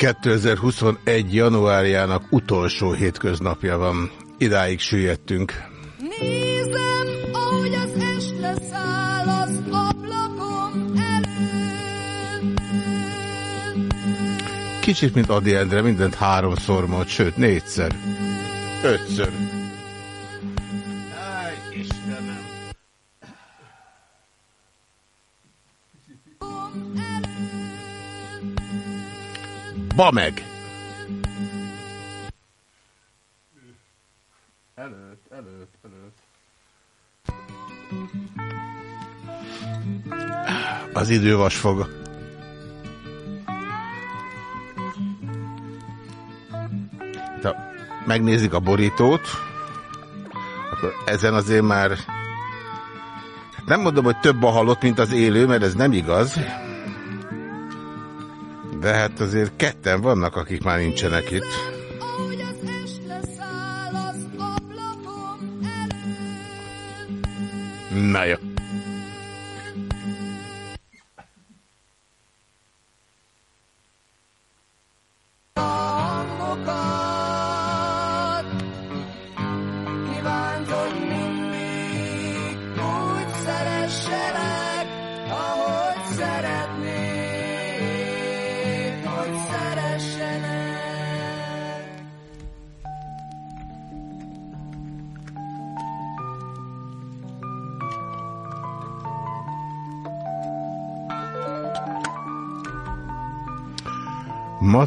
2021. januárjának utolsó hétköznapja van. Idáig süllyedtünk. Nézem, ahogy az este száll az ablakom előtt. Kicsit, mint Adi Endre, mindent háromszor mond, sőt, négyszer. Ötször. Ba meg! Előtt, előtt, előtt. Az idő vasfog. Ha megnézik a borítót, akkor ezen azért már nem mondom, hogy több a halott, mint az élő, mert ez nem igaz. De hát azért ketten vannak, akik már nincsenek itt.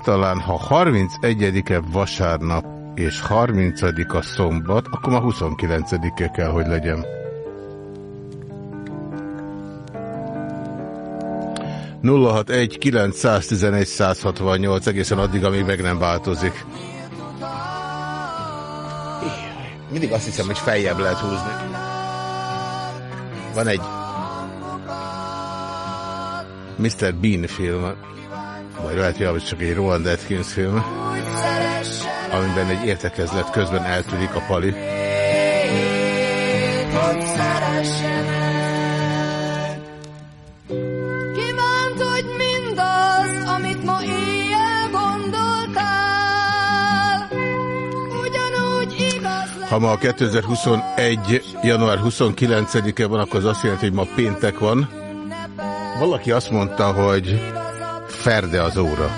Talán, ha 31-e vasárnap és 30-a szombat, akkor ma 29-e kell, hogy legyen. 061 911 168 egészen addig, amíg meg nem változik. Mindig azt hiszem, hogy feljebb lehet húzni. Van egy Mr. Bean film, lehet, hogy csak egy Roland Atkins film, amiben egy értekezlet közben eltűnik a pali. Kívánt, hogy mindaz, amit ma éjjel gondoltál, ugyanúgy igaz Ha ma a 2021. január 29-e van, akkor az azt jelenti, hogy ma péntek van. Valaki azt mondta, hogy ferde az óra.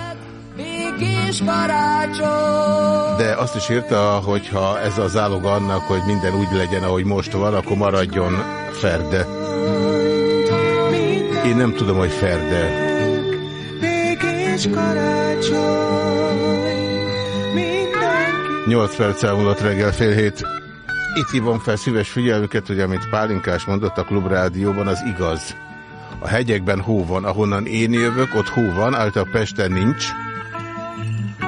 De azt is írta, hogy ha ez az állog annak, hogy minden úgy legyen, ahogy most van, akkor maradjon ferde. Én nem tudom, hogy ferde. 8 perc elmúlott reggel fél hét. Itt hívom fel szíves figyelmüket, hogy amit Pálinkás mondott a Klubrádióban, az igaz. A hegyekben hó van, ahonnan én jövök, ott hó van, általában Pesten nincs.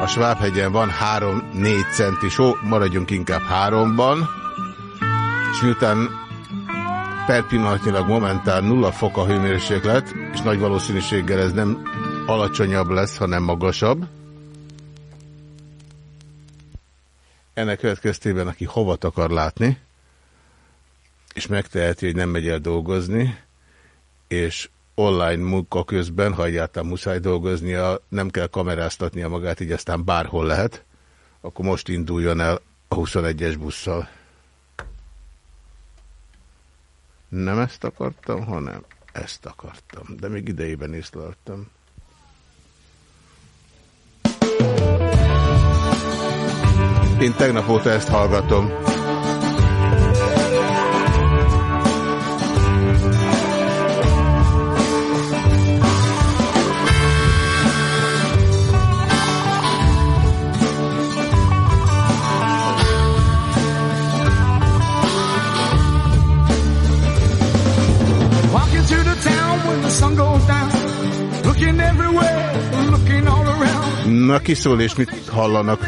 A Svábhegyen van 3-4 centis hó, maradjunk inkább háromban. És miután per pillanatnyilag momentán nulla fok a hőmérséklet, és nagy valószínűséggel ez nem alacsonyabb lesz, hanem magasabb. Ennek következtében, aki hovat akar látni, és megteheti, hogy nem megy el dolgozni, és online munka közben, ha egyáltalán muszáj dolgoznia, nem kell kameráztatnia magát, így aztán bárhol lehet, akkor most induljon el a 21-es busszal. Nem ezt akartam, hanem ezt akartam. De még idejében észleltem. Én tegnap óta ezt hallgatom. Na, kiszól és mit hallanak?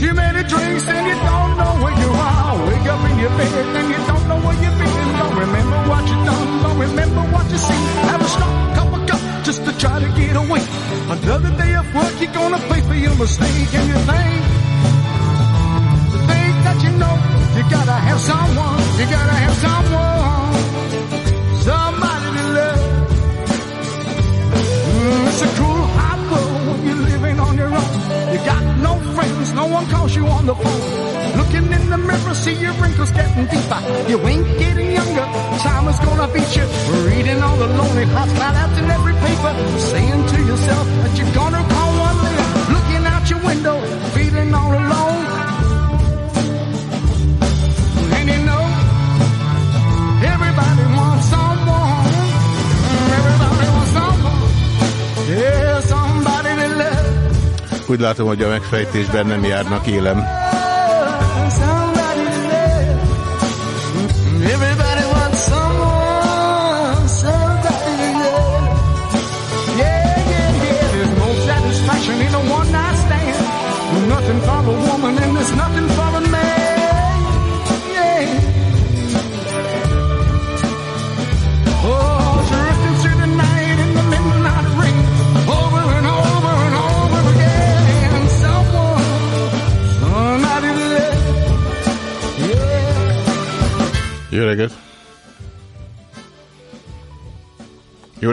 Too many drinks and you don't know what you done, don't remember what you seen. Have a strong cup of to you're gonna pay for your mistake. And you think that you know you gotta have someone, you gotta have someone, friends, no one calls you on the phone. Looking in the mirror, see your wrinkles getting deeper. You ain't getting younger, time is gonna beat you. Reading all the lonely hearts out in every paper, saying to yourself that you're gonna call one later. Looking out your window, feeling all alone. And you know, everybody wants someone. Úgy látom, hogy a megfejtésben nem járnak élem.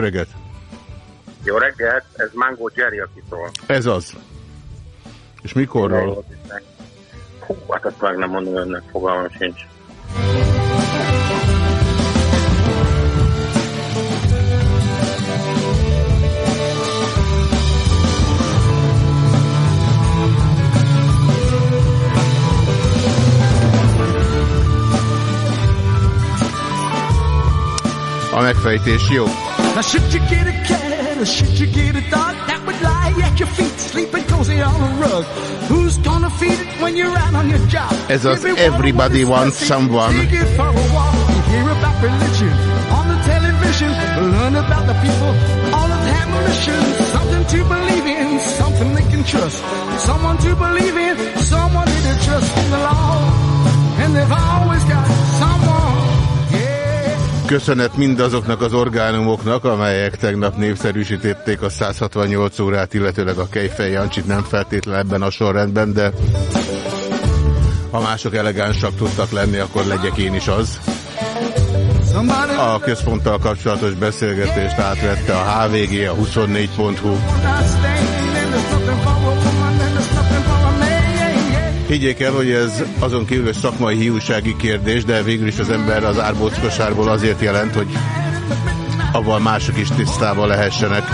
Reggelt! Jó reggelt, ez Mango Jerry, aki szól. Ez az. És mikorról? Hú, hát azt meg nem mondom önnek, fogalmam sincs. A megfejtés jó. Now should you get a cat or should you get a dog that would lie at your feet, sleeping cozy on a rug? Who's gonna feed it when you're out on your job? Az Everyone Everybody wants Someone. Take it for a walk. You hear about religion on the television. Learn about the people, all of them missions. Something to believe in, something they can trust. Someone to believe in, someone they trust in the law. And they've always got someone. Köszönet mindazoknak az orgánumoknak, amelyek tegnap népszerűsítették a 168 órát, illetőleg a Kejfej Jancsit nem feltétlen ebben a sorrendben, de ha mások elegánsak tudtak lenni, akkor legyek én is az. A központtal kapcsolatos beszélgetést átvette a HVG, a 24.hu. Higgyék el, hogy ez azon kívül egy szakmai hiúsági kérdés, de végül is az ember az árbóckosárból azért jelent, hogy avval mások is tisztában lehessenek.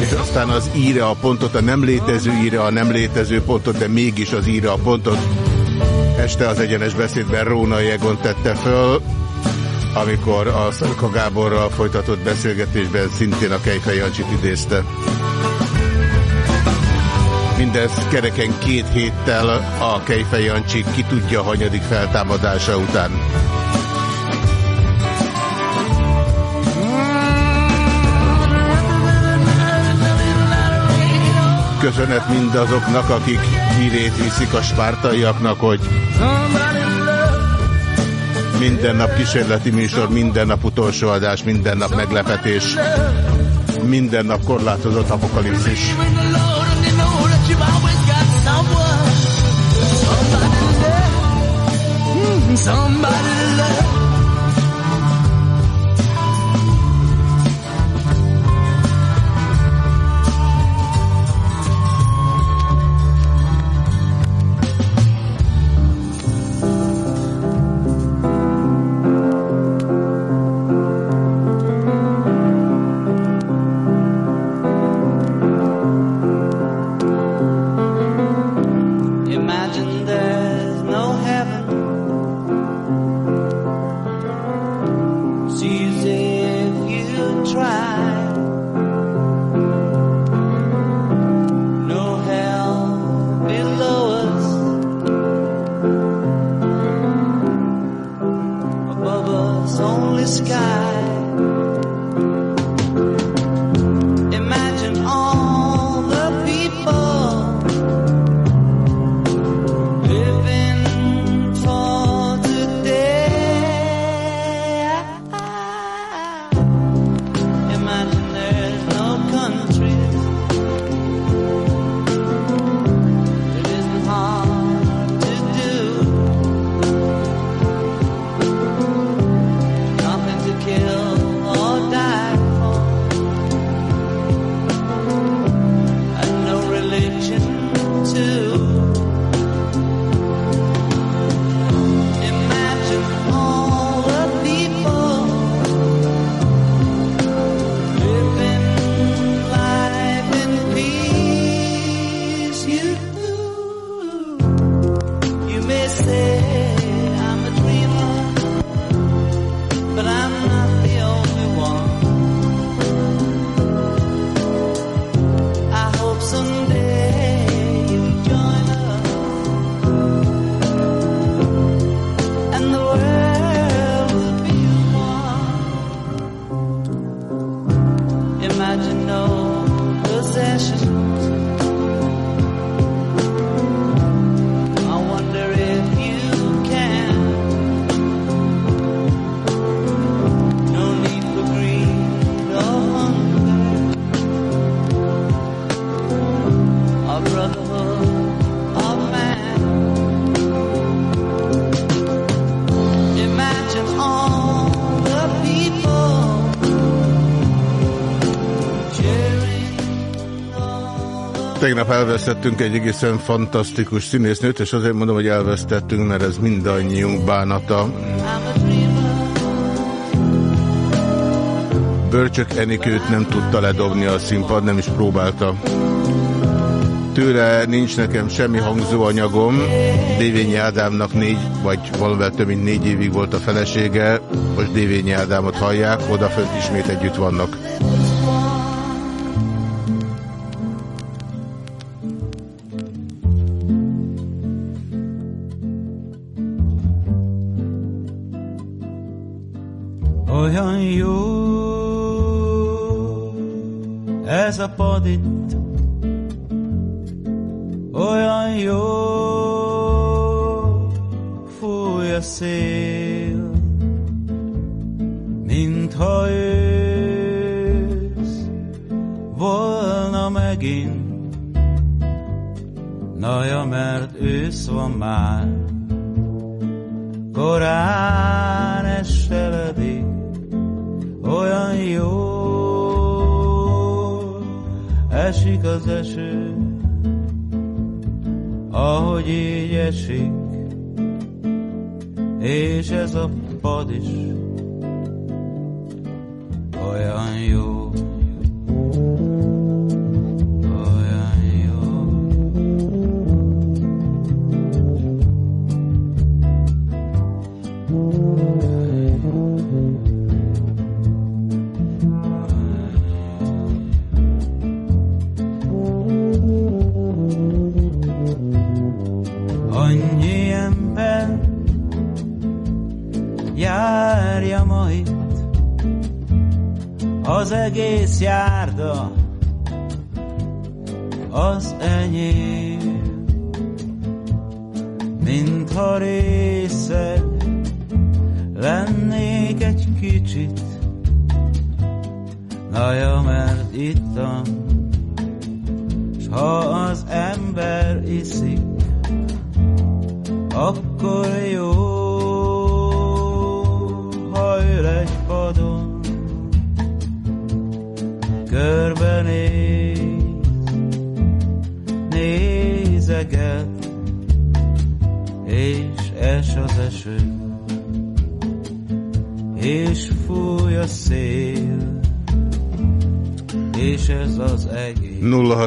És aztán az íre a pontot, a nem létező íre a nem létező pontot, de mégis az íre a pontot. Este az egyenes beszédben Róna Jegon tette föl, amikor a Szarka Gáborral folytatott beszélgetésben szintén a Kejfej Jancsit idézte. Mindez kereken két héttel a Kejfej Jancsi ki tudja hanyadik feltámadása után. Köszönet mindazoknak, akik hírét viszik a spártaiaknak, hogy minden nap kísérleti műsor, minden nap utolsó adás, minden nap meglepetés, minden nap korlátozott apokalipszis. Somebody love. Tegnap elvesztettünk egy egészen fantasztikus színésznőt, és azért mondom, hogy elvesztettünk, mert ez mindannyiunk bánata. Bölcsök Enikőt nem tudta ledobni a színpad, nem is próbálta. Tőle nincs nekem semmi hangzóanyagom. Dévényi Ádámnak négy, vagy valamivel több mint négy évig volt a felesége. Most Dévényi Ádámot hallják, odafönt ismét együtt vannak.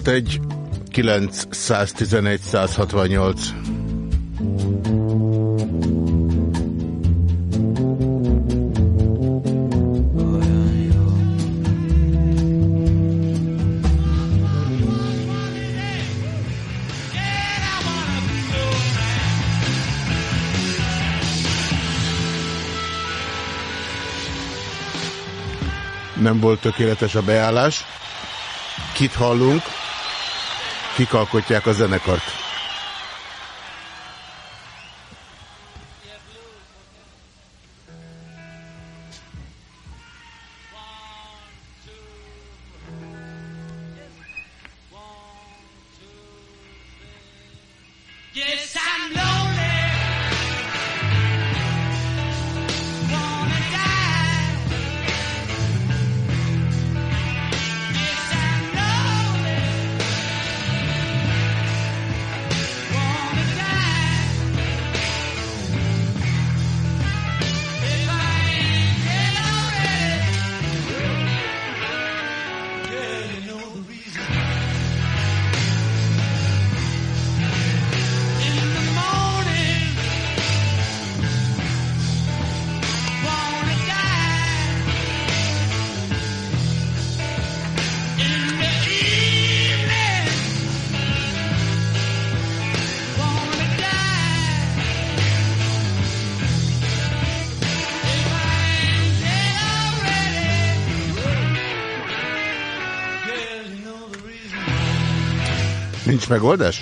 Egy 911 168. Nem volt tökéletes a beállás. Kit hallunk? Kik alkotják a zenekart. Megoldás?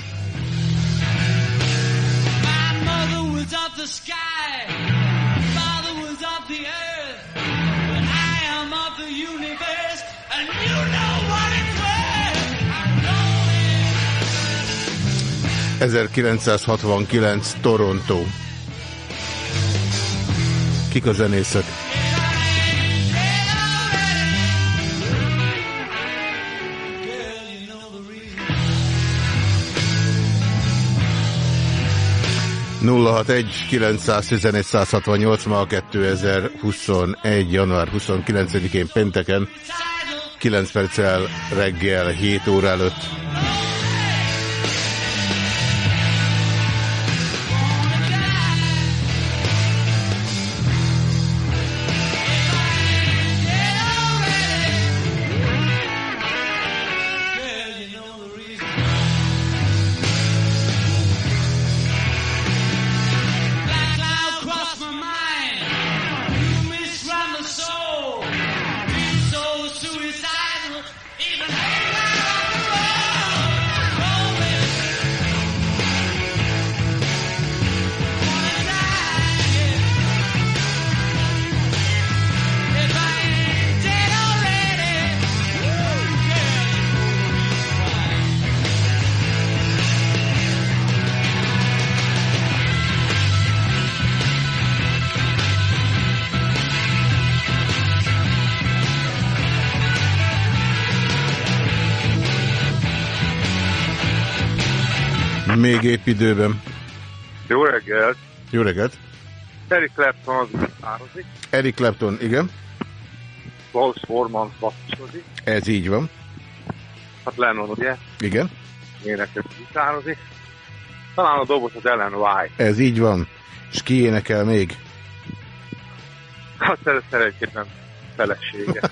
...1969 Toronto. Kik a zenészek? 061 911 168 ma 2021. január 29-én pénteken 9 perccel reggel 7 óra előtt. Időben. Jó reggelt! Jó reggelt! Eric Clapton az ározik. Eric Clapton, igen. Klaus Forman basszozik. Ez így van. Hát Lennon, ugye? Igen. Énekes gitározik. Talán a doboz az Ellen White. Ez így van. És ki énekel még? Hát szerencsét felesége.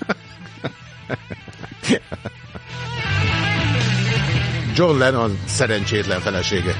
John Lennon szerencsétlen felesége.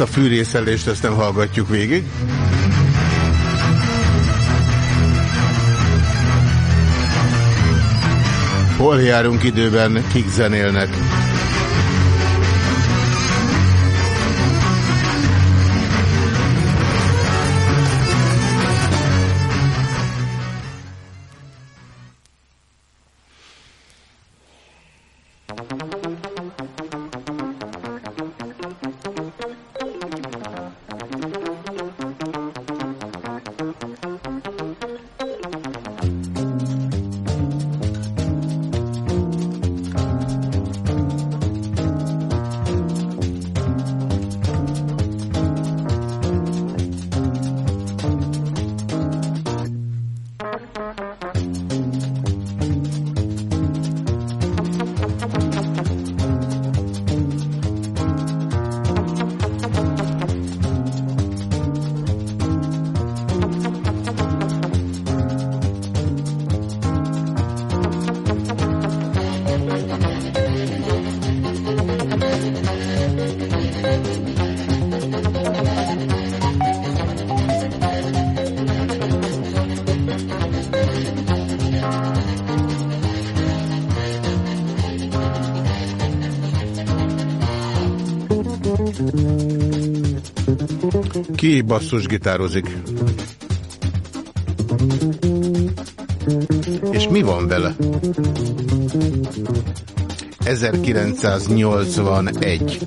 Ezt a fűrészelést ezt nem hallgatjuk végig. Hol járunk időben, kik zenélnek? Ki basszus gitározik? És mi van vele? 1981.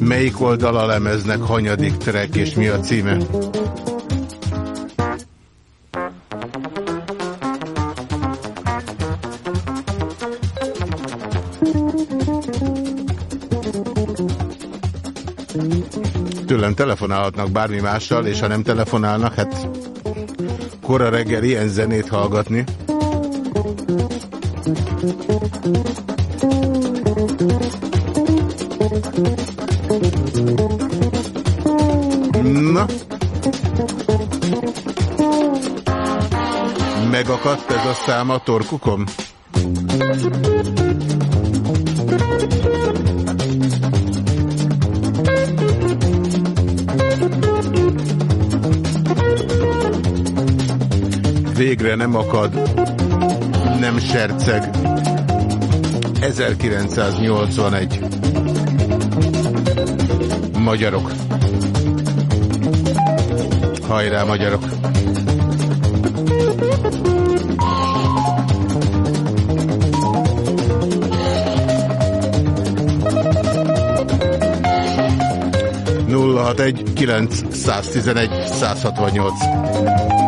Melyik oldal a lemeznek hanyadik track és mi a címe? Telefonálhatnak bármi mással, és ha nem telefonálnak, hát kora reggel ilyen zenét hallgatni. Na. Megakadt ez a szám a torkukom? Levegőre nem akad, nem serceg. 1981. Magyarok. Hajrá, magyarok! Nulla egy kilenc 168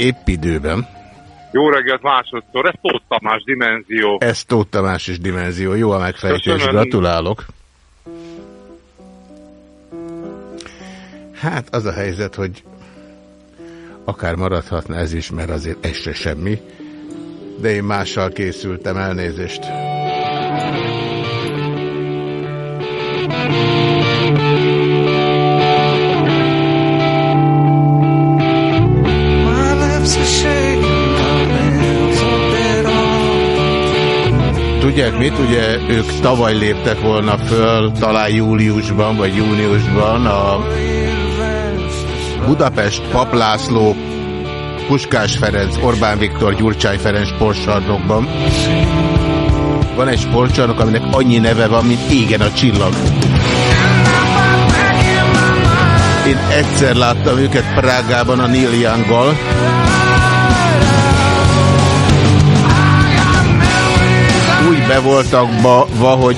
Épp időben. Jó reggelt másodszor, ez Tóth Tamás dimenzió. Ez Tóth Tamás is dimenzió. Jó a megfejtés, Köszönöm. gratulálok. Hát az a helyzet, hogy akár maradhatna ez is, mert azért ez se semmi, de én mással készültem, elnézést. Tudják mit? Ugye ők tavaly léptek volna föl, talán júliusban vagy júniusban a Budapest Paplászló Puskás Ferenc, Orbán Viktor, Gyurcsány Ferenc sportcsarnokban. Van egy sportcsarnok, aminek annyi neve van, mint égen a csillag. Én egyszer láttam őket Prágában a Neil Young-gal. Be voltak va, hogy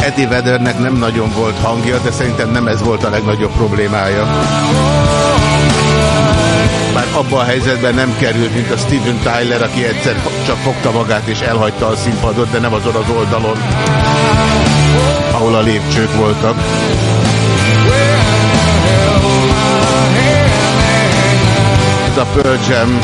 Eddie Veddernek nem nagyon volt hangja, de szerintem nem ez volt a legnagyobb problémája. Bár abban a helyzetben nem került, mint a Steven Tyler, aki egyszer csak fogta magát és elhagyta a színpadot, de nem azon az oldalon, ahol a lépcsők voltak. Ez a Pearl Jam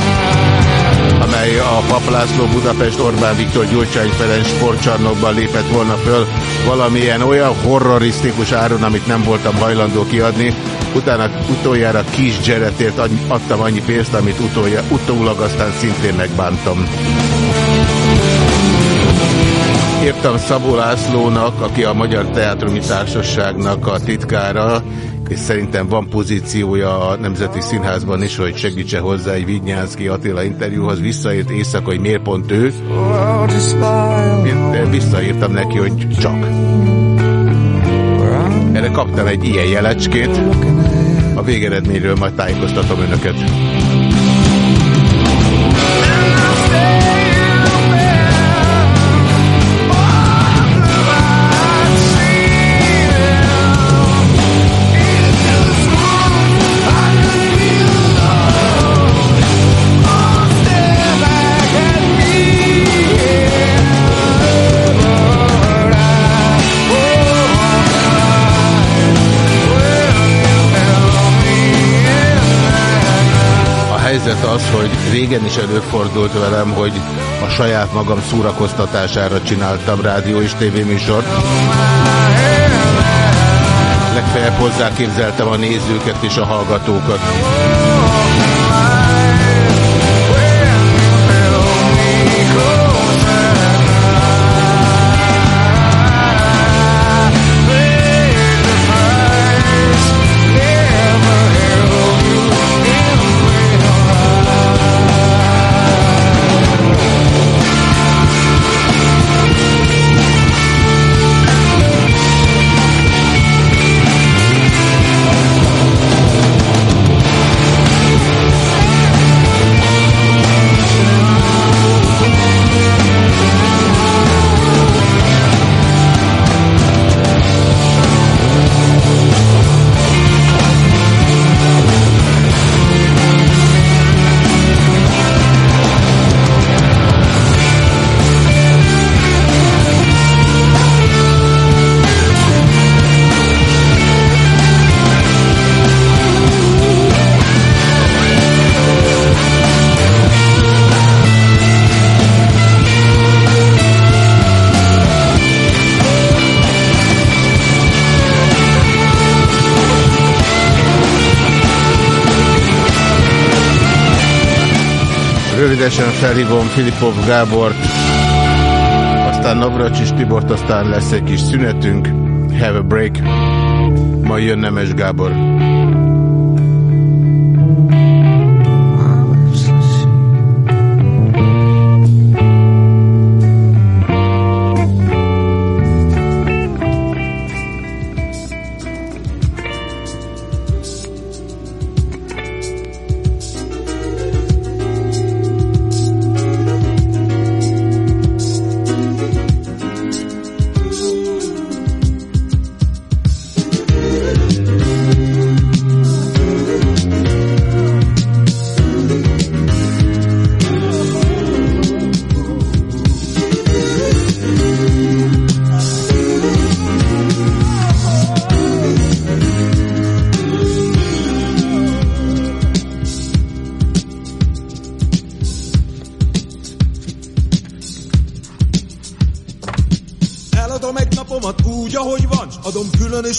amely a Paplászló Budapest Orbán Viktor Gyurcsány Ferenc sportcsarnokban lépett volna föl valamilyen olyan horrorisztikus áron, amit nem voltam hajlandó kiadni. Utána utoljára kis Jaretért adtam annyi pénzt, amit utolja, utólag aztán szintén megbántam. Írtam Szabó Lászlónak, aki a Magyar Teátrumi Társaságnak a titkára, és szerintem van pozíciója a Nemzeti Színházban is, hogy segítse hozzá egy Vignyánszki Attila interjúhoz. Visszaért éjszaka, hogy miért pont ő. Én visszaírtam neki, hogy csak. Erre kaptam egy ilyen jelecskét. A végeredményről majd tájékoztatom önöket. Az, hogy régen is előfordult velem, hogy a saját magam szórakoztatására csináltam rádió és tévéműsort. Legfeljebb hozzá képzeltem a nézőket és a hallgatókat. Rövidesen felhívom Filipov Gábort, aztán Navracsis Tibort, aztán lesz egy kis szünetünk. Have a break. Majd jön Nemes Gábor.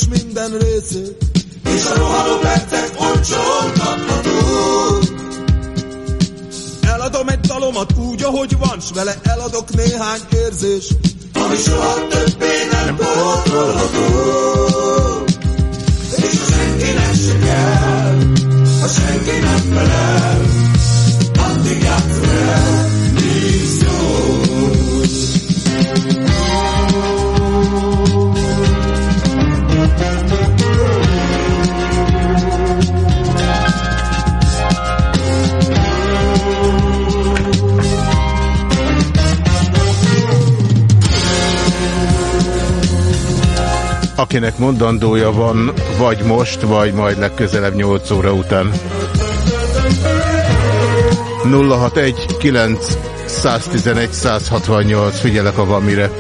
Is minden részét. És a rohanó percek olcsón kapható. Eladom egy dalomat úgy, ahogy van, s vele eladok néhány érzés, ami soha többé nem pótolható. Akinek mondandója van, vagy most, vagy majd legközelebb 8 óra után. 061 9 111 168, figyelek, ha van mire.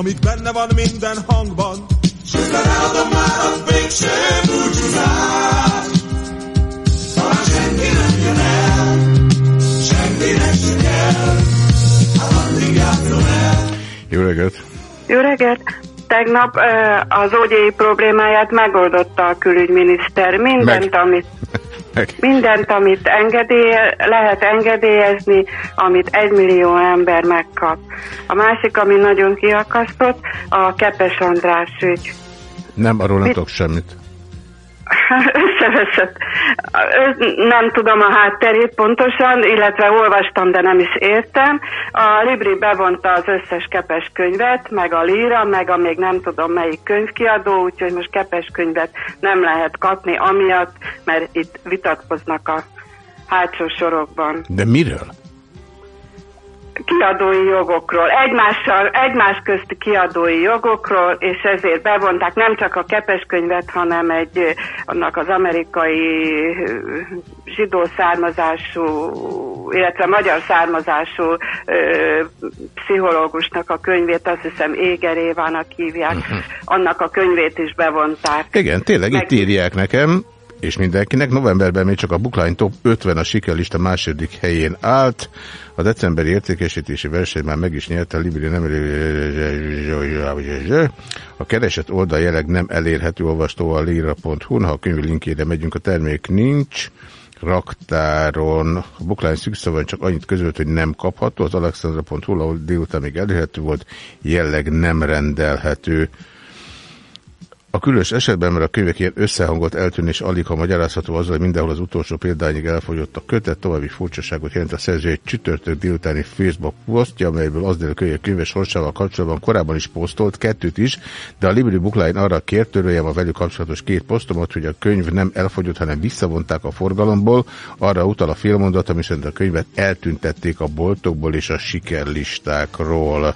Amíg benne van minden hangban. S eladom már a végső búcsúzás. Talán senki nem jön el, senkinek se kell. Hát addig játszom el. Jó reggelt! Jó reggelt! Tegnap az ógyéi problémáját megoldotta a külügyminiszter. Mindent, Meg. amit Meg. mindent, amit engedélye, lehet engedélyezni, amit egy millió ember megkap. A másik, ami nagyon kiakasztott, a Kepes András ügy. Nem, arról nem tudok semmit. Összeveszett. Nem tudom a hátterét pontosan, illetve olvastam, de nem is értem. A Libri bevonta az összes kepes könyvet, meg a Líra, meg a még nem tudom melyik könyvkiadó, úgyhogy most kepes könyvet nem lehet kapni, amiatt, mert itt vitatkoznak a hátsó sorokban. De miről? Ki kiadói jogokról, egymással, egymás közti kiadói jogokról, és ezért bevonták nem csak a kepeskönyvet, hanem egy annak az amerikai zsidó származású, illetve magyar származású ö, pszichológusnak a könyvét, azt hiszem Éger Évának hívják, uh-huh. annak a könyvét is bevonták. Igen, tényleg Meg... itt írják nekem, és mindenkinek. Novemberben még csak a Bookline Top 50 a sikerlista második helyén állt. A decemberi értékesítési versenyben meg is nyerte Libri nem A keresett oldal jeleg nem elérhető olvastó a lira.hu. Ha a könyv linkjére megyünk, a termék nincs raktáron. A Bookline szükszavon csak annyit közölt, hogy nem kapható. Az alexandra.hu, ahol délután még elérhető volt, jelleg nem rendelhető. A különös esetben, mert a könyvek ilyen összehangolt eltűnés alig ha magyarázható azzal, hogy mindenhol az utolsó példányig elfogyott a kötet, további furcsaságot jelent a szerző egy csütörtök délutáni Facebook posztja, amelyből az dél a könyves sorsával kapcsolatban korábban is posztolt, kettőt is, de a Libri Bookline arra kért, töröljem a velük kapcsolatos két posztomat, hogy a könyv nem elfogyott, hanem visszavonták a forgalomból, arra utal a félmondat, ami szerint a könyvet eltüntették a boltokból és a sikerlistákról.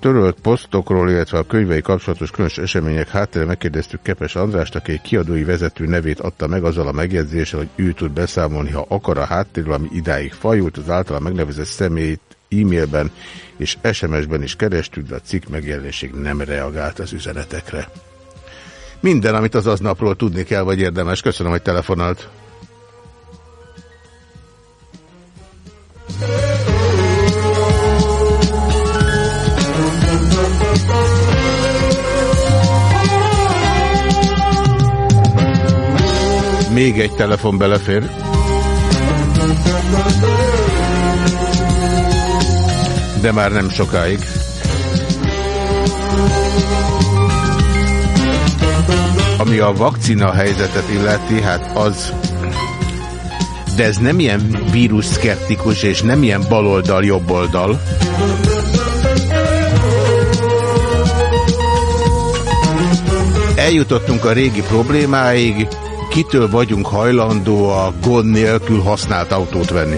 Törölt posztokról, illetve a könyvei kapcsolatos különös események háttere megkérdeztük Kepes Andrást, aki egy kiadói vezető nevét adta meg azzal a megjegyzéssel, hogy ő tud beszámolni, ha akar a háttérről, ami idáig fajult, az általa megnevezett személyt e-mailben és SMS-ben is kerestük, de a cikk megjelenésig nem reagált az üzenetekre. Minden, amit az aznapról tudni kell, vagy érdemes. Köszönöm, hogy telefonált. Még egy telefon belefér. De már nem sokáig. Ami a vakcina helyzetet illeti, hát az... De ez nem ilyen vírus szkeptikus, és nem ilyen baloldal, jobboldal. Eljutottunk a régi problémáig, kitől vagyunk hajlandó a gond nélkül használt autót venni.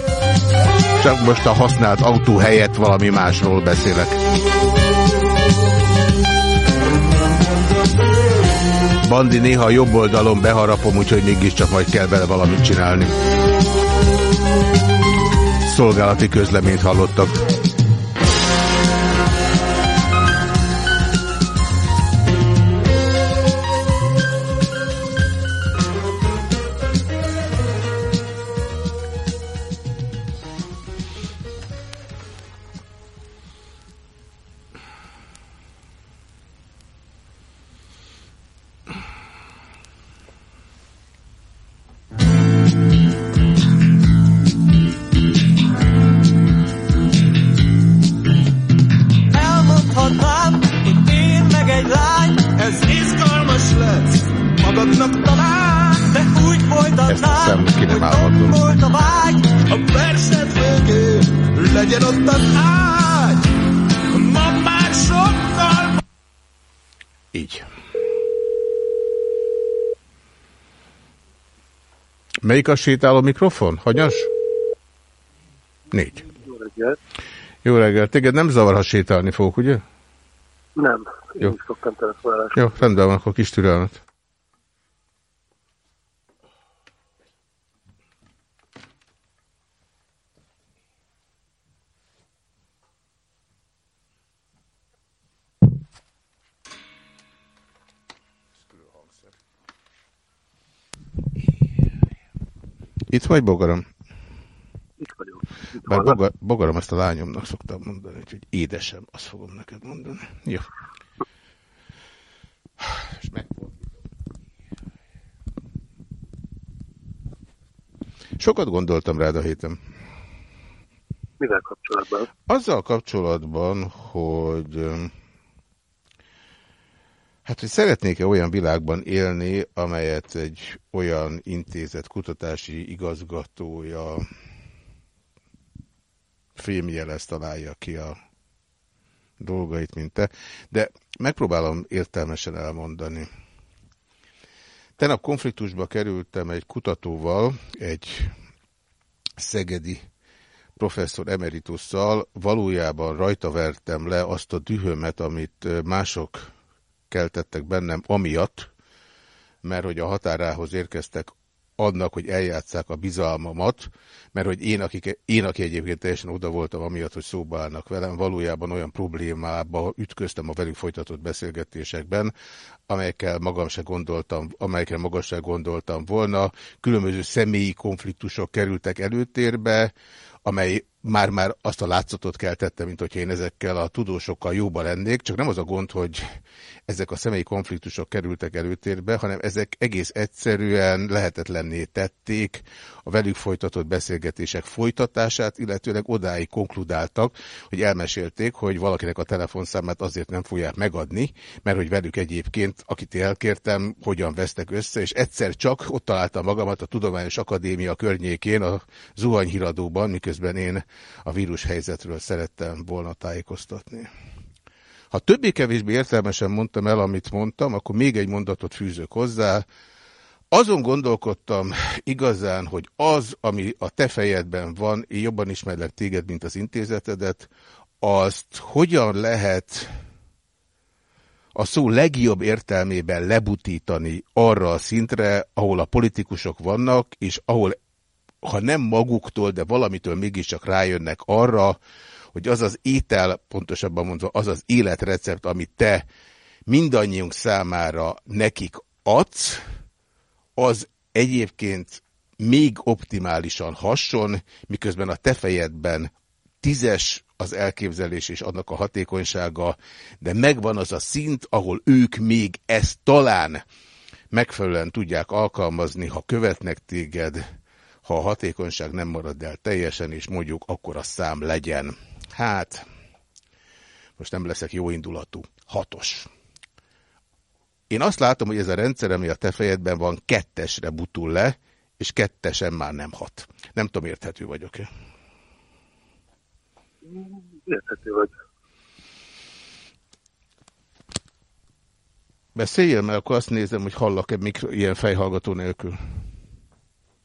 Csak most a használt autó helyett valami másról beszélek. Bandi néha a jobb oldalon beharapom, úgyhogy mégiscsak majd kell vele valamit csinálni. Szolgálati közleményt hallottak. Melyik a sétáló mikrofon? Hanyas? Négy. Jó reggelt. Jó reggelt. Téged nem zavar, ha sétálni fogok, ugye? Nem. Én Jó. is szoktam telefonálni. Jó, rendben van, akkor kis türelmet. Itt vagy bogaram? Itt vagyok. Itt Bár boga, bogaram ezt a lányomnak szoktam mondani, hogy édesem, azt fogom neked mondani. Jó. És Sokat gondoltam rád a héten. Mivel kapcsolatban? Azzal kapcsolatban, hogy Hát, hogy szeretnék-e olyan világban élni, amelyet egy olyan intézet kutatási igazgatója fémjelez találja ki a dolgait, mint te, de megpróbálom értelmesen elmondani. Tenap konfliktusba kerültem egy kutatóval, egy szegedi professzor emeritusszal, valójában rajta vertem le azt a dühömet, amit mások keltettek bennem amiatt, mert hogy a határához érkeztek annak, hogy eljátszák a bizalmamat, mert hogy én, akik, én, aki egyébként teljesen oda voltam, amiatt, hogy szóba állnak velem, valójában olyan problémába ütköztem a velük folytatott beszélgetésekben, amelyekkel magam se gondoltam, amelyekkel magas se gondoltam volna. Különböző személyi konfliktusok kerültek előtérbe, amely már-már azt a látszatot keltette, mint hogyha én ezekkel a tudósokkal jóba lennék, csak nem az a gond, hogy ezek a személyi konfliktusok kerültek előtérbe, hanem ezek egész egyszerűen lehetetlenné tették a velük folytatott beszélgetések folytatását, illetőleg odáig konkludáltak, hogy elmesélték, hogy valakinek a telefonszámát azért nem fogják megadni, mert hogy velük egyébként, akit elkértem, hogyan vesztek össze, és egyszer csak ott találtam magamat a Tudományos Akadémia környékén, a zuhanyhíradóban, miközben én a vírus helyzetről szerettem volna tájékoztatni. Ha többé-kevésbé értelmesen mondtam el, amit mondtam, akkor még egy mondatot fűzök hozzá. Azon gondolkodtam igazán, hogy az, ami a te fejedben van, én jobban ismerlek téged, mint az intézetedet, azt hogyan lehet a szó legjobb értelmében lebutítani arra a szintre, ahol a politikusok vannak, és ahol ha nem maguktól, de valamitől mégiscsak rájönnek arra, hogy az az étel, pontosabban mondva, az az életrecept, amit te mindannyiunk számára nekik adsz, az egyébként még optimálisan hasson, miközben a te fejedben tízes az elképzelés és annak a hatékonysága, de megvan az a szint, ahol ők még ezt talán megfelelően tudják alkalmazni, ha követnek téged, ha a hatékonyság nem marad el teljesen, és mondjuk akkor a szám legyen. Hát, most nem leszek jó indulatú. Hatos. Én azt látom, hogy ez a rendszer, ami a te fejedben van, kettesre butul le, és kettesen már nem hat. Nem tudom, érthető vagyok-e? Érthető vagy. Beszéljél, mert akkor azt nézem, hogy hallak-e ilyen fejhallgató nélkül.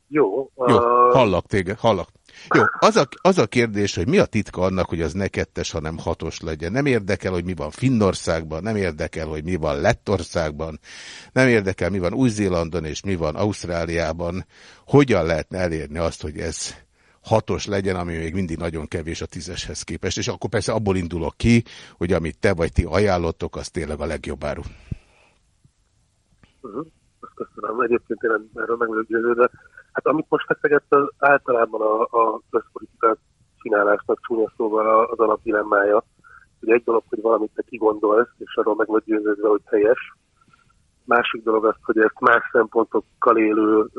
Jó. Jó, hallak téged, hallak. Jó, az a, az a kérdés, hogy mi a titka annak, hogy az ne kettes, hanem hatos legyen. Nem érdekel, hogy mi van Finnországban, nem érdekel, hogy mi van Lettországban, nem érdekel, mi van Új-Zélandon és mi van Ausztráliában. Hogyan lehetne elérni azt, hogy ez hatos legyen, ami még mindig nagyon kevés a tízeshez képest. És akkor persze abból indulok ki, hogy amit te vagy ti ajánlottok, az tényleg a legjobb áru. Uh -huh. Azt köszönöm. Egyébként én erről meggyőződve. Hát amit most feszegett, az általában a, a közpolitika csinálásnak csúnya szóval az alapdilemmája. Hogy egy dolog, hogy valamit te kigondolsz, és arról meg vagy győződve, hogy helyes. Másik dolog az, hogy ezt más szempontokkal élő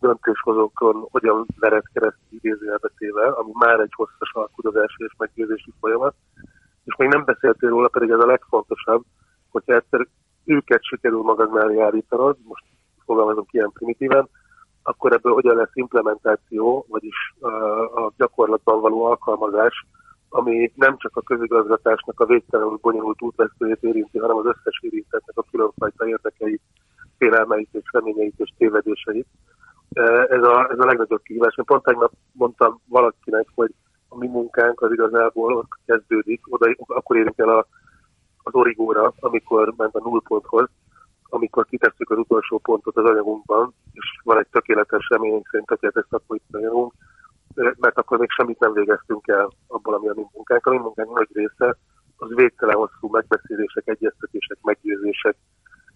döntéshozókon hogyan vered keresztül idézőjelbetével, ami már egy hosszas alkudozási és meggyőzési folyamat. És még nem beszéltél róla, pedig ez a legfontosabb, hogyha egyszer őket sikerül mellé állítanod, most fogalmazom ilyen primitíven, akkor ebből hogyan lesz implementáció, vagyis a gyakorlatban való alkalmazás, ami nem csak a közigazgatásnak a végtelenül bonyolult útvesztőjét érinti, hanem az összes érintettnek a különfajta érdekeit, félelmeit és reményeit és tévedéseit. Ez a, ez a legnagyobb kihívás. Én pont tegnap mondtam valakinek, hogy a mi munkánk az igazából ott kezdődik, oda, akkor érünk el a, az origóra, amikor ment a nullponthoz, amikor kitesszük az utolsó pontot az anyagunkban, és van egy tökéletes reményünk szerint tökéletes szakpolitikai anyagunk, mert akkor még semmit nem végeztünk el abból, ami a mi munkánk. A mi munkánk nagy része az végtelen hosszú megbeszélések, egyeztetések, meggyőzések,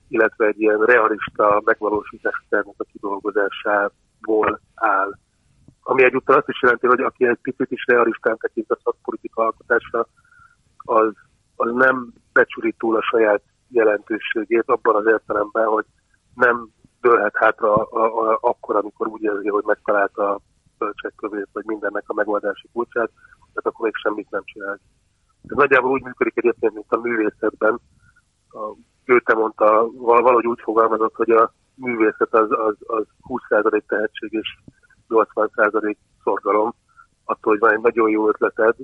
illetve egy ilyen realista megvalósítási tervnek a kidolgozásából áll. Ami egyúttal azt is jelenti, hogy aki egy picit is realistán tekint a szakpolitika alkotásra, az, az nem becsüli túl a saját jelentőségét abban az értelemben, hogy nem dőlhet hátra a, a, a, akkor, amikor úgy érzi, hogy megtalálta a bölcsekkövét, vagy mindennek a megoldási kulcsát, tehát akkor még semmit nem csinál. Ez nagyjából úgy működik egyébként, mint a művészetben. A Goethe mondta, valahogy úgy fogalmazott, hogy a művészet az, az, az 20% tehetség és 80% szorgalom. Attól, hogy van egy nagyon jó ötleted,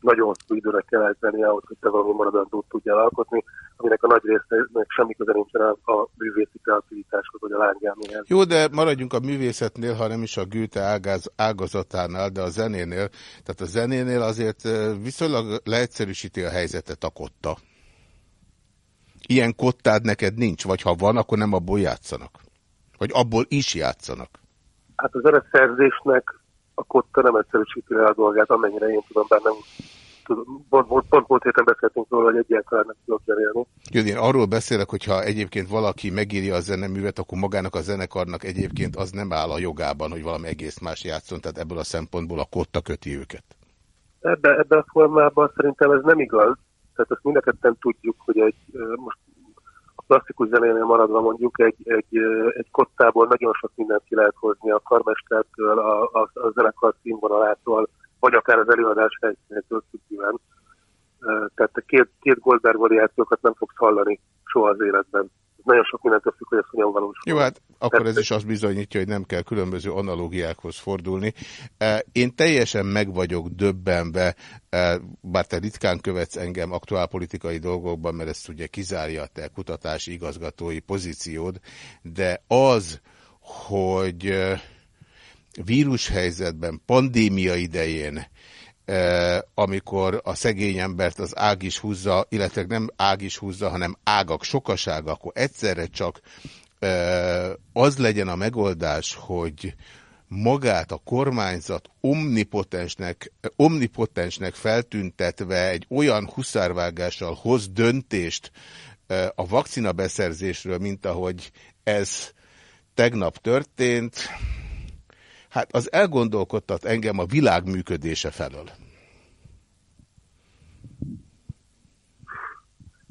nagyon hosszú időre kell eltenni ahhoz, hogy te valami maradandót tudjál alkotni, aminek a nagy résznek semmi köze nincsen a, a művészi kreativitáshoz, vagy a lángyelméhez. Jó, de maradjunk a művészetnél, ha nem is a Gőte ágaz, ágazatánál, de a zenénél. Tehát a zenénél azért viszonylag leegyszerűsíti a helyzetet a kotta. Ilyen kottád neked nincs, vagy ha van, akkor nem abból játszanak. Vagy abból is játszanak. Hát a zeneszerzésnek a kotta nem egyszerűsíti le a dolgát, amennyire én tudom, bár nem pont, pont, pont múlt héten beszéltünk róla, hogy egyáltalán nem tudok zenélni. Jó, én arról beszélek, hogyha egyébként valaki megírja a zeneművet, akkor magának a zenekarnak egyébként az nem áll a jogában, hogy valami egész más játszon, tehát ebből a szempontból a kotta köti őket. Ebben ebbe a formában szerintem ez nem igaz. Tehát azt mind tudjuk, hogy egy, most klasszikus zenénél maradva mondjuk egy, egy, egy kottából nagyon sok mindent ki lehet hozni a karmestertől, a, a, a zenekar színvonalától, vagy akár az előadás helyszínétől függően. Tehát a két, két Goldberg variációkat nem fogsz hallani soha az életben nagyon sok mindent függ, hogy ez hogyan valósul. Jó, hát akkor ez is azt bizonyítja, hogy nem kell különböző analógiákhoz fordulni. E, én teljesen meg vagyok döbbenve, e, bár te ritkán követsz engem aktuálpolitikai dolgokban, mert ezt ugye kizárja a te kutatási igazgatói pozíciód, de az, hogy e, vírushelyzetben, pandémia idején amikor a szegény embert az ág is húzza, illetve nem ág is húzza, hanem ágak sokasága, akkor egyszerre csak az legyen a megoldás, hogy magát a kormányzat omnipotensnek, omnipotensnek feltüntetve egy olyan huszárvágással hoz döntést a vakcina beszerzésről, mint ahogy ez tegnap történt, hát az elgondolkodtat engem a világ működése felől.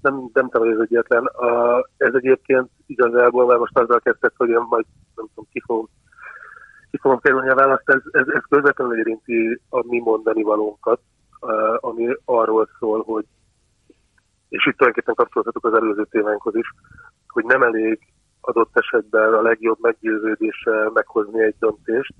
Nem, nem tudom, hogy ez egyetlen. A, ez egyébként igazából, mert most azzal kezdett, hogy én majd nem tudom, ki fogom, ki fogom kerülni a választ, ez, ez, ez közvetlenül érinti a mi mondani valónkat, ami arról szól, hogy és itt tulajdonképpen kapcsolhatok az előző témánkhoz is, hogy nem elég adott esetben a legjobb meggyőződéssel meghozni egy döntést.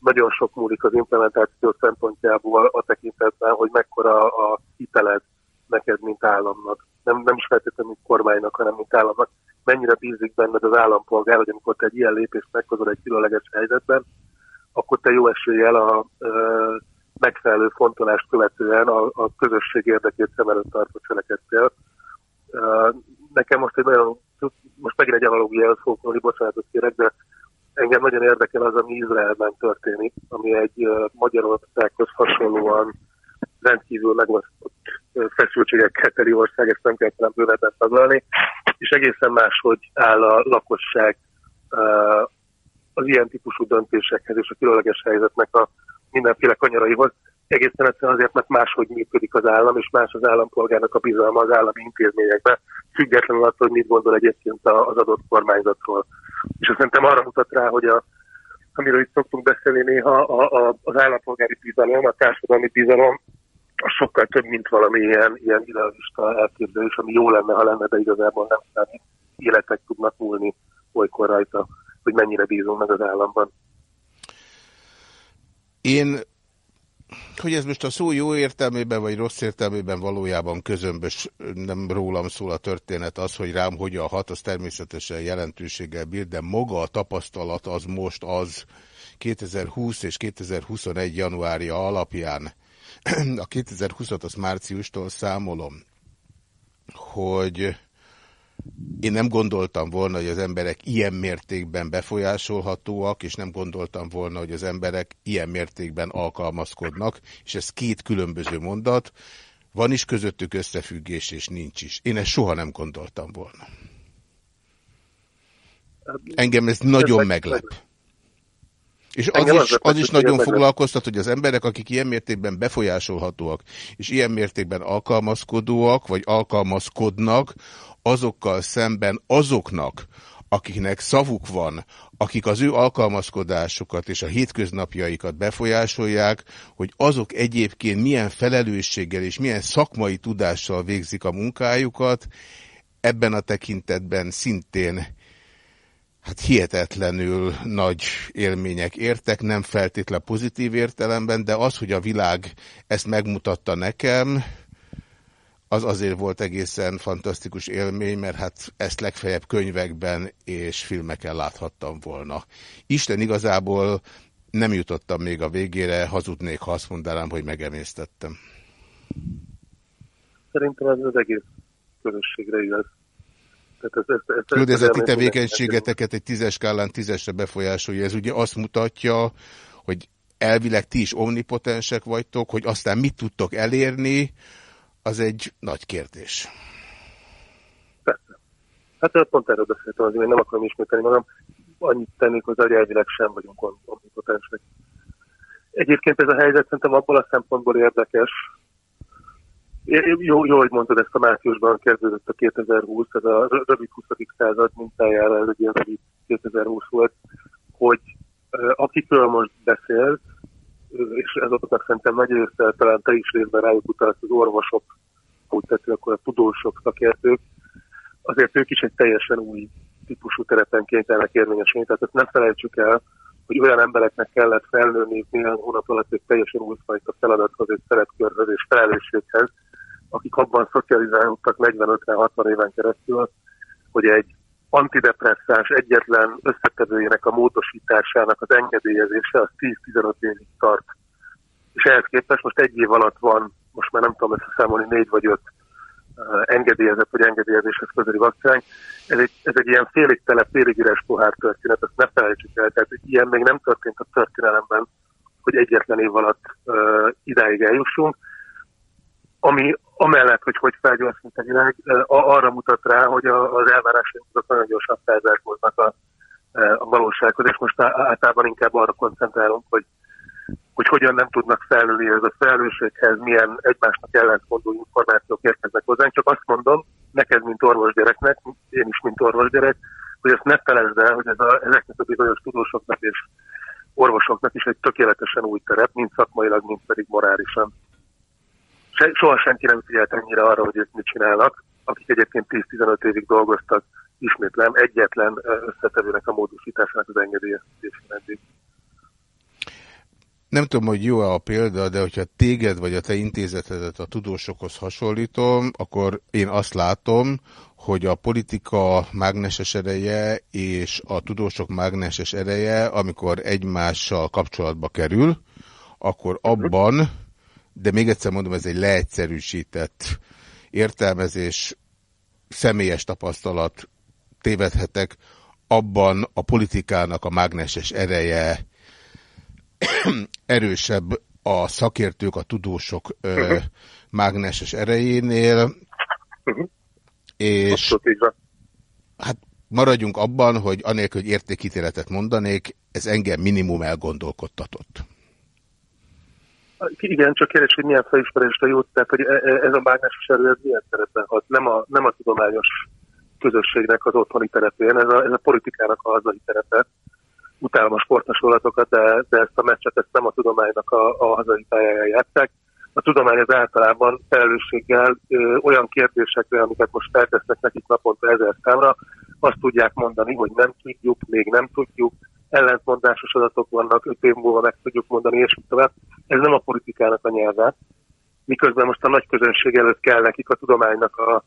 Nagyon sok múlik az implementáció szempontjából a tekintetben, hogy mekkora a hiteled neked, mint államnak. Nem, nem is feltétlenül, mint kormánynak, hanem mint államnak. Mennyire bízik benned az állampolgár, hogy amikor te egy ilyen lépést meghozol egy különleges helyzetben, akkor te jó eséllyel a, a megfelelő fontolást követően a, a közösség érdekét szem előtt tartva cselekedtél. Nekem most egy nagyon most megint egy analógiához fogok mondani, bocsánatot kérek, de engem nagyon érdekel az, ami Izraelben történik, ami egy Magyarországhoz hasonlóan rendkívül megosztott feszültségekkel teli ország, ezt nem kell talán bővetlen taglalni, és egészen máshogy áll a lakosság az ilyen típusú döntésekhez és a különleges helyzetnek a mindenféle kanyaraihoz. Egészen egyszerűen azért, mert máshogy működik az állam, és más az állampolgárnak a bizalma az állami intézményekbe, függetlenül attól, hogy mit gondol egyébként az adott kormányzatról. És azt szerintem arra mutat rá, hogy a, amiről itt szoktunk beszélni néha, a, a, az állampolgári bizalom, a társadalmi bizalom, a sokkal több, mint valami ilyen, ilyen idealista elképzelés, ami jó lenne, ha lenne, de igazából nem számít. Életek tudnak múlni olykor rajta, hogy mennyire bízunk meg az államban. Én hogy ez most a szó jó értelmében, vagy rossz értelmében valójában közömbös, nem rólam szól a történet, az, hogy rám hogyan hat, az természetesen jelentőséggel bír, de maga a tapasztalat az most az 2020 és 2021 januárja alapján, a 2020-at az márciustól számolom, hogy én nem gondoltam volna, hogy az emberek ilyen mértékben befolyásolhatóak, és nem gondoltam volna, hogy az emberek ilyen mértékben alkalmazkodnak, és ez két különböző mondat, van is közöttük összefüggés, és nincs is. Én ezt soha nem gondoltam volna. Engem ez nagyon meglep. És az is, az is nagyon foglalkoztat, hogy az emberek, akik ilyen mértékben befolyásolhatóak, és ilyen mértékben alkalmazkodóak, vagy alkalmazkodnak, azokkal szemben azoknak, akiknek szavuk van, akik az ő alkalmazkodásukat és a hétköznapjaikat befolyásolják, hogy azok egyébként milyen felelősséggel és milyen szakmai tudással végzik a munkájukat, ebben a tekintetben szintén hát hihetetlenül nagy élmények értek, nem feltétlen pozitív értelemben, de az, hogy a világ ezt megmutatta nekem, az azért volt egészen fantasztikus élmény, mert hát ezt legfeljebb könyvekben és filmeken láthattam volna. Isten igazából nem jutottam még a végére, hazudnék, ha azt mondanám, hogy megemésztettem. Szerintem ez az egész közösségre igaz. Küldezeti tevékenységeteket egy tízes skálán tízesre befolyásolja. Ez ugye azt mutatja, hogy elvileg ti is omnipotensek vagytok, hogy aztán mit tudtok elérni, az egy nagy kérdés. Persze. Hát pont erről beszéltem, azért nem akarom ismételni magam. Annyit tennék hozzá, hogy elvileg sem vagyunk omnipotensek. Egyébként ez a helyzet szerintem abból a szempontból érdekes, jó, jó, hogy mondtad, ezt a márciusban kezdődött a 2020, ez a rövid 20. század mintájára, ez egy ilyen rövid 2020 volt, hogy akikről most beszélt, és azoknak szerintem nagy része, talán te is részben rájuk utalsz az orvosok, úgy tetsző, akkor a tudósok, szakértők, azért ők is egy teljesen új típusú terepen kénytelenek érvényesülni. Tehát ezt nem felejtsük el, hogy olyan embereknek kellett felnőni néhány hónap alatt egy teljesen újfajta feladathoz, egy szerepkörhöz és felelősséghez, akik abban szocializálódtak 40-50-60 éven keresztül, hogy egy antidepresszás egyetlen összetevőjének a módosításának az engedélyezése az 10-15 évig tart. És ehhez képest most egy év alatt van, most már nem tudom összeszámolni, négy vagy öt uh, engedélyezett vagy engedélyezéshez közeli vakcinány. Ez egy, ez egy ilyen félig tele, félig üres pohár történet, ezt ne felejtsük el. Tehát ilyen még nem történt a történelemben, hogy egyetlen év alatt uh, idáig eljussunk ami amellett, hogy hogy felgyorsult a világ, arra mutat rá, hogy az elvárásaink nagyon gyorsan felzárkóznak a, a valósághoz, és most általában inkább arra koncentrálunk, hogy, hogy hogyan nem tudnak felülni ez a felelősséghez, milyen egymásnak ellentmondó információk érkeznek hozzánk. Csak azt mondom, neked, mint orvosgyereknek, én is, mint orvosgyerek, hogy ezt ne felezd el, hogy ez a, ezeknek a bizonyos tudósoknak és orvosoknak is egy tökéletesen új terep, mind szakmailag, mind pedig morálisan se, soha senki nem figyelt ennyire arra, hogy ők mit csinálnak, akik egyébként 10-15 évig dolgoztak, ismétlem, egyetlen összetevőnek a módosításának az engedélyeztetésén eddig. Nem tudom, hogy jó-e a példa, de hogyha téged vagy a te intézetedet a tudósokhoz hasonlítom, akkor én azt látom, hogy a politika mágneses ereje és a tudósok mágneses ereje, amikor egymással kapcsolatba kerül, akkor abban de még egyszer mondom, ez egy leegyszerűsített értelmezés, személyes tapasztalat, tévedhetek, abban a politikának a mágneses ereje erősebb a szakértők, a tudósok ö, uh mhm. -huh. mágneses erejénél, uh mhm. -huh. és hát maradjunk abban, hogy anélkül, hogy értékítéletet mondanék, ez engem minimum elgondolkodtatott. Igen, csak kérdés, hogy milyen felismerésre jut, tehát hogy e, e, ez a mágneses erő ez milyen szerepben hat. Nem a, nem a tudományos közösségnek az otthoni terepén, ez a, ez a politikának a hazai terepe. Utálom a sporthasolatokat, de, de ezt a meccset ezt nem a tudománynak a, a hazai pályáján játszák. A tudomány az általában felelősséggel ö, olyan kérdésekre, amiket most feltesznek nekik naponta ezer számra, azt tudják mondani, hogy nem tudjuk, még nem tudjuk, ellentmondásos adatok vannak, öt év múlva meg tudjuk mondani, és tovább. Ez nem a politikának a nyelve, miközben most a nagy közönség előtt kell nekik a tudománynak a,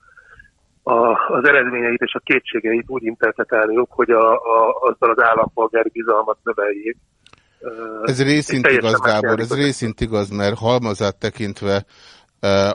a, az eredményeit és a kétségeit úgy interpretálniuk, hogy a, a, azzal az állampolgári bizalmat növeljék. Ez részint igaz, Gábor, ez részint igaz, mert halmazát tekintve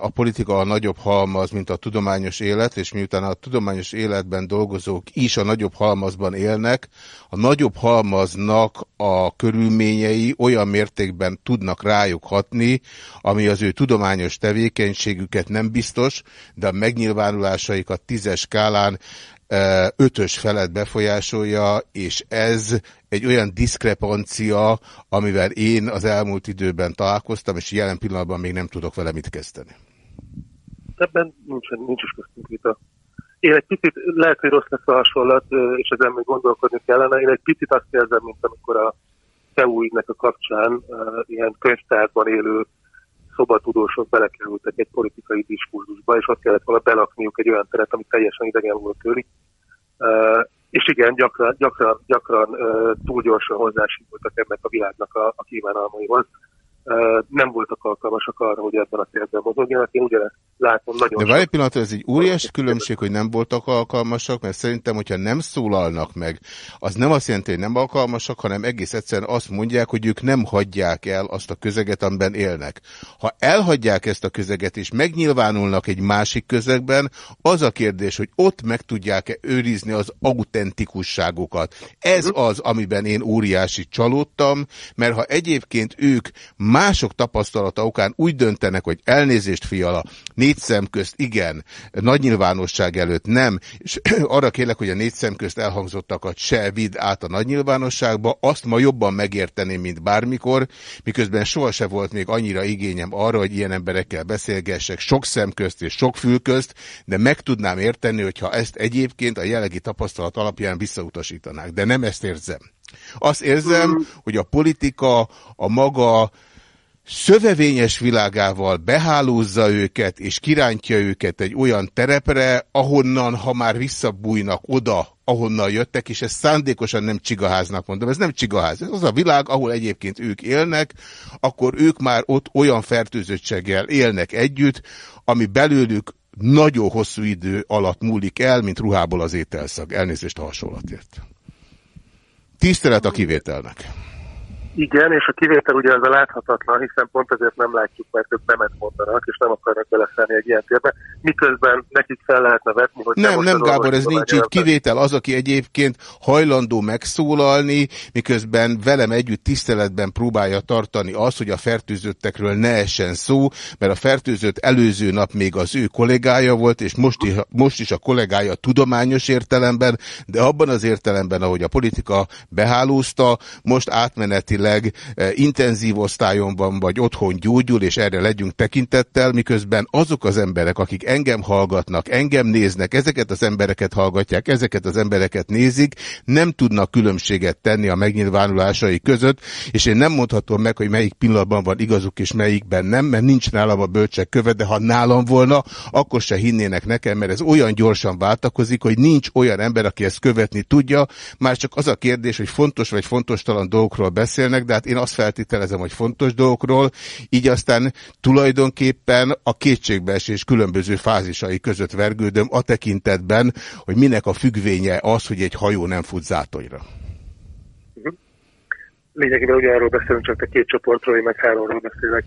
a politika a nagyobb halmaz, mint a tudományos élet, és miután a tudományos életben dolgozók is a nagyobb halmazban élnek, a nagyobb halmaznak a körülményei olyan mértékben tudnak rájuk hatni, ami az ő tudományos tevékenységüket nem biztos, de a megnyilvánulásaikat tízes skálán ötös felett befolyásolja, és ez egy olyan diszkrepancia, amivel én az elmúlt időben találkoztam, és jelen pillanatban még nem tudok vele mit kezdeni. Ebben nincs, nincs is köztünk vita. Én egy picit, lehet, hogy rossz lesz a hasonlat, és ezen még gondolkodni kellene. Én egy picit azt érzem, mint amikor a CEU-nek a kapcsán ilyen könyvtárban élő szobatudósok belekerültek egy politikai diskurzusba, és ott kellett volna belakniuk egy olyan teret, ami teljesen idegen volt tőlük. és igen, gyakran, gyakran, gyakran uh, túl gyorsan hozzásítottak ennek a világnak a, a kívánalmaihoz nem voltak alkalmasak arra, hogy ebben a térben mozogjanak. Én ugyanezt látom nagyon De várj egy pillanat, ez egy óriási különbség, hogy nem voltak alkalmasak, mert szerintem, hogyha nem szólalnak meg, az nem azt jelenti, hogy nem alkalmasak, hanem egész egyszerűen azt mondják, hogy ők nem hagyják el azt a közeget, amiben élnek. Ha elhagyják ezt a közeget, és megnyilvánulnak egy másik közegben, az a kérdés, hogy ott meg tudják-e őrizni az autentikusságokat. Ez mhm. az, amiben én óriási csalódtam, mert ha egyébként ők mások tapasztalata okán úgy döntenek, hogy elnézést fiala, négy szem közt igen, nagy nyilvánosság előtt nem, és arra kérlek, hogy a négy szem közt elhangzottakat se vidd át a nagy nyilvánosságba, azt ma jobban megérteném, mint bármikor, miközben soha se volt még annyira igényem arra, hogy ilyen emberekkel beszélgessek sok szem közt és sok fül közt, de meg tudnám érteni, hogyha ezt egyébként a jellegi tapasztalat alapján visszautasítanák. De nem ezt érzem. Azt érzem, hogy a politika a maga szövevényes világával behálózza őket, és kirántja őket egy olyan terepre, ahonnan, ha már visszabújnak oda, ahonnan jöttek, és ezt szándékosan nem csigaháznak mondom, ez nem csigaház, ez az a világ, ahol egyébként ők élnek, akkor ők már ott olyan fertőzöttséggel élnek együtt, ami belőlük nagyon hosszú idő alatt múlik el, mint ruhából az ételszag. Elnézést a hasonlatért. Tisztelet a kivételnek. Igen, és a kivétel ugye az a láthatatlan, hiszen pont ezért nem látjuk, mert ők nemet mondanak, és nem akarnak beleszállni egy ilyen térbe, miközben nekik fel lehetne vetni, hogy nem, nem, Gábor, ez nincs így. Kivétel az, aki egyébként hajlandó megszólalni, miközben velem együtt tiszteletben próbálja tartani azt, hogy a fertőzöttekről ne essen szó, mert a fertőzött előző nap még az ő kollégája volt, és most is, most is a kollégája tudományos értelemben, de abban az értelemben, ahogy a politika behálózta, most átmeneti esetleg eh, intenzív osztályon van, vagy otthon gyógyul, és erre legyünk tekintettel, miközben azok az emberek, akik engem hallgatnak, engem néznek, ezeket az embereket hallgatják, ezeket az embereket nézik, nem tudnak különbséget tenni a megnyilvánulásai között, és én nem mondhatom meg, hogy melyik pillanatban van igazuk, és melyikben nem, mert nincs nálam a bölcsek köve, de ha nálam volna, akkor se hinnének nekem, mert ez olyan gyorsan váltakozik, hogy nincs olyan ember, aki ezt követni tudja, már csak az a kérdés, hogy fontos vagy fontos talan dolgokról beszél, beszélnek, de hát én azt feltételezem, hogy fontos dolgokról, így aztán tulajdonképpen a kétségbeesés különböző fázisai között vergődöm a tekintetben, hogy minek a függvénye az, hogy egy hajó nem fut zátonyra. Mhm. Lényegében ugyanarról beszélünk, csak te két csoportról, én meg háromról beszélek.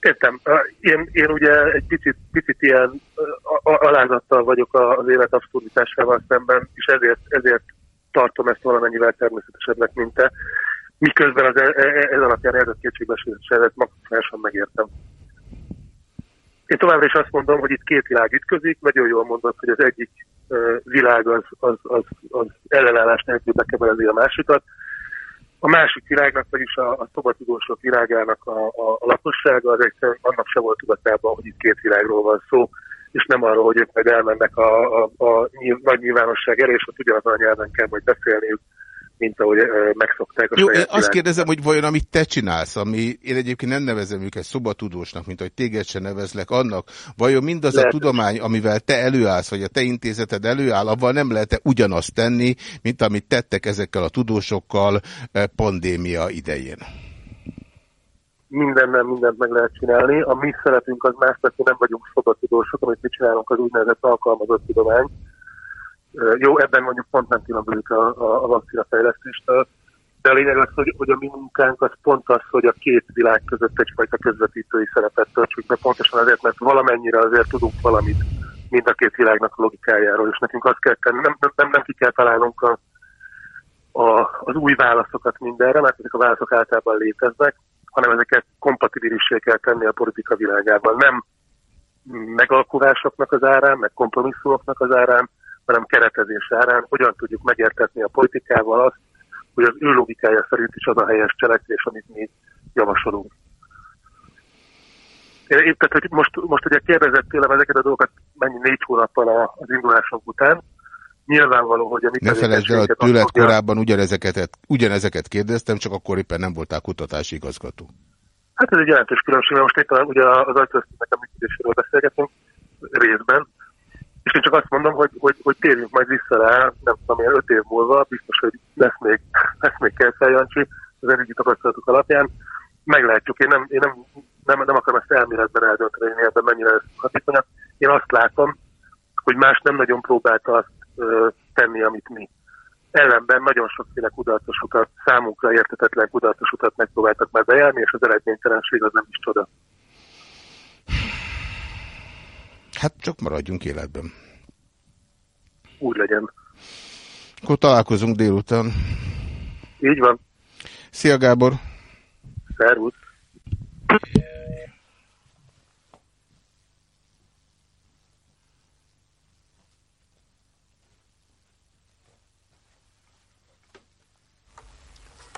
Értem. Én, én ugye egy picit, picit ilyen alázattal vagyok az élet abszurditásával szemben, és ezért, ezért tartom ezt valamennyivel természetesebbnek, mint te miközben az, e- e- ez alapján eredett kétségbeesésedet maximálisan megértem. Én továbbra is azt mondom, hogy itt két világ ütközik, nagyon jól mondod, hogy az egyik világ az, az, az, az ellenállás nélkül bekebelezi a másikat. A másik világnak, vagyis a, a szobatudósok világának a, a, a lakossága, az egyszerűen annak se volt tudatában, hogy itt két világról van szó, és nem arról, hogy ők majd elmennek a, a, a nagy nyilvánosság elé, és ott ugyanazon a nyelven kell majd beszélniük mint ahogy megszokták a Jó, én azt kérdezem, hogy vajon amit te csinálsz, ami én egyébként nem nevezem őket szobatudósnak, mint hogy téged se nevezlek annak, vajon mindaz lehet. a tudomány, amivel te előállsz, vagy a te intézeted előáll, abban nem lehet-e ugyanazt tenni, mint amit tettek ezekkel a tudósokkal pandémia idején? Minden nem, mindent meg lehet csinálni. A mi szerepünk az más, hogy nem vagyunk szobatudósok, amit mi csinálunk az úgynevezett alkalmazott tudomány, jó, ebben mondjuk pont nem különbözik a, a, a vakcina fejlesztéstől, de a lényeg az, hogy, hogy a mi munkánk az pont az, hogy a két világ között egyfajta közvetítői szerepet töltsük be, pontosan azért, mert valamennyire azért tudunk valamit mind a két világnak a logikájáról, és nekünk azt kell tenni, nem, nem, nem ki kell találnunk a, a, az új válaszokat mindenre, mert ezek a válaszok általában léteznek, hanem ezeket kompatibilissé kell tenni a politika világában. Nem megalkulásoknak az árán, meg kompromisszumoknak az árán, hanem keretezés árán, hogyan tudjuk megértetni a politikával azt, hogy az ő logikája szerint is az a helyes cselekvés, amit mi javasolunk. Én, tehát, hogy most, most ugye kérdezett tőlem ezeket a dolgokat mennyi négy hónappal az indulásunk után, nyilvánvaló, hogy a mi Ne felejtsd el, tőled korábban ugyanezeket, ugyanezeket kérdeztem, csak akkor éppen nem voltál kutatási igazgató. Hát ez egy jelentős különbség, mert most éppen ugye az ajtóztatnak a működéséről beszélgetünk részben, És én csak azt mondom, hogy, hogy, hogy térjünk majd vissza rá, nem tudom, ilyen öt év múlva, biztos, hogy lesz még, lesz még kell Jancsi az eddigi tapasztalatok alapján. Meglátjuk, én nem, én nem, nem, nem akarom ezt elméletben eldönteni, ebben mennyire lesz hatékonyak. Én azt látom, hogy más nem nagyon próbálta azt ö, tenni, amit mi. Ellenben nagyon sokféle kudarcos utat, számunkra értetetlen kudarcos utat megpróbáltak már bejárni, és az eredménytelenség az nem is csoda. Hát csak maradjunk életben. Úgy legyen. Akkor találkozunk délután. Így van. Szia Gábor! Szervusz!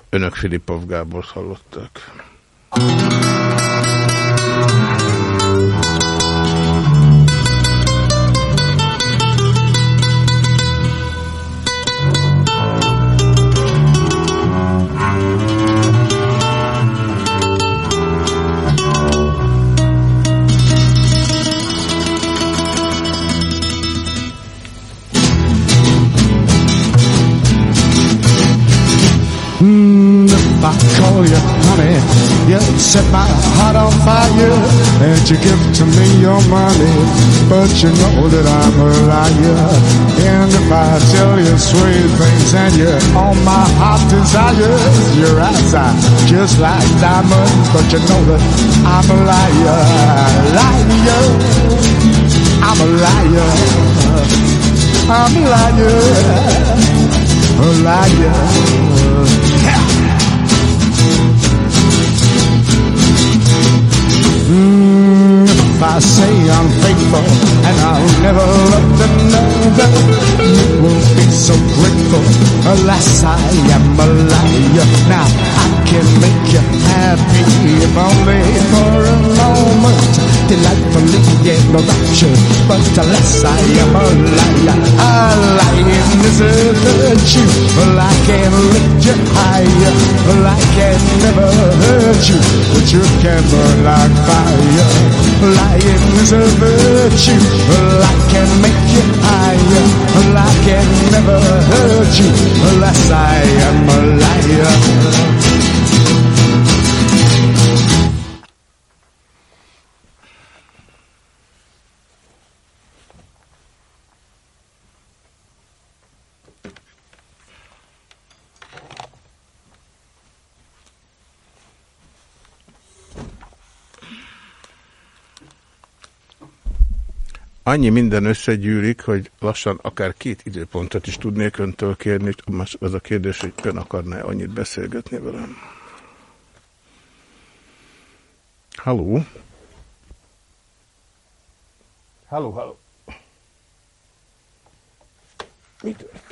Önök Filipov Gábor hallottak. You set my heart on fire, and you give to me your money, but you know that I'm a liar. And if I tell you sweet things and you on my heart desires, your eyes are just like diamonds, but you know that I'm a liar, liar. I'm a liar. I'm a liar, a liar. Mm, I say I'm faithful and I'll never love another, so grateful. Alas, I am a liar. Now I can make you happy if only for a moment. Delightfully rapture, but alas, I am a liar. A lying is a virtue. Well, I can lift you higher. Well, I can never hurt you, but you can burn like fire. Lying is a virtue. Well, I can make you higher. Well, I can never hurt you unless I am a liar. Annyi minden összegyűrik, hogy lassan akár két időpontot is tudnék öntől kérni. Az a kérdés, hogy ön akarná annyit beszélgetni velem. Halló? Halló, halló. Mi történt?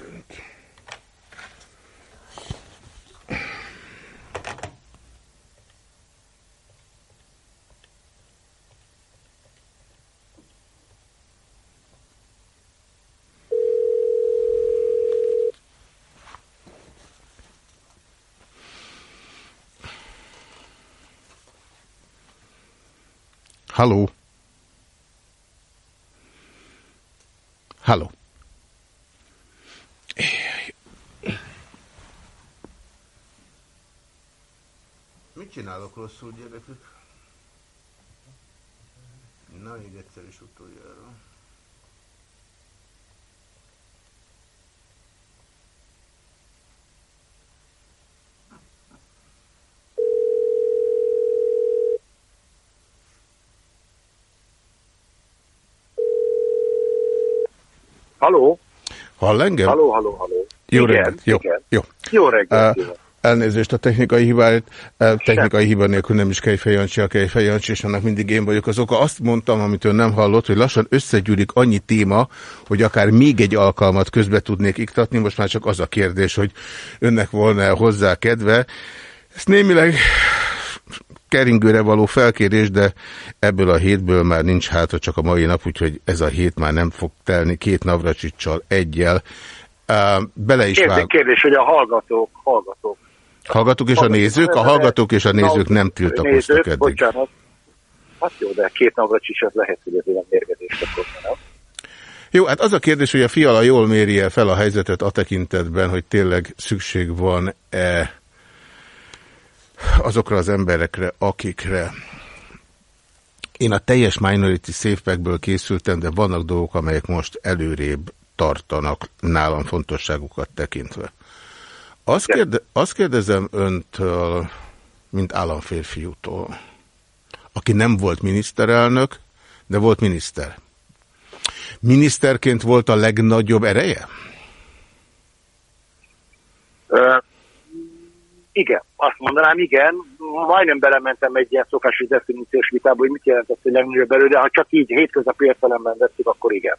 Halló? Halló? Mit csinálok rosszul, gyerekek? Na, még egyszer is utoljára. Haló? Hall engem? Haló, haló, haló. Jó igen, reggelt. Jó, igen. jó. Jó reggelt. Uh, elnézést a technikai hibáért. Technikai hiba nélkül nem is Kejfej Jancsi, a Kejfej Jancsi, és annak mindig én vagyok az oka. Azt mondtam, amit ön nem hallott, hogy lassan összegyűlik annyi téma, hogy akár még egy alkalmat közbe tudnék iktatni. Most már csak az a kérdés, hogy önnek volna -e hozzá kedve. Ezt némileg keringőre való felkérés, de ebből a hétből már nincs hátra csak a mai nap, úgyhogy ez a hét már nem fog telni két navracsicsal egyel. Bele is vág. kérdés, hogy a hallgatók, hallgatók. Hallgatók és a nézők? A hallgatók és a nézők nem tiltakoztak Nézők, eddig. bocsánat. Hát jó, de két napra csisat lehet, hogy mérgedést akkor nem. Jó, hát az a kérdés, hogy a fiala jól méri -e fel a helyzetet a tekintetben, hogy tényleg szükség van-e azokra az emberekre, akikre én a teljes Minority Safe készültem, de vannak dolgok, amelyek most előrébb tartanak nálam fontosságukat tekintve. Azt, kérde, azt kérdezem öntől, mint államférfiútól, aki nem volt miniszterelnök, de volt miniszter. Miniszterként volt a legnagyobb ereje? Igen, azt mondanám, igen. Majdnem belementem egy ilyen szokásos definíciós vitába, hogy mit jelent az, hogy legnagyobb erő, de ha csak így hétköznapi értelemben vettük, akkor igen.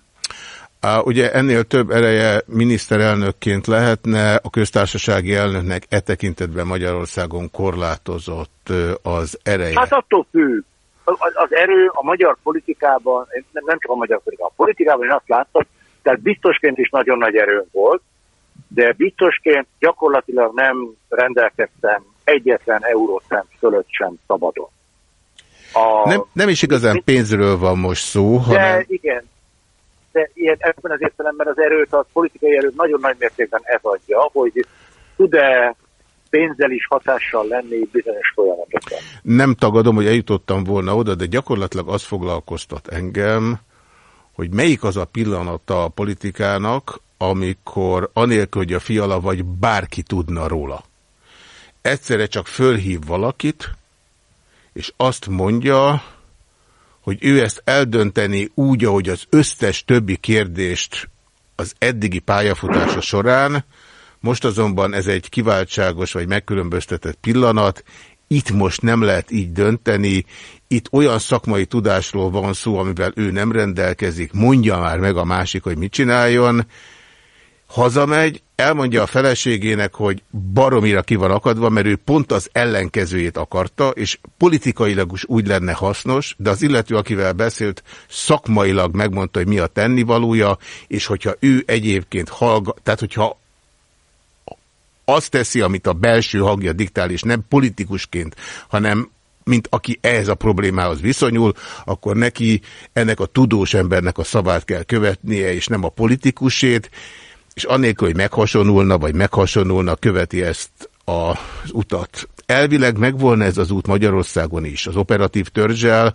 Uh, ugye ennél több ereje miniszterelnökként lehetne, a köztársasági elnöknek e tekintetben Magyarországon korlátozott az ereje. Hát attól függ. Az, az erő a magyar politikában, nem csak a magyar politikában, a politikában én azt láttam, tehát biztosként is nagyon nagy erőn volt, de biztosként gyakorlatilag nem rendelkeztem egyetlen eurócent fölött sem szabadon. A, nem, nem is igazán pénzről van most szó, de hanem... igen, de ilyen, ebben az értelemben az erőt, a politikai erőt nagyon nagy mértékben ez adja, hogy tud-e pénzzel is hatással lenni bizonyos folyamatokban. Nem tagadom, hogy eljutottam volna oda, de gyakorlatilag az foglalkoztat engem, hogy melyik az a pillanata a politikának, amikor anélkül, hogy a fiala vagy bárki tudna róla. Egyszerre csak fölhív valakit, és azt mondja, hogy ő ezt eldönteni úgy, ahogy az összes többi kérdést az eddigi pályafutása során, most azonban ez egy kiváltságos vagy megkülönböztetett pillanat, itt most nem lehet így dönteni, itt olyan szakmai tudásról van szó, amivel ő nem rendelkezik, mondja már meg a másik, hogy mit csináljon, hazamegy, elmondja a feleségének, hogy baromira ki van akadva, mert ő pont az ellenkezőjét akarta, és politikailag is úgy lenne hasznos, de az illető, akivel beszélt, szakmailag megmondta, hogy mi a tennivalója, és hogyha ő egyébként hallgat, tehát hogyha azt teszi, amit a belső hangja diktál, és nem politikusként, hanem mint aki ehhez a problémához viszonyul, akkor neki ennek a tudós embernek a szavát kell követnie, és nem a politikusét, és annélkül, hogy meghasonulna, vagy meghasonulna, követi ezt az utat. Elvileg megvolna ez az út Magyarországon is, az operatív törzsel,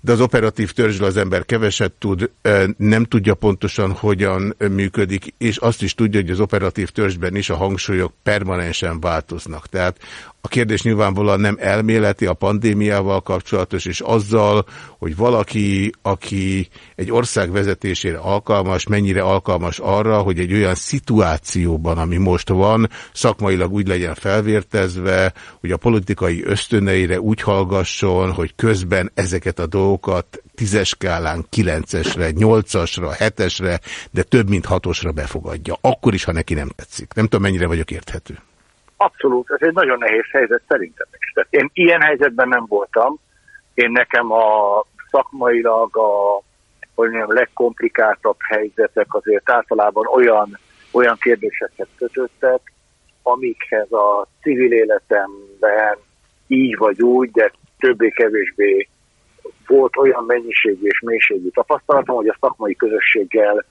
de az operatív törzsről az ember keveset tud, nem tudja pontosan, hogyan működik, és azt is tudja, hogy az operatív törzsben is a hangsúlyok permanensen változnak. Tehát a kérdés nyilvánvalóan nem elméleti a pandémiával kapcsolatos, és azzal, hogy valaki, aki egy ország vezetésére alkalmas, mennyire alkalmas arra, hogy egy olyan szituációban, ami most van, szakmailag úgy legyen felvértezve, hogy a politikai ösztöneire úgy hallgasson, hogy közben ezeket a dolgokat tízes skálán kilencesre, nyolcasra, hetesre, de több mint hatosra befogadja. Akkor is, ha neki nem tetszik. Nem tudom, mennyire vagyok érthető. Abszolút, ez egy nagyon nehéz helyzet szerintem is. Tehát én ilyen helyzetben nem voltam. Én nekem a szakmailag a hogy mondjam, legkomplikáltabb helyzetek azért általában olyan, olyan kérdéseket kötöttek, amikhez a civil életemben így vagy úgy, de többé-kevésbé volt olyan mennyiségű és mélységű tapasztalatom, hogy a szakmai közösséggel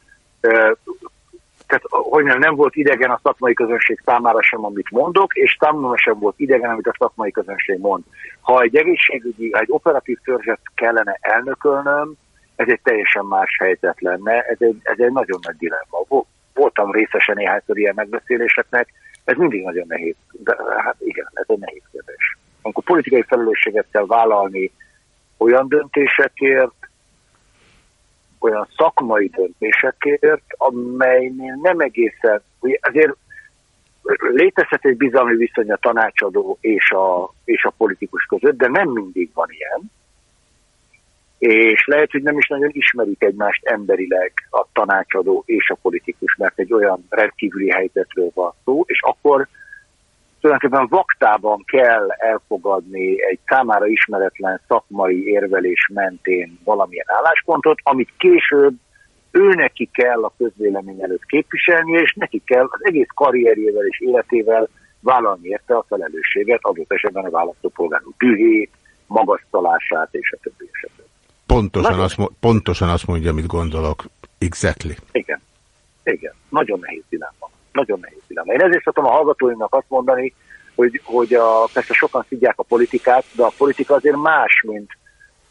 tehát hogy nem volt idegen a szakmai közönség számára sem, amit mondok, és számomra sem volt idegen, amit a szakmai közönség mond. Ha egy egészségügyi, ha egy operatív törzset kellene elnökölnöm, ez egy teljesen más helyzet lenne, ez egy, ez egy nagyon nagy dilemma. Voltam részese néhányszor ilyen megbeszéléseknek, ez mindig nagyon nehéz. De hát igen, ez egy nehéz kérdés. Amikor politikai felelősséget kell vállalni olyan döntésekért, olyan szakmai döntésekért, amelynél nem egészen, azért létezhet egy bizalmi viszony a tanácsadó és a, és a politikus között, de nem mindig van ilyen. És lehet, hogy nem is nagyon ismerik egymást emberileg a tanácsadó és a politikus, mert egy olyan rendkívüli helyzetről van szó, és akkor tulajdonképpen vaktában kell elfogadni egy számára ismeretlen szakmai érvelés mentén valamilyen álláspontot, amit később ő neki kell a közvélemény előtt képviselni, és neki kell az egész karrierjével és életével vállalni érte a felelősséget, adott esetben a választópolgárok dühét, magasztalását és a többi esetet. Pontosan azt, pontosan azt mondja, amit gondolok. Exactly. Igen. Igen. Nagyon nehéz dilemma. Nagyon nehéz dilemma. Én ezért szoktam a hallgatóimnak azt mondani, hogy, hogy a, persze sokan szidják a politikát, de a politika azért más, mint,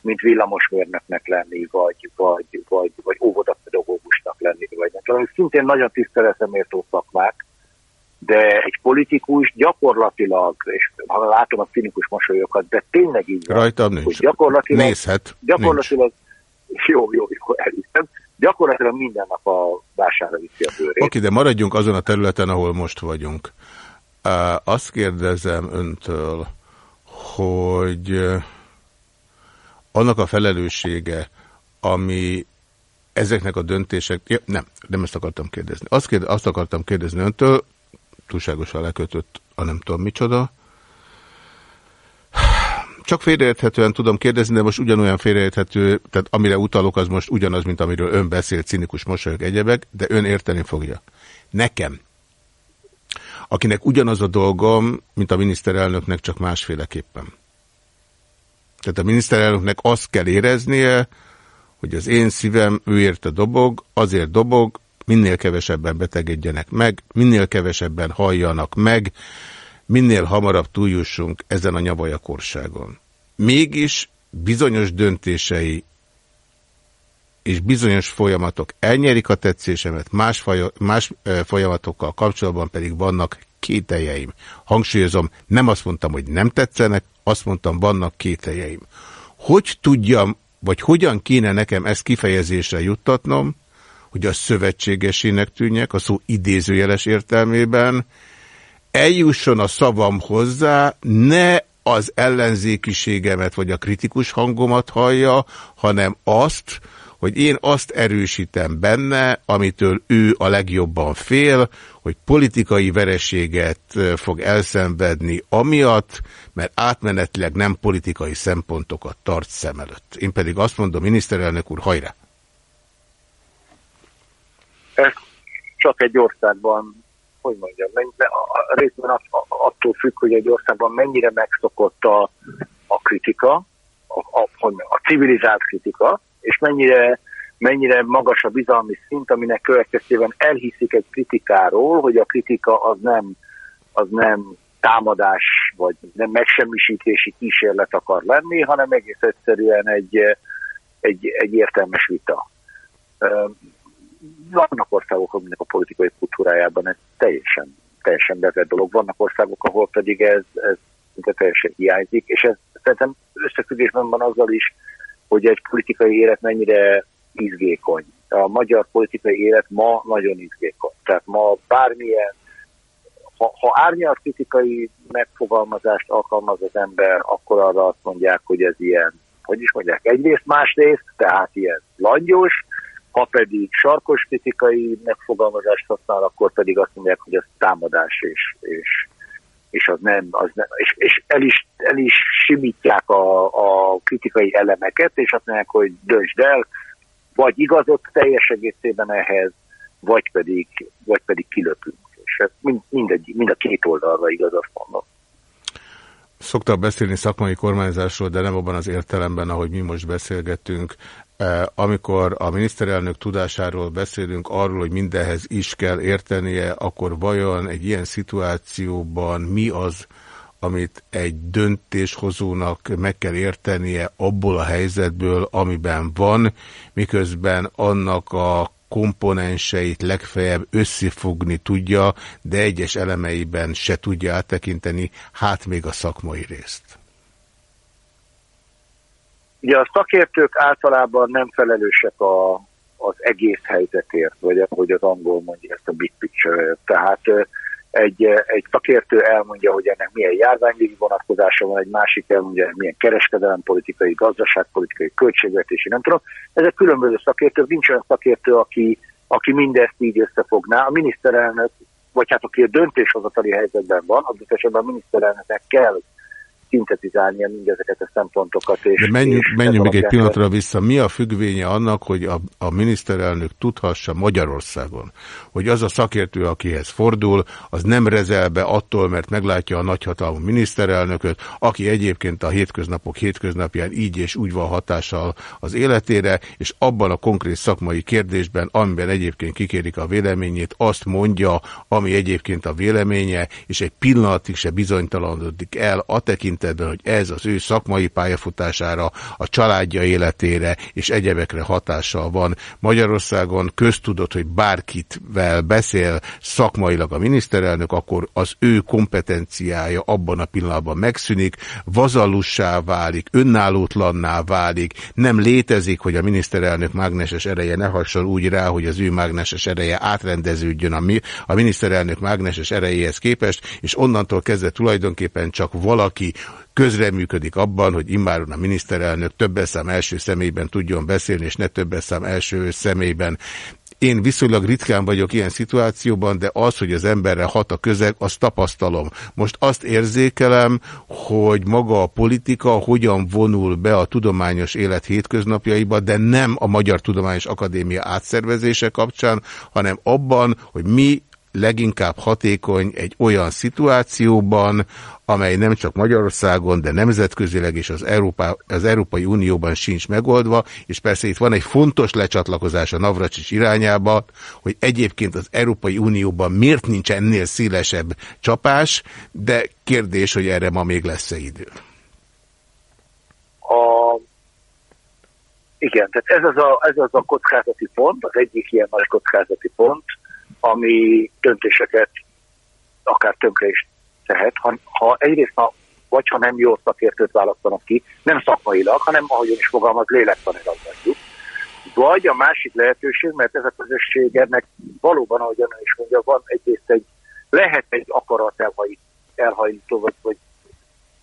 mint villamosmérnöknek lenni, vagy, vagy, vagy, vagy óvodapedagógusnak lenni, vagy nem. Szintén nagyon tiszteletemértó szakmák, de egy politikus gyakorlatilag, és ha látom a cinikus mosolyokat, de tényleg így van, Rajtam nincs. hogy gyakorlatilag, Nézhet. gyakorlatilag nincs. jó, jó, jó, elhiszem, gyakorlatilag minden nap a vásárra viszi a bőrét. Oké, de maradjunk azon a területen, ahol most vagyunk. Azt kérdezem öntől, hogy annak a felelőssége, ami ezeknek a döntések... Ja, nem, nem ezt akartam kérdezni. Azt, kérde, azt akartam kérdezni öntől, túlságosan lekötött a nem tudom micsoda. Csak félreérthetően tudom kérdezni, de most ugyanolyan félreérthető, tehát amire utalok, az most ugyanaz, mint amiről ön beszél, cinikus mosolyog egyebek, de ön érteni fogja. Nekem, akinek ugyanaz a dolgom, mint a miniszterelnöknek, csak másféleképpen. Tehát a miniszterelnöknek azt kell éreznie, hogy az én szívem őért a dobog, azért dobog, minél kevesebben betegedjenek meg, minél kevesebben halljanak meg, minél hamarabb túljussunk ezen a nyavajakorságon. Mégis bizonyos döntései és bizonyos folyamatok elnyerik a tetszésemet, más, más folyamatokkal kapcsolatban pedig vannak kételjeim. Hangsúlyozom, nem azt mondtam, hogy nem tetszenek, azt mondtam, vannak kételjeim. Hogy tudjam, vagy hogyan kéne nekem ezt kifejezésre juttatnom, hogy a szövetségesének tűnjek, a szó idézőjeles értelmében, eljusson a szavam hozzá, ne az ellenzékiségemet vagy a kritikus hangomat hallja, hanem azt, hogy én azt erősítem benne, amitől ő a legjobban fél, hogy politikai vereséget fog elszenvedni amiatt, mert átmenetileg nem politikai szempontokat tart szem előtt. Én pedig azt mondom, miniszterelnök úr, hajrá! Ez csak egy országban, hogy mondjam, a részben attól függ, hogy egy országban mennyire megszokott a, a kritika, a, a, a civilizált kritika, és mennyire, mennyire magas a bizalmi szint, aminek következtében elhiszik egy kritikáról, hogy a kritika az nem, az nem támadás, vagy nem megsemmisítési kísérlet akar lenni, hanem egész egyszerűen egy, egy, egy értelmes vita vannak országok, aminek a politikai kultúrájában ez teljesen, teljesen bevett dolog. Vannak országok, ahol pedig ez, ez teljesen hiányzik, és ez szerintem összefüggésben van azzal is, hogy egy politikai élet mennyire izgékony. A magyar politikai élet ma nagyon izgékony. Tehát ma bármilyen, ha, ha árnyalt kritikai megfogalmazást alkalmaz az ember, akkor arra azt mondják, hogy ez ilyen, hogy is mondják, egyrészt, másrészt, tehát ilyen langyos, ha pedig sarkos kritikai megfogalmazást használ, akkor pedig azt mondják, hogy ez támadás, és, és, és az nem, az nem és, és el, is, el is simítják a, a kritikai elemeket, és azt mondják, hogy döntsd el, vagy igazod teljes egészében ehhez, vagy pedig, vagy pedig kilöpünk. És ez mind, mindegy, mind a két oldalra igaz, azt. Szoktak beszélni szakmai kormányzásról, de nem abban az értelemben, ahogy mi most beszélgetünk. E, amikor a miniszterelnök tudásáról beszélünk arról, hogy mindenhez is kell értenie, akkor vajon egy ilyen szituációban mi az, amit egy döntéshozónak meg kell értenie abból a helyzetből, amiben van, miközben annak a komponenseit legfeljebb összefogni tudja, de egyes elemeiben se tudja áttekinteni, hát még a szakmai részt. Ugye a szakértők általában nem felelősek a, az egész helyzetért, vagy ahogy az angol mondja ezt a big picture. Tehát egy, egy szakértő elmondja, hogy ennek milyen járványügyi vonatkozása van, egy másik elmondja, hogy milyen kereskedelempolitikai, gazdaságpolitikai, költségvetési, nem tudom. Ezek különböző szakértők, nincs olyan szakértő, aki, aki mindezt így összefogná. A miniszterelnök, vagy hát aki a döntéshozatali helyzetben van, az esetben a miniszterelnöknek kell szintetizálnia mindezeket a szempontokat. És, De menjünk, és menjünk még egy pillanatra vissza. Mi a függvénye annak, hogy a, a miniszterelnök tudhassa Magyarországon, hogy az a szakértő, akihez fordul, az nem rezel be attól, mert meglátja a nagyhatalmú miniszterelnököt, aki egyébként a hétköznapok hétköznapján így és úgy van hatással az életére, és abban a konkrét szakmai kérdésben, amiben egyébként kikérik a véleményét, azt mondja, ami egyébként a véleménye, és egy pillanatig se bizonytalanodik el a tekintetben, hogy ez az ő szakmai pályafutására, a családja életére és egyebekre hatással van. Magyarországon köztudott, hogy bárkitvel beszél szakmailag a miniszterelnök, akkor az ő kompetenciája abban a pillanatban megszűnik, vazallussá válik, önállótlanná válik, nem létezik, hogy a miniszterelnök mágneses ereje ne hasson úgy rá, hogy az ő mágneses ereje átrendeződjön a, mi, a miniszterelnök mágneses erejéhez képest, és onnantól kezdve tulajdonképpen csak valaki közreműködik abban, hogy immáron a miniszterelnök többeszám első személyben tudjon beszélni, és ne többeszám első személyben. Én viszonylag ritkán vagyok ilyen szituációban, de az, hogy az emberre hat a közeg, azt tapasztalom. Most azt érzékelem, hogy maga a politika hogyan vonul be a tudományos élet hétköznapjaiba, de nem a Magyar Tudományos Akadémia átszervezése kapcsán, hanem abban, hogy mi leginkább hatékony egy olyan szituációban, amely nem csak Magyarországon, de nemzetközileg és az, Európa, az Európai Unióban sincs megoldva, és persze itt van egy fontos lecsatlakozás a Navracsics irányába, hogy egyébként az Európai Unióban miért nincs ennél szélesebb csapás, de kérdés, hogy erre ma még lesz-e idő. A... Igen, tehát ez az, a, ez az a kockázati pont, az egyik ilyen nagy kockázati pont, ami döntéseket akár tönkre is tehet, ha, ha egyrészt ha, vagy ha nem jó szakértőt választanak ki, nem szakmailag, hanem ahogy is fogalmaz, lélektanilag mondjuk. Vagy a másik lehetőség, mert ez a közösség ennek valóban, ahogy ön is mondja, van egyrészt egy, lehet egy akarat elhajlító, vagy, vagy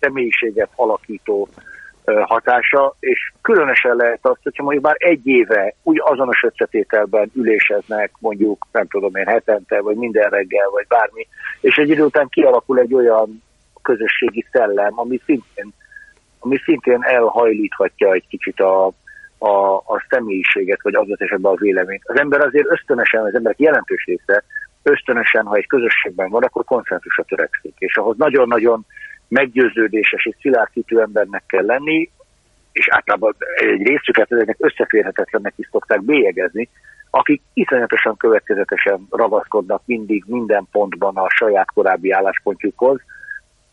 személyiséget alakító hatása, és különösen lehet azt, hogyha mondjuk már egy éve úgy azonos összetételben üléseznek, mondjuk nem tudom én hetente, vagy minden reggel, vagy bármi, és egy idő után kialakul egy olyan közösségi szellem, ami szintén, ami szintén elhajlíthatja egy kicsit a, a, a személyiséget, vagy az esetben a véleményt. Az ember azért ösztönösen, az emberek jelentős része ösztönösen, ha egy közösségben van, akkor konszenzusra törekszik. És ahhoz nagyon-nagyon meggyőződéses és szilárdítő embernek kell lenni, és általában egy részüket ezeknek összeférhetetlennek is szokták bélyegezni, akik iszonyatosan következetesen ragaszkodnak mindig minden pontban a saját korábbi álláspontjukhoz,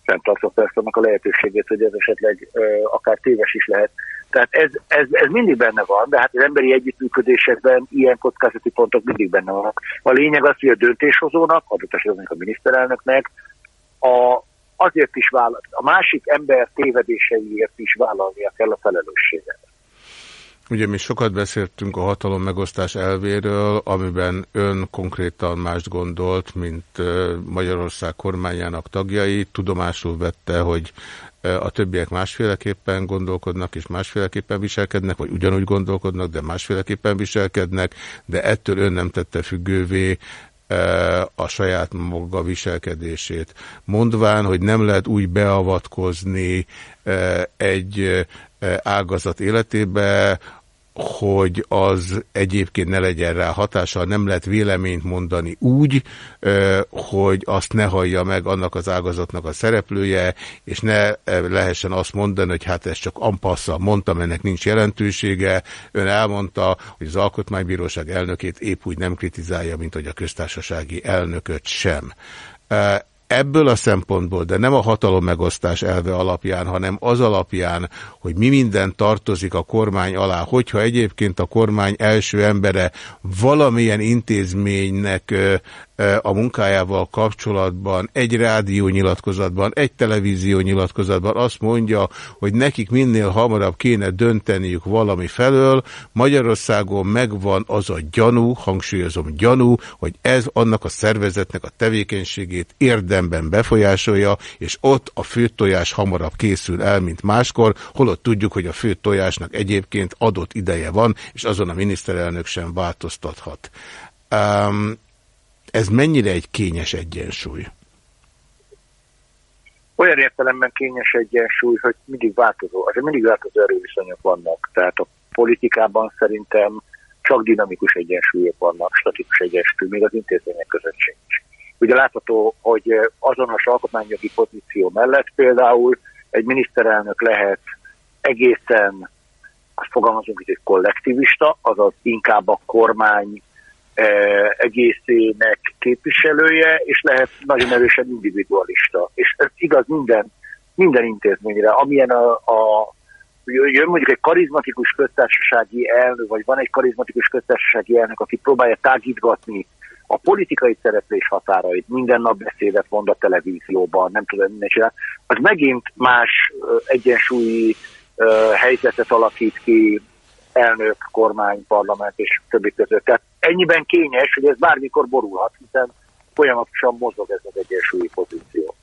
fenntartva persze annak a lehetőségét, hogy ez esetleg ö, akár téves is lehet. Tehát ez, ez, ez mindig benne van, de hát az emberi együttműködésekben ilyen kockázati pontok mindig benne vannak. A lényeg az, hogy a döntéshozónak, adott esetben a miniszterelnöknek a, azért is vállal, a másik ember tévedéseiért is vállalnia kell a felelősséget. Ugye mi sokat beszéltünk a hatalom megosztás elvéről, amiben ön konkrétan mást gondolt, mint Magyarország kormányának tagjai. Tudomásul vette, hogy a többiek másféleképpen gondolkodnak és másféleképpen viselkednek, vagy ugyanúgy gondolkodnak, de másféleképpen viselkednek, de ettől ön nem tette függővé a saját maga viselkedését. Mondván, hogy nem lehet úgy beavatkozni egy ágazat életébe, hogy az egyébként ne legyen rá hatással, nem lehet véleményt mondani úgy, hogy azt ne hallja meg annak az ágazatnak a szereplője, és ne lehessen azt mondani, hogy hát ez csak ampassza, mondtam, ennek nincs jelentősége. Ön elmondta, hogy az Alkotmánybíróság elnökét épp úgy nem kritizálja, mint hogy a köztársasági elnököt sem ebből a szempontból, de nem a hatalom megosztás elve alapján, hanem az alapján, hogy mi minden tartozik a kormány alá, hogyha egyébként a kormány első embere valamilyen intézménynek a munkájával kapcsolatban, egy rádió nyilatkozatban, egy televízió nyilatkozatban azt mondja, hogy nekik minél hamarabb kéne dönteniük valami felől. Magyarországon megvan az a gyanú, hangsúlyozom gyanú, hogy ez annak a szervezetnek a tevékenységét érdemben befolyásolja, és ott a főtojás hamarabb készül el, mint máskor, holott tudjuk, hogy a főtojásnak egyébként adott ideje van, és azon a miniszterelnök sem változtathat. Um, ez mennyire egy kényes egyensúly? olyan értelemben kényes egyensúly, hogy mindig változó, azért mindig változó erőviszonyok vannak. Tehát a politikában szerintem csak dinamikus egyensúlyok vannak, statikus egyensúly, még az intézmények között sincs. Ugye látható, hogy azonos alkotmányjogi pozíció mellett például egy miniszterelnök lehet egészen, azt fogalmazunk, hogy egy kollektivista, azaz inkább a kormány egészének képviselője, és lehet nagyon erősen individualista. És ez igaz minden, minden intézményre, amilyen a, a jön mondjuk egy karizmatikus köztársasági elnök, vagy van egy karizmatikus köztársasági elnök, aki próbálja tágítgatni a politikai szereplés határait, minden nap beszédet mond a televízióban, nem tudom, minden csinál, az megint más egyensúlyi helyzetet alakít ki elnök, kormány, parlament és többi között. Tehát ennyiben kényes, hogy ez bármikor borulhat, hiszen folyamatosan mozog ez az egyensúlyi pozíció.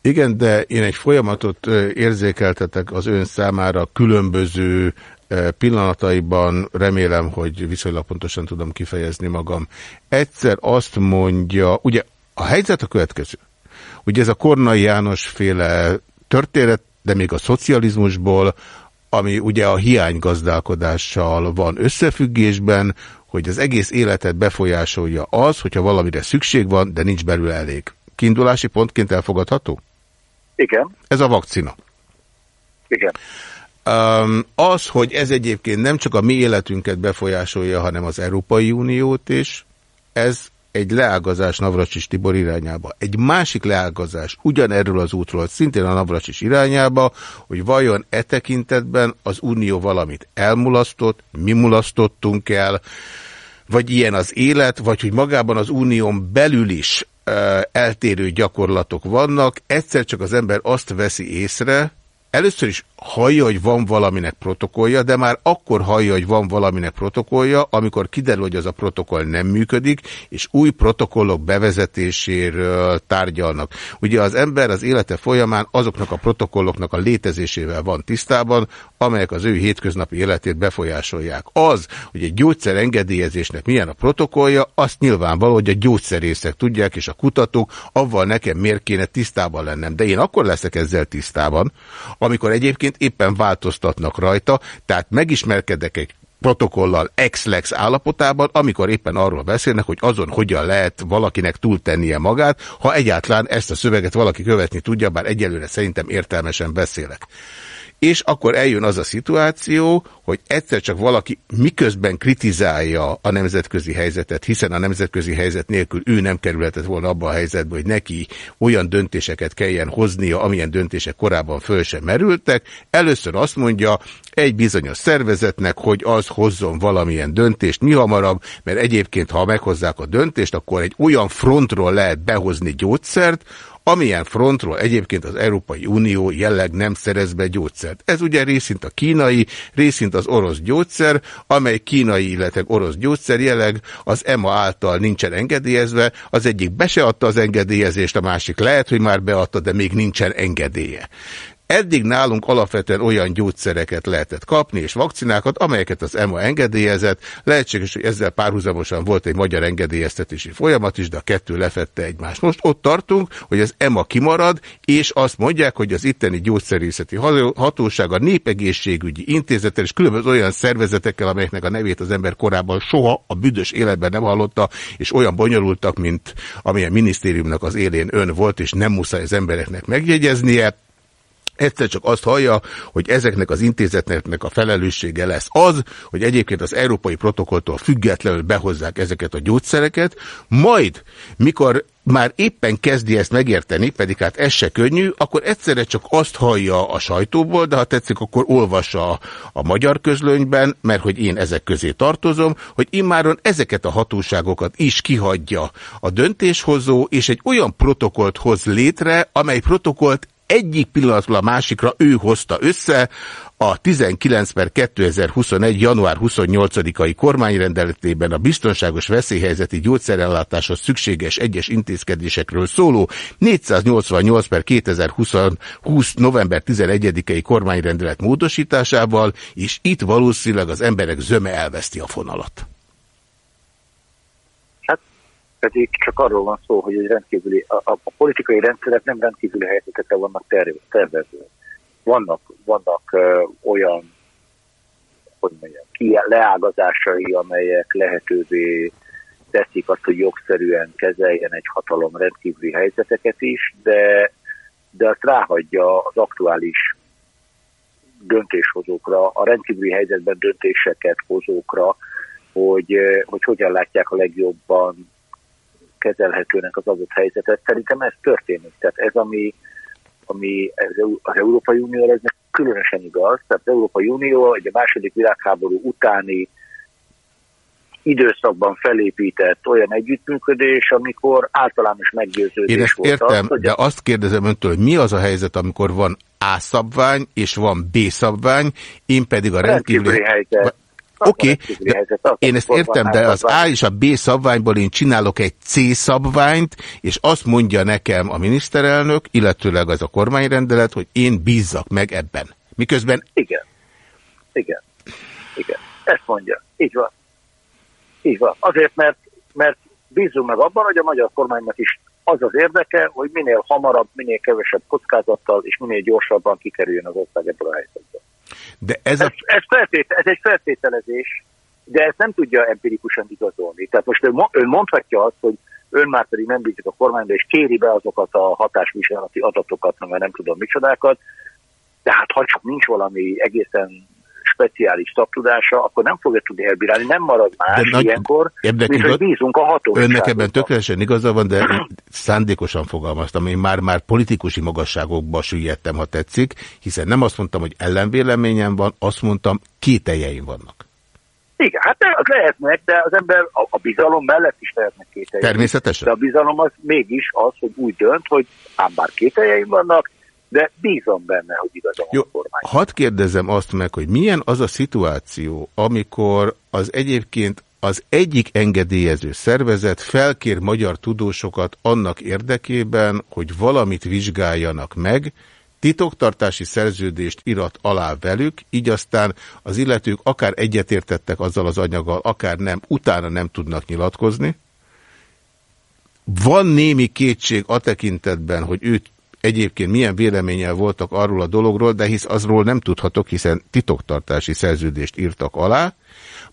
Igen, de én egy folyamatot érzékeltetek az ön számára különböző pillanataiban, remélem, hogy viszonylag pontosan tudom kifejezni magam. Egyszer azt mondja, ugye a helyzet a következő. Ugye ez a Kornai János féle történet, de még a szocializmusból, ami ugye a hiánygazdálkodással van összefüggésben, hogy az egész életet befolyásolja az, hogyha valamire szükség van, de nincs belőle elég. Kiindulási pontként elfogadható? Igen. Ez a vakcina. Igen. Um, az, hogy ez egyébként nem csak a mi életünket befolyásolja, hanem az Európai Uniót is, ez egy leágazás Navracsis Tibor irányába. Egy másik leágazás ugyanerről az útról, szintén a Navracsis irányába, hogy vajon e tekintetben az Unió valamit elmulasztott, mi mulasztottunk el, vagy ilyen az élet, vagy hogy magában az Unión belül is eltérő gyakorlatok vannak, egyszer csak az ember azt veszi észre, először is hallja, hogy van valaminek protokollja, de már akkor hallja, hogy van valaminek protokollja, amikor kiderül, hogy az a protokoll nem működik, és új protokollok bevezetéséről tárgyalnak. Ugye az ember az élete folyamán azoknak a protokolloknak a létezésével van tisztában, amelyek az ő hétköznapi életét befolyásolják. Az, hogy egy gyógyszer engedélyezésnek milyen a protokollja, azt nyilvánvaló, hogy a gyógyszerészek tudják, és a kutatók, avval nekem miért kéne tisztában lennem. De én akkor leszek ezzel tisztában, amikor egyébként éppen változtatnak rajta, tehát megismerkedek egy protokollal ex-lex állapotában, amikor éppen arról beszélnek, hogy azon hogyan lehet valakinek túltennie magát, ha egyáltalán ezt a szöveget valaki követni tudja, bár egyelőre szerintem értelmesen beszélek és akkor eljön az a szituáció, hogy egyszer csak valaki miközben kritizálja a nemzetközi helyzetet, hiszen a nemzetközi helyzet nélkül ő nem kerülhetett volna abba a helyzetbe, hogy neki olyan döntéseket kelljen hoznia, amilyen döntések korábban föl sem merültek. Először azt mondja egy bizonyos szervezetnek, hogy az hozzon valamilyen döntést mi hamarabb, mert egyébként, ha meghozzák a döntést, akkor egy olyan frontról lehet behozni gyógyszert, amilyen frontról egyébként az Európai Unió jelleg nem szerez be gyógyszert. Ez ugye részint a kínai, részint az orosz gyógyszer, amely kínai, illetve orosz gyógyszer jelleg az EMA által nincsen engedélyezve, az egyik be se adta az engedélyezést, a másik lehet, hogy már beadta, de még nincsen engedélye. Eddig nálunk alapvetően olyan gyógyszereket lehetett kapni, és vakcinákat, amelyeket az EMA engedélyezett. Lehetséges, hogy ezzel párhuzamosan volt egy magyar engedélyeztetési folyamat is, de a kettő lefette egymást. Most ott tartunk, hogy az EMA kimarad, és azt mondják, hogy az itteni gyógyszerészeti hatóság, a népegészségügyi intézettel és különböző olyan szervezetekkel, amelyeknek a nevét az ember korábban soha a büdös életben nem hallotta, és olyan bonyolultak, mint amilyen minisztériumnak az élén ön volt, és nem muszáj az embereknek megjegyeznie Egyszer csak azt hallja, hogy ezeknek az intézetnek a felelőssége lesz az, hogy egyébként az európai protokolltól függetlenül behozzák ezeket a gyógyszereket, majd, mikor már éppen kezdi ezt megérteni, pedig hát ez se könnyű, akkor egyszerre csak azt hallja a sajtóból, de ha tetszik, akkor olvassa a magyar közlönyben, mert hogy én ezek közé tartozom, hogy immáron ezeket a hatóságokat is kihagyja a döntéshozó, és egy olyan protokollt hoz létre, amely protokollt egyik pillanatról a másikra ő hozta össze a 19 per 2021. január 28-ai kormányrendeletében a biztonságos veszélyhelyzeti gyógyszerellátáshoz szükséges egyes intézkedésekről szóló 488 per 2020. november 11-i kormányrendelet módosításával, és itt valószínűleg az emberek zöme elveszti a fonalat. Pedig csak arról van szó, hogy egy rendkívüli, a, a, politikai rendszerek nem rendkívüli helyzetekre vannak tervezve. Vannak, vannak ö, olyan hogy mondjam, leágazásai, amelyek lehetővé teszik azt, hogy jogszerűen kezeljen egy hatalom rendkívüli helyzeteket is, de, de azt ráhagyja az aktuális döntéshozókra, a rendkívüli helyzetben döntéseket hozókra, hogy, hogy hogyan látják a legjobban kezelhetőnek az adott helyzetet. Szerintem ez történik. Tehát ez, ami, ami az Európai Unió, ez különösen igaz. Tehát az Európai Unió egy a második világháború utáni időszakban felépített olyan együttműködés, amikor általános meggyőződés Én ezt volt értem, az, hogy de azt kérdezem öntől, hogy mi az a helyzet, amikor van A szabvány és van B szabvány, én pedig a rendkívüli... rendkívüli helyzet. Oké, okay, én ezt értem, de az. A és a B szabványból én csinálok egy C szabványt, és azt mondja nekem a miniszterelnök, illetőleg az a kormányrendelet, hogy én bízzak meg ebben. Miközben Igen. Igen. Igen. Ezt mondja. Így van. Így van. Azért, mert, mert bízunk meg abban, hogy a magyar kormánynak is az az érdeke, hogy minél hamarabb, minél kevesebb kockázattal és minél gyorsabban kikerüljön az ország ebből a helyzetből. De ez Ez, a... ez, feltét, ez egy feltételezés, de ezt nem tudja empirikusan igazolni. Tehát most ő, ön mondhatja azt, hogy ön már pedig nem bízik a kormányba, és kéri be azokat a hatásvizsgálati adatokat, mert nem tudom micsodákat, tehát ha csak nincs valami egészen speciális szaktudása, akkor nem fogja tudni elbírálni, nem marad más De nagy- ilyenkor, mint hogy igaz- bízunk a hatóságokban. Önnek ebben tökéletesen igaza van, de szándékosan fogalmaztam. Én már-már politikusi magasságokba süllyedtem, ha tetszik, hiszen nem azt mondtam, hogy ellenvéleményem van, azt mondtam, kételjeim vannak. Igen, hát az lehetnek, de az ember a, a bizalom mellett is lehetnek kételjei. Természetesen. De a bizalom az mégis az, hogy úgy dönt, hogy ám bár kételjeim vannak, de bízom benne, hogy igazam Jó, a kormány. hadd kérdezem azt meg, hogy milyen az a szituáció, amikor az egyébként az egyik engedélyező szervezet felkér magyar tudósokat annak érdekében, hogy valamit vizsgáljanak meg, titoktartási szerződést irat alá velük, így aztán az illetők akár egyetértettek azzal az anyaggal, akár nem, utána nem tudnak nyilatkozni. Van némi kétség a tekintetben, hogy őt egyébként milyen véleménnyel voltak arról a dologról, de hisz azról nem tudhatok, hiszen titoktartási szerződést írtak alá,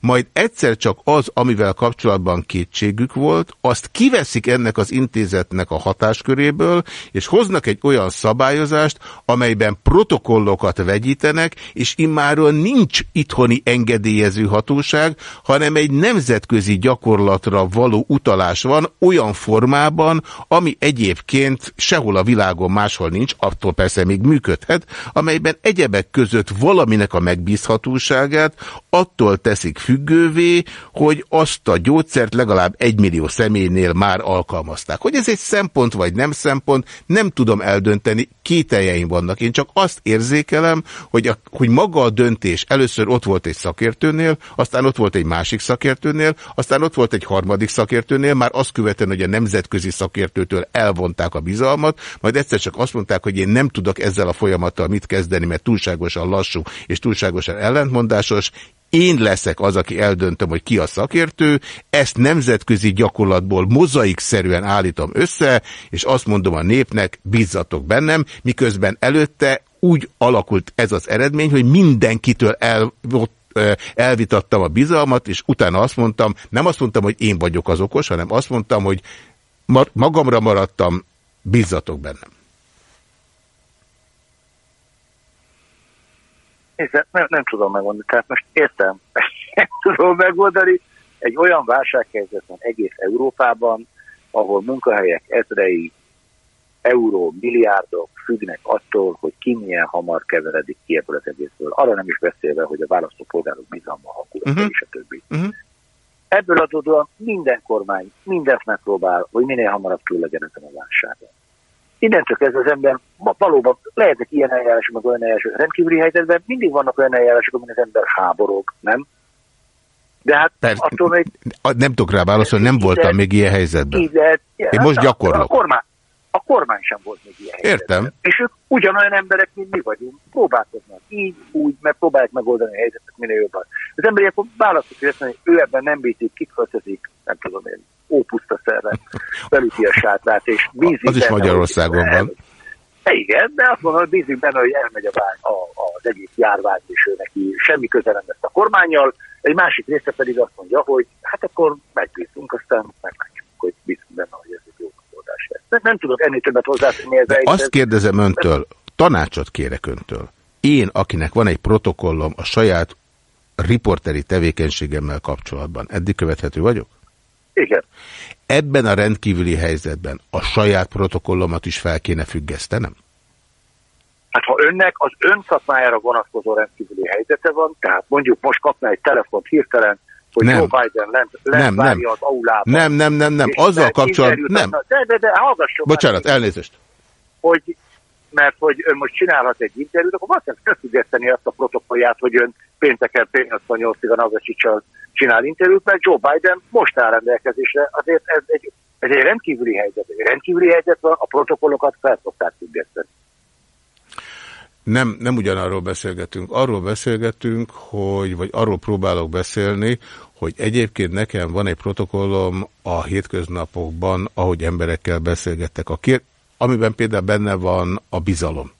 majd egyszer csak az, amivel kapcsolatban kétségük volt, azt kiveszik ennek az intézetnek a hatásköréből, és hoznak egy olyan szabályozást, amelyben protokollokat vegyítenek, és immáron nincs itthoni engedélyező hatóság, hanem egy nemzetközi gyakorlatra való utalás van olyan formában, ami egyébként sehol a világon máshol nincs, attól persze még működhet, amelyben egyebek között valaminek a megbízhatóságát attól teszik függővé, hogy azt a gyógyszert legalább egy millió személynél már alkalmazták. Hogy ez egy szempont vagy nem szempont, nem tudom eldönteni, kételjeim vannak. Én csak azt érzékelem, hogy, a, hogy maga a döntés először ott volt egy szakértőnél, aztán ott volt egy másik szakértőnél, aztán ott volt egy harmadik szakértőnél, már azt követően, hogy a nemzetközi szakértőtől elvonták a bizalmat, majd egyszer csak azt mondták, hogy én nem tudok ezzel a folyamattal mit kezdeni, mert túlságosan lassú és túlságosan ellentmondásos, én leszek az, aki eldöntöm, hogy ki a szakértő, ezt nemzetközi gyakorlatból mozaikszerűen állítom össze, és azt mondom a népnek, bízzatok bennem, miközben előtte úgy alakult ez az eredmény, hogy mindenkitől el, elvitattam a bizalmat, és utána azt mondtam, nem azt mondtam, hogy én vagyok az okos, hanem azt mondtam, hogy magamra maradtam, bízzatok bennem. Nézd, nem, nem tudom megmondani. Tehát most értem, nem tudom megoldani. Egy olyan válsághelyzet van egész Európában, ahol munkahelyek ezrei, euró, milliárdok függnek attól, hogy ki milyen hamar keveredik ki ebből az egészből. Arra nem is beszélve, hogy a választópolgárok bizalma hakul, uh-huh. és a többi. Uh-huh. Ebből adódóan minden kormány mindent megpróbál, hogy minél hamarabb túl legyen ezen a válságon. Innentől kezdve az ember valóban lehetnek ilyen eljárások, meg olyan eljárások. Rendkívüli helyzetben mindig vannak olyan eljárások, amin az ember háborog, nem? De hát Persze, attól még... Nem tudok rá válaszolni, nem voltam lehet, még ilyen helyzetben. Lehet, Én most gyakorlok. A kormány, a kormány sem volt még ilyen helyzetben. Értem. És ők ugyanolyan emberek, mint mi vagyunk. Próbálkoznak így, úgy, mert próbálják megoldani a helyzetet minél jobban. Az ember akkor mondja, hogy ő ebben nem bízik, kiköltözik, nem tudom én, ópusztaszerre felüti a sátrát, és bízik Az is benne, Magyarországon hogy- van. Igen, de azt mondom, hogy bízik benne, hogy elmegy a, bány, a, az egész járvány, és ő neki semmi köze nem lesz a kormányjal. Egy másik része pedig azt mondja, hogy hát akkor megbízunk, aztán meglátjuk, hogy bízunk benne, hogy ez egy jó megoldás lesz. Nem, nem tudok ennél többet hozzátenni ez azt kérdezem öntől, tanácsot kérek öntől. Én, akinek van egy protokollom a saját riporteri tevékenységemmel kapcsolatban, eddig követhető vagyok? Igen. Ebben a rendkívüli helyzetben a saját protokollomat is fel kéne függesztenem? Hát ha önnek az ön szakmájára vonatkozó rendkívüli helyzete van, tehát mondjuk most kapna egy telefont hirtelen, hogy Nem. Joe Biden lent, Nem, lent nem. várja az aulában. Nem, nem, nem, nem. Azzal kapcsolatban... Nem. De, de, de, hallgasson Bocsánat, elnézést. hogy mert hogy ön most csinálhat egy interjút, akkor valószínűleg felfüggeszteni azt a protokollját, hogy ön pénteken 88-ig a Navasicsa csinál interjút, mert Joe Biden most áll rendelkezésre. Azért ez egy, ez egy rendkívüli helyzet. Egy rendkívüli helyzet van, a protokollokat fel szokták függeszteni. Nem, nem ugyanarról beszélgetünk. Arról beszélgetünk, hogy, vagy arról próbálok beszélni, hogy egyébként nekem van egy protokollom a hétköznapokban, ahogy emberekkel beszélgettek, a amiben például benne van a bizalom.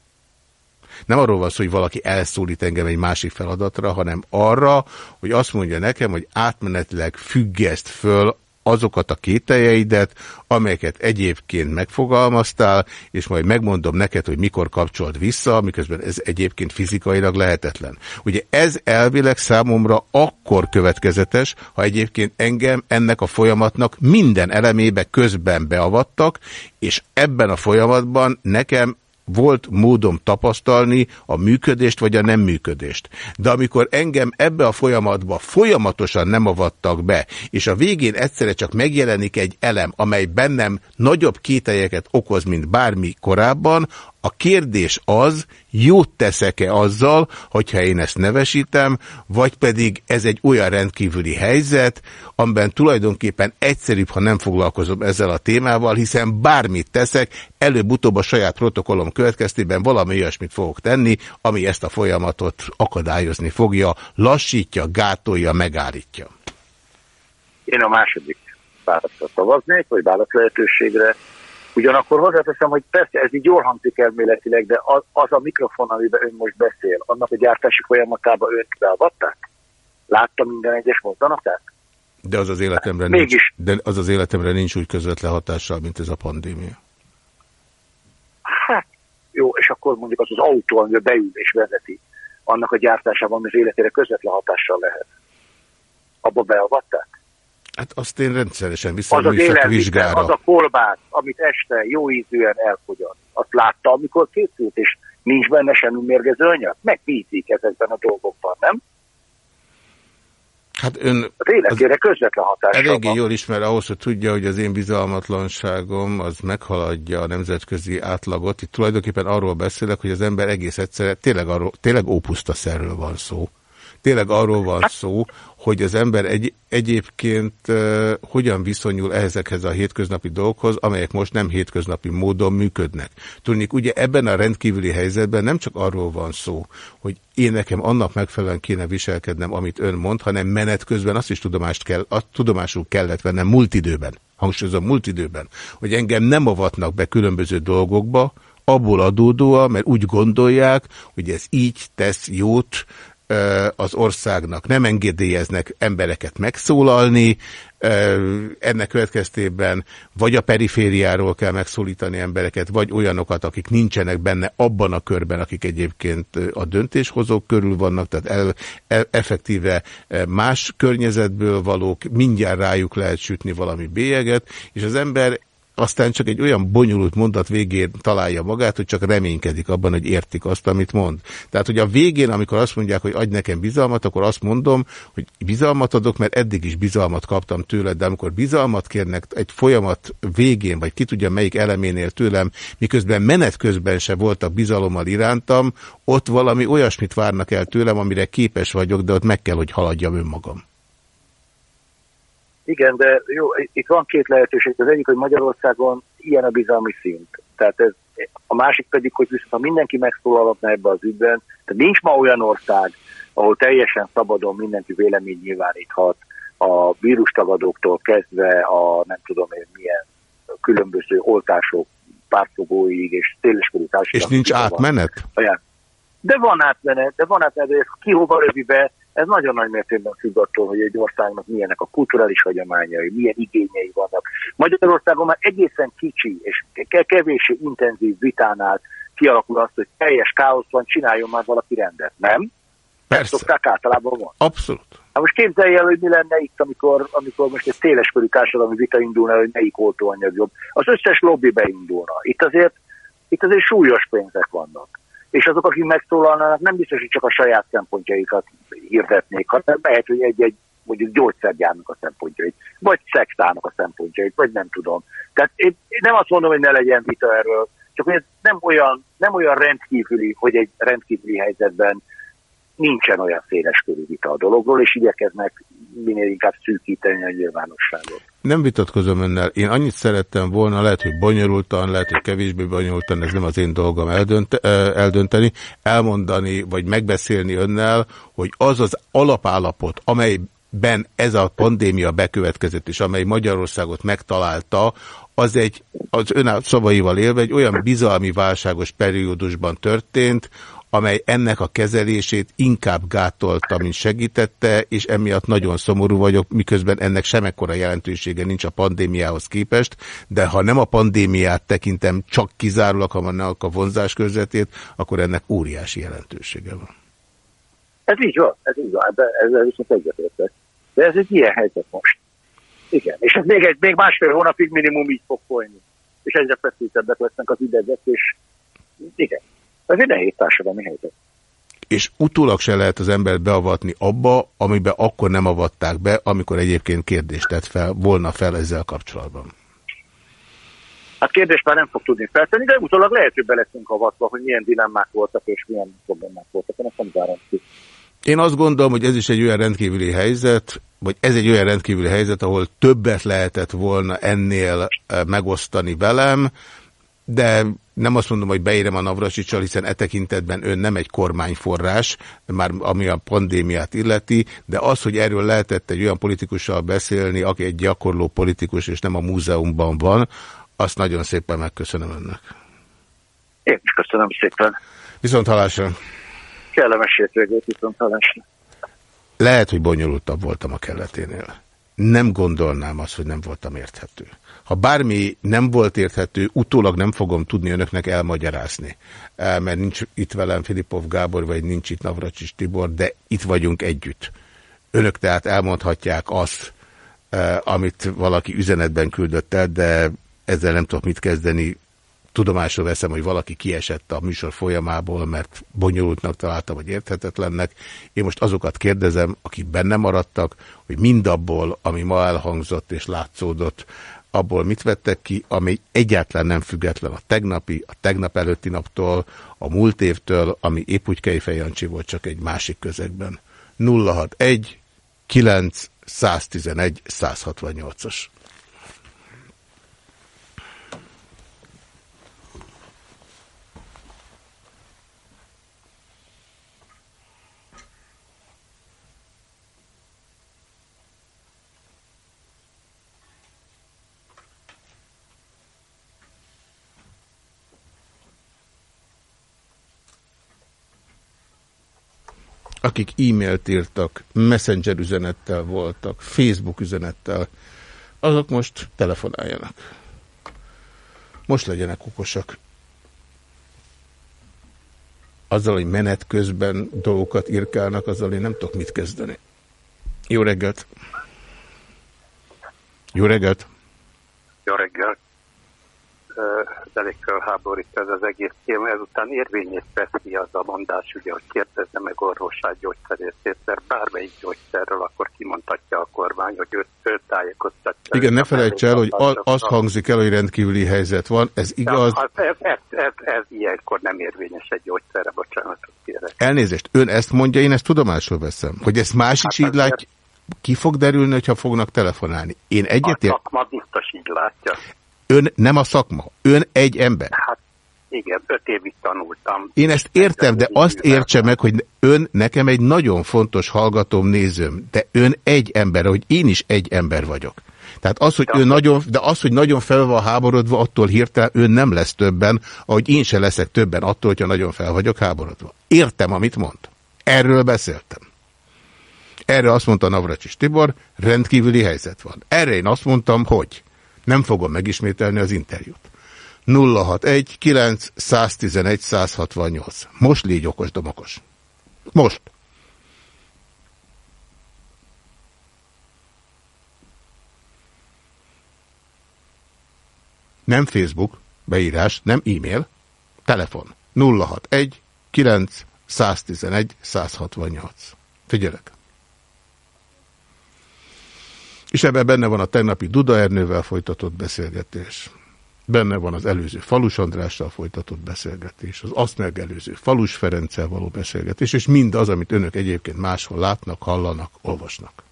Nem arról van szó, hogy valaki elszólít engem egy másik feladatra, hanem arra, hogy azt mondja nekem, hogy átmenetileg függeszt föl azokat a kételjeidet, amelyeket egyébként megfogalmaztál, és majd megmondom neked, hogy mikor kapcsolt vissza, miközben ez egyébként fizikailag lehetetlen. Ugye ez elvileg számomra akkor következetes, ha egyébként engem ennek a folyamatnak minden elemébe közben beavattak, és ebben a folyamatban nekem volt módom tapasztalni a működést vagy a nem működést. De amikor engem ebbe a folyamatba folyamatosan nem avattak be, és a végén egyszerre csak megjelenik egy elem, amely bennem nagyobb kételyeket okoz, mint bármi korábban, a kérdés az, jót teszek-e azzal, hogyha én ezt nevesítem, vagy pedig ez egy olyan rendkívüli helyzet, amiben tulajdonképpen egyszerűbb, ha nem foglalkozom ezzel a témával, hiszen bármit teszek, előbb-utóbb a saját protokollom következtében valami olyasmit fogok tenni, ami ezt a folyamatot akadályozni fogja, lassítja, gátolja, megállítja. Én a második válaszra szavaznék, vagy válasz lehetőségre. Ugyanakkor hozzáteszem, hogy persze ez így jól hangzik elméletileg, de az, az a mikrofon, amiben ön most beszél, annak a gyártási folyamatában önt beavatták? Látta minden egyes mozdanatát? De az az életemre nincs, Mégis. de az az életemre nincs úgy közvetlen hatással, mint ez a pandémia. Hát jó, és akkor mondjuk az az autó, amiben beül és vezeti, annak a gyártásában az életére közvetlen hatással lehet. Abba beavatták? Hát azt én rendszeresen Az az vizsgára. az a kolbász, amit este jó ízűen elfogyat, azt látta, amikor készült, és nincs benne semmi mérgező anyag? Megbízik ezekben a dolgokban, nem? Hát ön Az életére közvetlen hatással eléggé van. jól ismer ahhoz, hogy tudja, hogy az én bizalmatlanságom az meghaladja a nemzetközi átlagot. Itt tulajdonképpen arról beszélek, hogy az ember egész egyszerűen, tényleg, arról, tényleg ópuszta szerről van szó. Tényleg arról van szó, hogy az ember egy, egyébként uh, hogyan viszonyul ezekhez a hétköznapi dolgokhoz, amelyek most nem hétköznapi módon működnek. Tudnik, ugye ebben a rendkívüli helyzetben nem csak arról van szó, hogy én nekem annak megfelelően kéne viselkednem, amit ön mond, hanem menet közben azt is tudomást kell, azt tudomásul kellett vennem múlt időben, hangsúlyozom múlt időben, hogy engem nem avatnak be különböző dolgokba, abból adódóan, mert úgy gondolják, hogy ez így tesz jót az országnak. Nem engedélyeznek embereket megszólalni, ennek következtében vagy a perifériáról kell megszólítani embereket, vagy olyanokat, akik nincsenek benne abban a körben, akik egyébként a döntéshozók körül vannak, tehát el, el, effektíve más környezetből valók, mindjárt rájuk lehet sütni valami bélyeget, és az ember aztán csak egy olyan bonyolult mondat végén találja magát, hogy csak reménykedik abban, hogy értik azt, amit mond. Tehát, hogy a végén, amikor azt mondják, hogy adj nekem bizalmat, akkor azt mondom, hogy bizalmat adok, mert eddig is bizalmat kaptam tőled, de amikor bizalmat kérnek egy folyamat végén, vagy ki tudja melyik eleménél tőlem, miközben menet közben se voltak bizalommal irántam, ott valami olyasmit várnak el tőlem, amire képes vagyok, de ott meg kell, hogy haladjam önmagam. Igen, de jó, itt van két lehetőség. Az egyik, hogy Magyarországon ilyen a bizalmi szint. Tehát ez, a másik pedig, hogy viszont ha mindenki megszólalhatna ebbe az ügyben, tehát nincs ma olyan ország, ahol teljesen szabadon mindenki vélemény nyilváníthat a vírustagadóktól kezdve a nem tudom én milyen különböző oltások pártfogóig és széleskörű társadalmi... És nincs átmenet? Van. De van átmenet, de van átmenet, de ki hova rövi be, ez nagyon nagy mértékben függ attól, hogy egy országnak milyenek a kulturális hagyományai, milyen igényei vannak. Magyarországon már egészen kicsi és kevéssé intenzív vitánál kialakul azt, hogy teljes káosz van, csináljon már valaki rendet, nem? Persze. Szokták általában van. Abszolút. Hát most képzelj el, hogy mi lenne itt, amikor, amikor most egy széleskörű társadalmi vita indulna, hogy melyik oltóanyag jobb. Az összes lobby beindulna. Itt azért, itt azért súlyos pénzek vannak. És azok, akik megszólalnának, nem biztos, hogy csak a saját szempontjaikat hirdetnék, hanem lehet, hogy egy-egy mondjuk gyógyszergyárnak a szempontjait, vagy szextának a szempontjait, vagy nem tudom. Tehát én, én nem azt mondom, hogy ne legyen vita erről, csak hogy ez nem olyan, nem olyan rendkívüli, hogy egy rendkívüli helyzetben nincsen olyan széles körű vita a dologról, és igyekeznek minél inkább szűkíteni a nyilvánosságot. Nem vitatkozom önnel. Én annyit szerettem volna, lehet, hogy bonyolultan, lehet, hogy kevésbé bonyolultan, ez nem az én dolgom eldönt, eldönteni, elmondani, vagy megbeszélni önnel, hogy az az alapállapot, amelyben ez a pandémia bekövetkezett, és amely Magyarországot megtalálta, az egy, az ön szavaival élve egy olyan bizalmi válságos periódusban történt, amely ennek a kezelését inkább gátolta, mint segítette, és emiatt nagyon szomorú vagyok, miközben ennek semmekkora jelentősége nincs a pandémiához képest, de ha nem a pandémiát tekintem csak kizárólag, hanem a vonzás közvetét, akkor ennek óriási jelentősége van. Ez így van, ez így van, de ezzel viszont egyetértek. De ez egy ilyen helyzet most. Igen, és ez még, egy, még másfél hónapig minimum így fog folyni. És egyre feszültebbek lesznek az idegek, és igen, ez egy nehéz társadalmi helyzet. És utólag se lehet az embert beavatni abba, amiben akkor nem avatták be, amikor egyébként kérdést tett fel, volna fel ezzel kapcsolatban. Hát kérdést már nem fog tudni feltenni, de utólag lehet, hogy be leszünk avatva, hogy milyen dilemmák voltak és milyen problémák voltak. Én nem zárom ki. Én azt gondolom, hogy ez is egy olyan rendkívüli helyzet, vagy ez egy olyan rendkívüli helyzet, ahol többet lehetett volna ennél eh, megosztani velem, de nem azt mondom, hogy beérem a Navracsicsal, hiszen e tekintetben ön nem egy kormányforrás, már ami a pandémiát illeti, de az, hogy erről lehetett egy olyan politikussal beszélni, aki egy gyakorló politikus, és nem a múzeumban van, azt nagyon szépen megköszönöm önnek. Én is köszönöm szépen. Viszont halásra. Kellemes hétvégét, viszont halásra. Lehet, hogy bonyolultabb voltam a kelleténél. Nem gondolnám azt, hogy nem voltam érthető. Ha bármi nem volt érthető, utólag nem fogom tudni önöknek elmagyarázni, mert nincs itt velem Filipov Gábor, vagy nincs itt Navracsis Tibor, de itt vagyunk együtt. Önök tehát elmondhatják azt, amit valaki üzenetben küldött el, de ezzel nem tudok mit kezdeni. Tudomásul veszem, hogy valaki kiesett a műsor folyamából, mert bonyolultnak találta, vagy érthetetlennek. Én most azokat kérdezem, akik benne maradtak, hogy mindabból, ami ma elhangzott és látszódott, abból mit vettek ki, ami egyáltalán nem független a tegnapi, a tegnap előtti naptól, a múlt évtől, ami épp úgy Kejfej Jancsi volt, csak egy másik közegben. 061 9 111 168-as. Akik e-mailt írtak, messenger üzenettel voltak, Facebook üzenettel, azok most telefonáljanak. Most legyenek okosak. Azzal, hogy menet közben dolgokat írkálnak, azzal én nem tudok mit kezdeni. Jó reggelt! Jó reggelt! Jó reggelt! Elég fölháborít ez az egész téma, ezután érvényét veszi az a mondás, ugye, hogy kérdezze meg orvosát gyógyszerészét, mert bármelyik gyógyszerről akkor kimondhatja a kormány, hogy őt, őt tájékoztatja. Igen, ne felejts el, hogy az, azt hangzik el, hogy rendkívüli helyzet van, ez igaz? Ja, ez, ez, ez, ez ilyenkor nem érvényes egy gyógyszerre, bocsánatot kérek. Elnézést, ön ezt mondja, én ezt tudomásul veszem, hogy ezt másik hát így látja, ki fog derülni, hogyha fognak telefonálni? Én egyetért... A szakma biztos így látja. Ön nem a szakma, ön egy ember. Hát Igen, öt évig tanultam. Én ezt értem, de azt értse meg, hogy ön nekem egy nagyon fontos hallgatóm, nézőm, de ön egy ember, hogy én is egy ember vagyok. Tehát az, hogy ő nagyon, de az, hogy nagyon fel van háborodva, attól hirtelen ő nem lesz többen, ahogy én se leszek többen attól, hogyha nagyon fel vagyok háborodva. Értem, amit mond. Erről beszéltem. Erre azt mondta Navracsis Tibor, rendkívüli helyzet van. Erre én azt mondtam, hogy nem fogom megismételni az interjút. 061 9 111 168. Most légy okos, domokos. Most. Nem Facebook, beírás, nem e-mail, telefon 061 9 111 168. Figyelek. És ebben benne van a tegnapi Duda Ernővel folytatott beszélgetés. Benne van az előző Falus Andrással folytatott beszélgetés, az azt megelőző Falus Ferenccel való beszélgetés, és mindaz, amit önök egyébként máshol látnak, hallanak, olvasnak.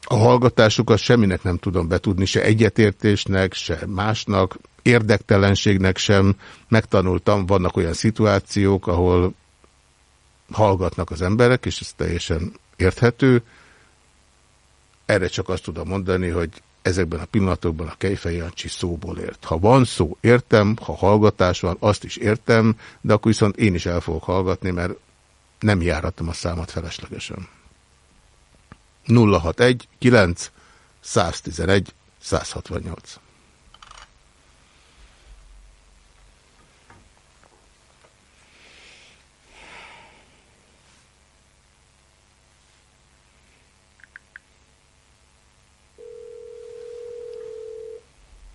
A hallgatásukat semminek nem tudom betudni, se egyetértésnek, se másnak, érdektelenségnek sem. Megtanultam, vannak olyan szituációk, ahol hallgatnak az emberek, és ez teljesen érthető. Erre csak azt tudom mondani, hogy ezekben a pillanatokban a Kejfej Jancsi szóból ért. Ha van szó, értem, ha hallgatás van, azt is értem, de akkor viszont én is el fogok hallgatni, mert nem járatom a számot feleslegesen. 061 9 111 168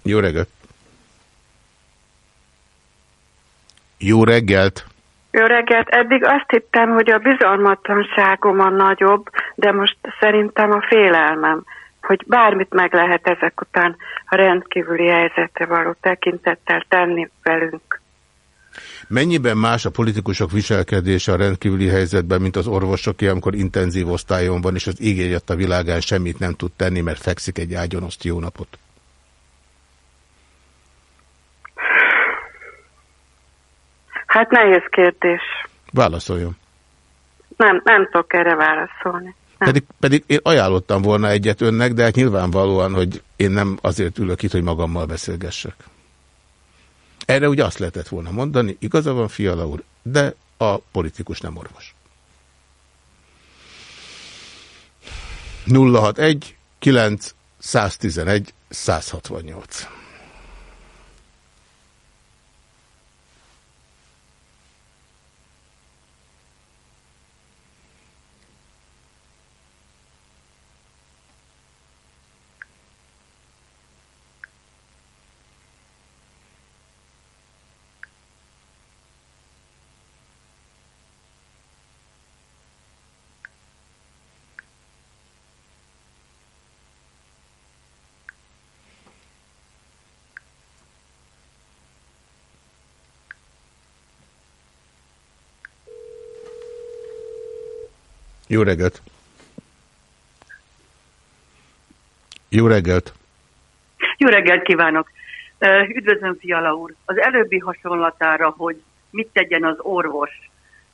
Jó reggelt! Jó reggelt! Jó reggelt! Eddig azt hittem, hogy a bizalmatlanságom a nagyobb, de most szerintem a félelmem, hogy bármit meg lehet ezek után a rendkívüli helyzetre való tekintettel tenni velünk. Mennyiben más a politikusok viselkedése a rendkívüli helyzetben, mint az orvosoké, amikor intenzív osztályon van, és az ígér a világán semmit nem tud tenni, mert fekszik egy ágyon, azt jó napot? Hát nehéz kérdés. Válaszoljon. Nem, nem tudok erre válaszolni. Pedig, pedig én ajánlottam volna egyet önnek, de hát nyilvánvalóan, hogy én nem azért ülök itt, hogy magammal beszélgessek. Erre ugye azt lehetett volna mondani, igaza van Fiala úr, de a politikus nem orvos. 061 9 111 168 Jó reggelt! Jó reggelt! Jó reggelt kívánok! Üdvözlöm, Fiala úr! Az előbbi hasonlatára, hogy mit tegyen az orvos,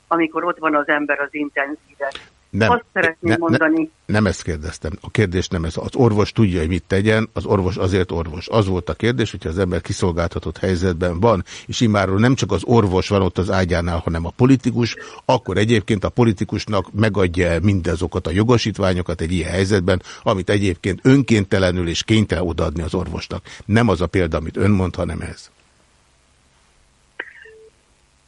amikor ott van az ember az intenzíven. Nem, Azt szeretném ne, mondani. Ne, nem ezt kérdeztem. A kérdés nem ez. Az orvos tudja, hogy mit tegyen, az orvos azért orvos. Az volt a kérdés, hogyha az ember kiszolgáltatott helyzetben van, és imáról nem csak az orvos van ott az ágyánál, hanem a politikus, akkor egyébként a politikusnak megadja mindazokat a jogosítványokat egy ilyen helyzetben, amit egyébként önkéntelenül és kénytelen odaadni az orvosnak. Nem az a példa, amit ön mond, hanem ez.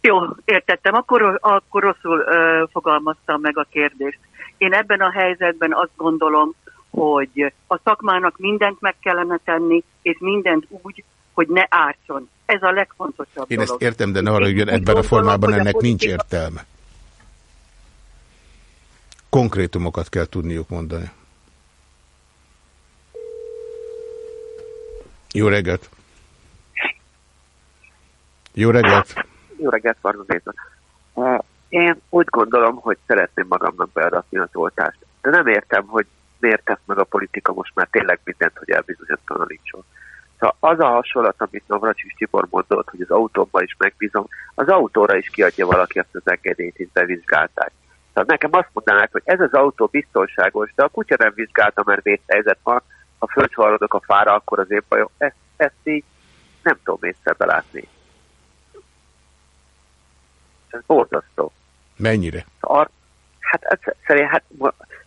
Jó, értettem. Akkor, akkor rosszul ö, fogalmaztam meg a kérdést. Én ebben a helyzetben azt gondolom, hogy a szakmának mindent meg kellene tenni, és mindent úgy, hogy ne ártson. Ez a legfontosabb Én dolog. ezt értem, de ne arra jön ebben a formában ennek a nincs értelme. Konkrétumokat kell tudniuk mondani. Jó reggelt! Jó reggelt! Jó reggelt, Varga. Én úgy gondolom, hogy szeretném magamnak beadatni az oltást. De nem értem, hogy miért tesz meg a politika most már tényleg mindent, hogy elbizonyosodjon. Szóval az a hasonlat, amit Navracsis Tibor mondott, hogy az autóban is megbízom, az autóra is kiadja valaki azt az engedélyt, és bevizsgálták. Tehát nekem azt mondanák, hogy ez az autó biztonságos, de a kutya nem vizsgálta, mert vészhelyzet van, ha fölcsavarodok a fára, akkor az én bajom. Ezt, ezt így nem tudom észre belátni. Ez borzasztó. Mennyire? Ar hát ez, szerint, hát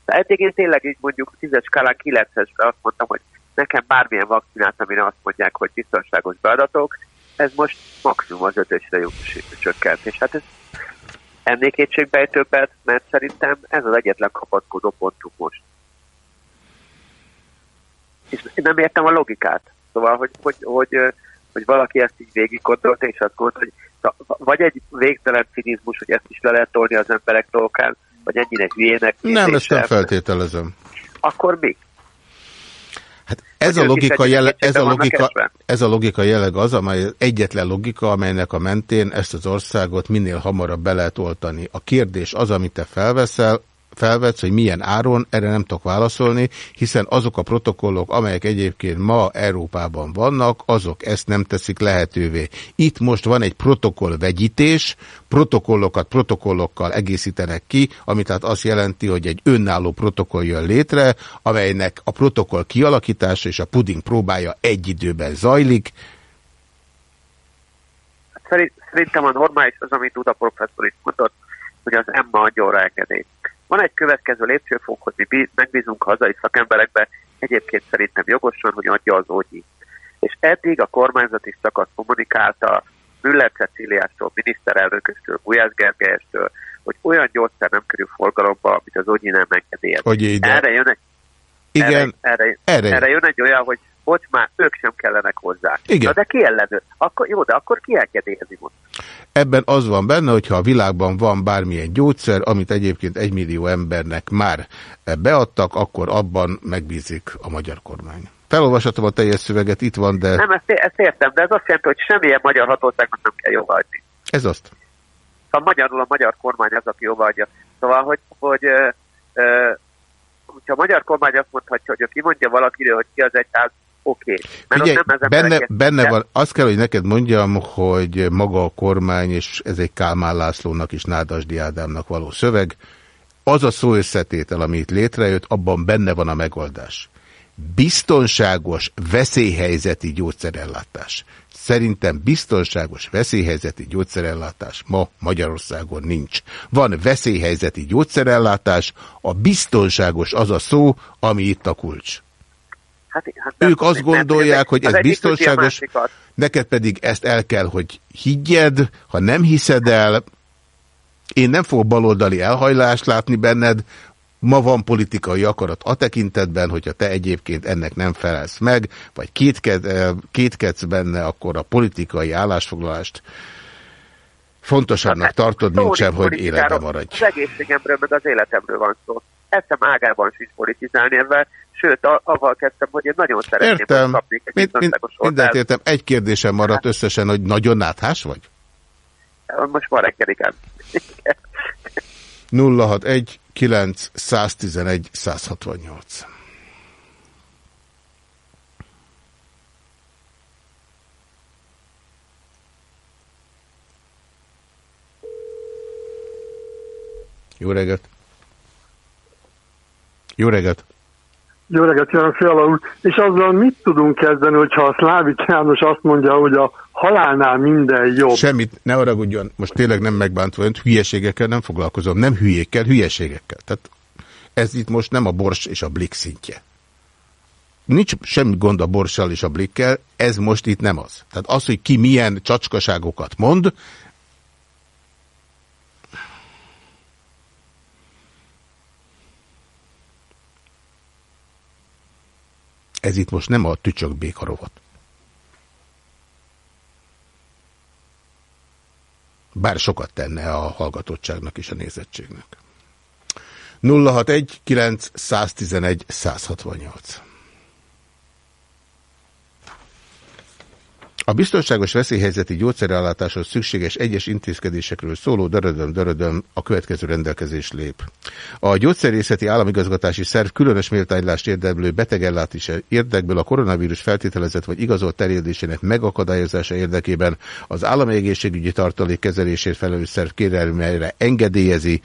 eddig én tényleg így mondjuk 10-es skálán 9-esre azt mondtam, hogy nekem bármilyen vakcinát, amire azt mondják, hogy biztonságos beadatok, ez most maximum az ötösre csökkent. És hát ez ennél kétségbejtőbbet, mert szerintem ez az egyetlen kapaszkodó pontunk most. És nem értem a logikát. Szóval, hogy, hogy, hogy, hogy valaki ezt így végig gondolta, és azt mondta, hogy vagy egy végtelen cinizmus, hogy ezt is le lehet tolni az emberek dolgán, vagy ennyire hülyének. Nem, ezt nem feltételezem. Akkor mi? Hát ez a, logika jele, ez, a logika, ez a logika jelleg az, amely egyetlen logika, amelynek a mentén ezt az országot minél hamarabb be lehet oltani. A kérdés az, amit te felveszel, felvetsz, hogy milyen áron, erre nem tudok válaszolni, hiszen azok a protokollok, amelyek egyébként ma Európában vannak, azok ezt nem teszik lehetővé. Itt most van egy protokoll vegyítés, protokollokat protokollokkal egészítenek ki, ami tehát azt jelenti, hogy egy önálló protokoll jön létre, amelynek a protokoll kialakítása és a puding próbája egy időben zajlik. Szerintem a normális az, amit Duda professzor is mondott, hogy az Emma adjon rá. Van egy következő lépcsőfok, hogy mi megbízunk hazai szakemberekbe, egyébként szerintem jogosan, hogy adja az ógyi. És eddig a kormányzati szakasz kommunikálta Müller Ceciliástól, miniszterelnököstől, Gulyás Gergelyestől, hogy olyan gyógyszer nem kerül forgalomba, amit az ógyi nem engedélyez. Erre jön egy, Igen, erre, erre, erre. erre jön egy olyan, hogy hogy már ők sem kellenek hozzá. Igen. Na de ki ellenőr? Akkor, jó, de akkor ki elkedélyezi most? Ebben az van benne, hogyha a világban van bármilyen gyógyszer, amit egyébként egymillió embernek már beadtak, akkor abban megbízik a magyar kormány. Felolvashatom a teljes szöveget, itt van, de... Nem, ezt, ezt értem, de ez azt jelenti, hogy semmilyen magyar hatóságnak nem kell jóváhagyni. Ez azt. Szóval magyarul a magyar kormány az, aki jóváhagyja. Szóval, hogy, hogy ö, ö, hogyha a magyar kormány azt mondhatja, hogy aki mondja valakiről, hogy ki az egyház, oké. Okay. Figyelj, benne, benne van, azt kell, hogy neked mondjam, hogy maga a kormány, és ez egy Kálmán Lászlónak és Nádasdi Ádámnak való szöveg, az a szó összetétel, ami itt létrejött, abban benne van a megoldás. Biztonságos, veszélyhelyzeti gyógyszerellátás. Szerintem biztonságos, veszélyhelyzeti gyógyszerellátás ma Magyarországon nincs. Van veszélyhelyzeti gyógyszerellátás, a biztonságos az a szó, ami itt a kulcs. Hát, hát ők azt gondolják, hogy ez biztonságos, neked pedig ezt el kell, hogy higgyed, ha nem hiszed el, én nem fogok baloldali elhajlást látni benned, ma van politikai akarat a tekintetben, hogyha te egyébként ennek nem felelsz meg, vagy kétked, eh, kétkedsz benne, akkor a politikai állásfoglalást fontosabbnak hát, tartod, mint sem, hogy életben maradj. Az egészségemről, meg az életemről van szó. Eszem ágában is politizálni ebben, sőt, avval kezdtem, hogy én nagyon szeretném, értem. hogy kapnék egy mind, mind, Mindent értem. Egy kérdésem maradt összesen, hogy nagyon náthás vagy? Most van reggel, igen. 061 9 111 168 Jó reggelt! Jó reggelt! Jó reggelt kívánok, Fiala úr! És azzal mit tudunk kezdeni, hogyha a Szlávik János azt mondja, hogy a halálnál minden jobb? Semmit, ne haragudjon, most tényleg nem megbántva önt, hülyeségekkel nem foglalkozom, nem hülyékkel, hülyeségekkel. Tehát ez itt most nem a bors és a blik szintje. Nincs semmi gond a borssal és a blikkel, ez most itt nem az. Tehát az, hogy ki milyen csacskaságokat mond, Ez itt most nem a tücsök békarovat. Bár sokat tenne a hallgatottságnak és a nézettségnek. 061 9 111 168 A biztonságos veszélyhelyzeti gyógyszerellátáshoz szükséges egyes intézkedésekről szóló dörödöm dörödöm a következő rendelkezés lép. A gyógyszerészeti államigazgatási szerv különös méltánylást érdemlő betegellátás érdekből a koronavírus feltételezett vagy igazolt terjedésének megakadályozása érdekében az állami egészségügyi tartalék kezelését felelős szerv kérelmére engedélyezi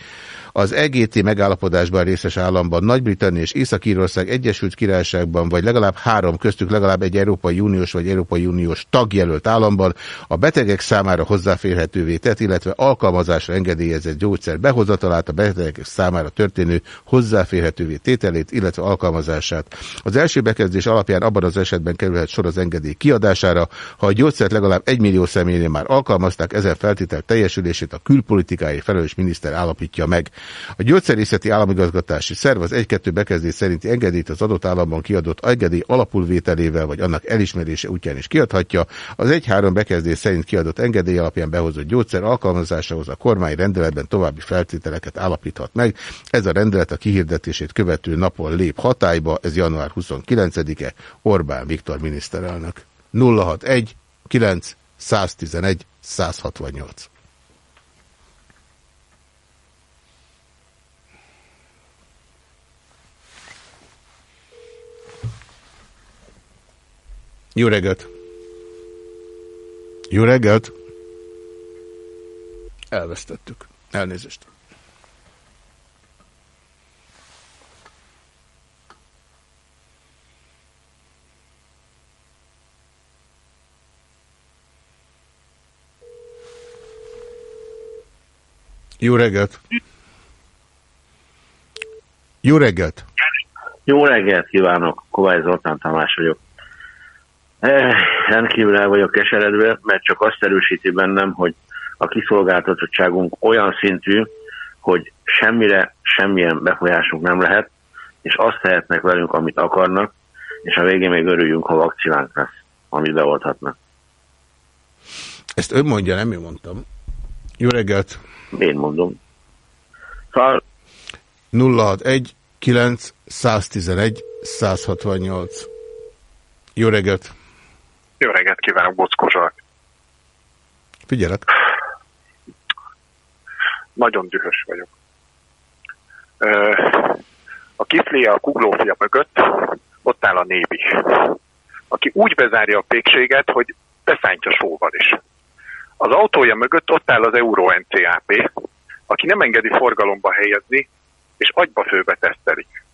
az EGT megállapodásban részes államban Nagy-Britannia és Észak-Írország Egyesült Királyságban, vagy legalább három köztük legalább egy Európai Uniós vagy Európai Uniós tagjelölt államban a betegek számára hozzáférhetővé tett, illetve alkalmazásra engedélyezett gyógyszer behozatalát, a betegek számára történő hozzáférhetővé tételét, illetve alkalmazását. Az első bekezdés alapján abban az esetben kerülhet sor az engedély kiadására, ha a gyógyszert legalább egy millió személynél már alkalmazták, ezen feltétel teljesülését a külpolitikai felelős miniszter állapítja meg. A gyógyszerészeti államigazgatási szerv az 1-2 bekezdés szerinti engedélyt az adott államban kiadott engedély alapulvételével vagy annak elismerése útján is kiadhatja. Az 1-3 bekezdés szerint kiadott engedély alapján behozott gyógyszer alkalmazásához a kormány rendeletben további feltételeket állapíthat meg. Ez a rendelet a kihirdetését követő napon lép hatályba, ez január 29-e, Orbán Viktor miniszterelnök. 061 9 111 168 Jó reggelt! Jó reggelt! Elvesztettük. Elnézést. Jó reggelt! Jó reggelt! Jó reggelt kívánok! Kovács Zoltán Tamás vagyok. Eh, rendkívül el vagyok keseredve, mert csak azt erősíti bennem, hogy a kiszolgáltatottságunk olyan szintű, hogy semmire, semmilyen befolyásunk nem lehet, és azt tehetnek velünk, amit akarnak, és a végén még örüljünk, ha vakcinánk lesz, amit beolthatnak. Ezt ön mondja, nem én mondtam. Jó reggelt! Én mondom. Szóval 061 9 111 168 Jó reggelt! Jó reggelt kívánok, Bockó Zsák. Figyelek. Nagyon dühös vagyok. A kifléje a kuglófia mögött, ott áll a név is. Aki úgy bezárja a pékséget, hogy beszántja sóval is. Az autója mögött ott áll az Euro NCAP, aki nem engedi forgalomba helyezni, és agyba főbe tesztelik.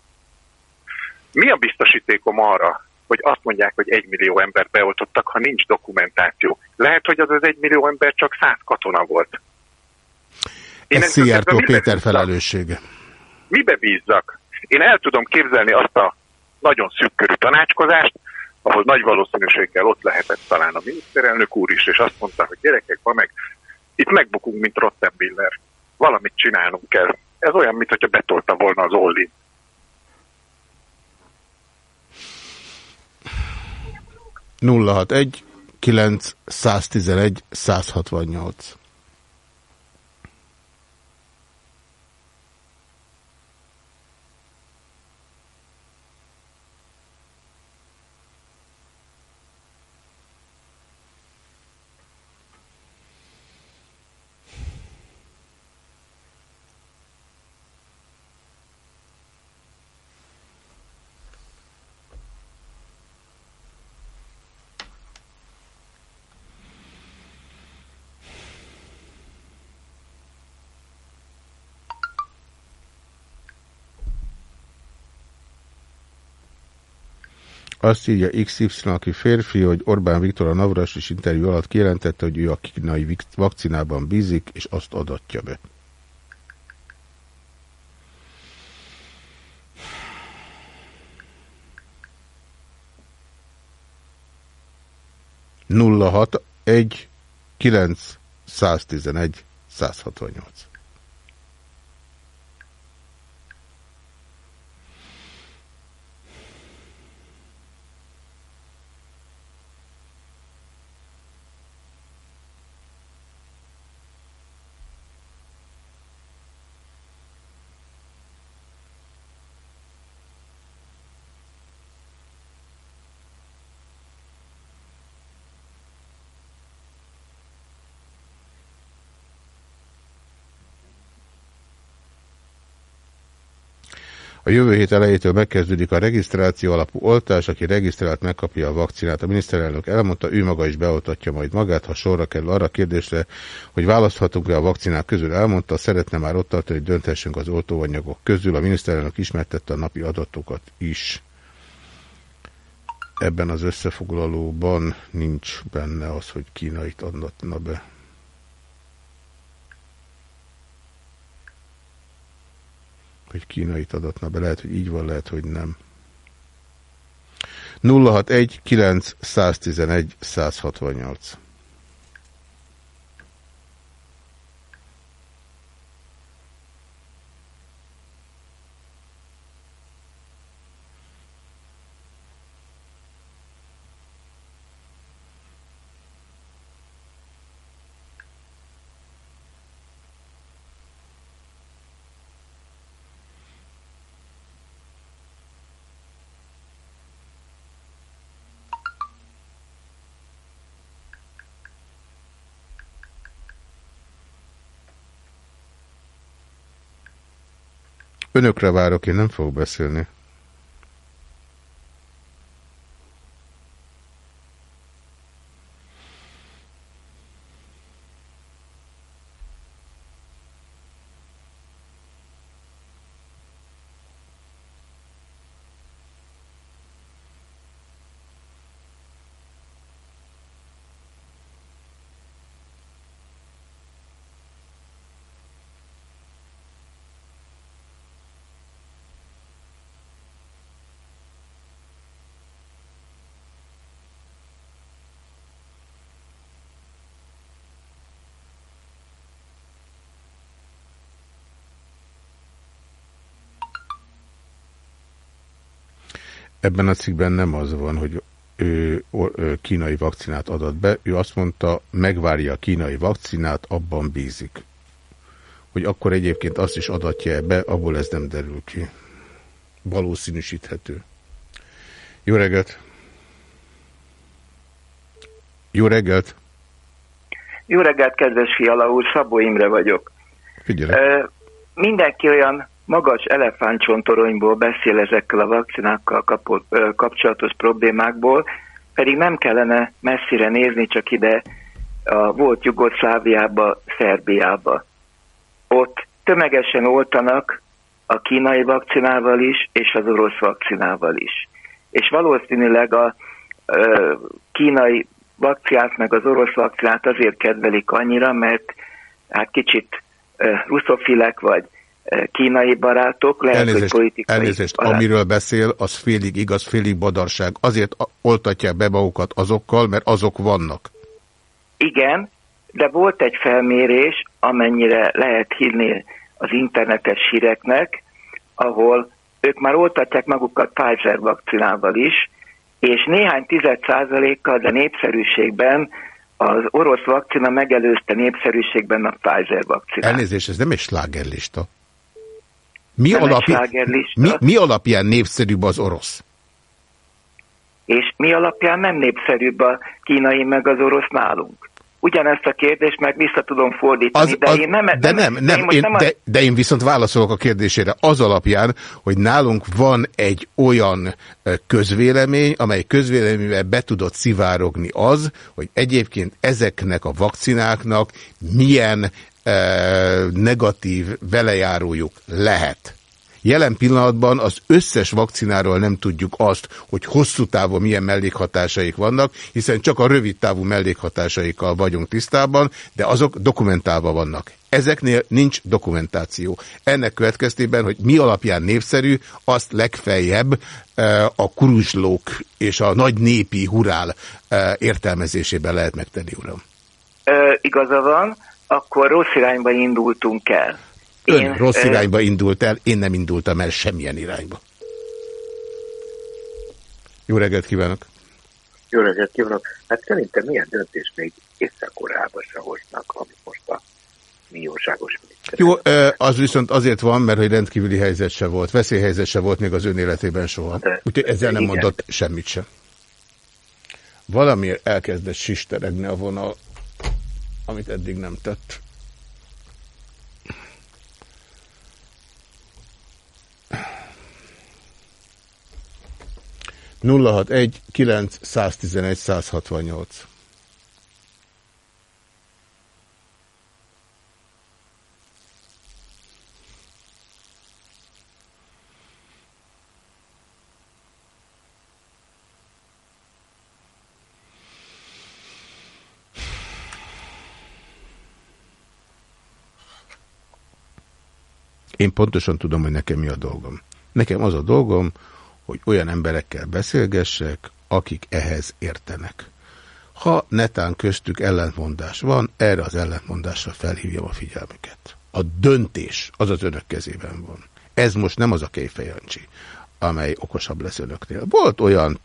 Mi a biztosítékom arra, hogy azt mondják, hogy egy millió ember beoltottak, ha nincs dokumentáció. Lehet, hogy az az egy millió ember csak száz katona volt. Én Ez Szijjártó Péter felelőssége. Mibe bízzak? Én el tudom képzelni azt a nagyon szűkkörű tanácskozást, ahol nagy valószínűséggel ott lehetett talán a miniszterelnök úr is, és azt mondta, hogy gyerekek, van meg, itt megbukunk, mint Rottenbiller. Valamit csinálnunk kell. Ez olyan, mintha betolta volna az Ollin. 061 9 111 168 Azt írja XY, aki férfi, hogy Orbán Viktor a Navrasis interjú alatt kijelentette, hogy ő a kínai vakcinában bízik, és azt adatja be. Nulla hat egy kilenc 111 168 A jövő hét elejétől megkezdődik a regisztráció alapú oltás, aki regisztrált megkapja a vakcinát. A miniszterelnök elmondta, ő maga is beoltatja majd magát, ha sorra kerül arra a kérdésre, hogy választhatunk-e a vakcinák közül. Elmondta, szeretne már ott tartani, hogy dönthessünk az oltóanyagok közül. A miniszterelnök ismertette a napi adatokat is. Ebben az összefoglalóban nincs benne az, hogy kínait adna be. Hogy kínait adatna be. Lehet, hogy így van, lehet, hogy nem. 061 911 168 Önökre várok, én nem fogok beszélni. Ebben a cikkben nem az van, hogy ő, kínai vakcinát adott be, ő azt mondta, megvárja a kínai vakcinát, abban bízik. Hogy akkor egyébként azt is adatja -e be, abból ez nem derül ki. Valószínűsíthető. Jó reggelt! Jó reggelt! Jó reggelt, kedves Fiala úr, Szabó Imre vagyok. Figyelek. Mindenki olyan magas elefántcsontoronyból beszél ezekkel a vakcinákkal kapcsolatos problémákból, pedig nem kellene messzire nézni, csak ide a volt Jugoszláviába, Szerbiába. Ott tömegesen oltanak a kínai vakcinával is, és az orosz vakcinával is. És valószínűleg a kínai vakcinát meg az orosz vakcinát azért kedvelik annyira, mert hát kicsit ö, russzofilek vagy kínai barátok, lehet, elnézést, hogy politikai Elnézést, barátok. amiről beszél, az félig igaz, félig badarság. Azért oltatják be magukat azokkal, mert azok vannak. Igen, de volt egy felmérés, amennyire lehet hinni az internetes híreknek, ahol ők már oltatják magukat Pfizer vakcinával is, és néhány tized százalékkal, de népszerűségben az orosz vakcina megelőzte népszerűségben a Pfizer vakcinát. Elnézést, ez nem egy slágerlista. Mi, slágerlista. mi, mi alapján népszerűbb az orosz? És mi alapján nem népszerűbb a kínai meg az orosz nálunk? Ugyanezt a kérdést meg vissza tudom fordítani, Az, de az, én nem... de nem, nem, én én, nem de, de én viszont válaszolok a kérdésére az alapján, hogy nálunk van egy olyan közvélemény, amely közvéleményben be tudott szivárogni az, hogy egyébként ezeknek a vakcináknak milyen negatív velejárójuk lehet. Jelen pillanatban az összes vakcináról nem tudjuk azt, hogy hosszú távon milyen mellékhatásaik vannak, hiszen csak a rövid távú mellékhatásaikkal vagyunk tisztában, de azok dokumentálva vannak. Ezeknél nincs dokumentáció. Ennek következtében, hogy mi alapján népszerű, azt legfeljebb a kuruzslók és a nagy népi hurál értelmezésében lehet megtenni, uram. Ö, igaza van, akkor rossz irányba indultunk el. Ön Én, rossz ö, irányba indult el, én nem indultam el semmilyen irányba. Jó reggelt kívánok! Jó reggelt kívánok! Hát szerintem milyen döntés még Észak-Koreába se hoznak, amit most a mi jóságos. Jó, ö, az viszont azért van, mert hogy rendkívüli helyzet se volt, veszélyhelyzet se volt még az ön életében soha. Úgyhogy ezzel nem igen. mondott semmit sem. Valamiért elkezdett sisteregni a vonal, amit eddig nem tett. nulla hat egy kilenc 111 168 Én pontosan tudom, hogy nekem mi a dolgom. Nekem az a dolgom, hogy olyan emberekkel beszélgessek, akik ehhez értenek. Ha netán köztük ellentmondás van, erre az ellentmondásra felhívjam a figyelmüket. A döntés az az önök kezében van. Ez most nem az a Kejfejancsi, amely okosabb lesz önöknél. Volt olyan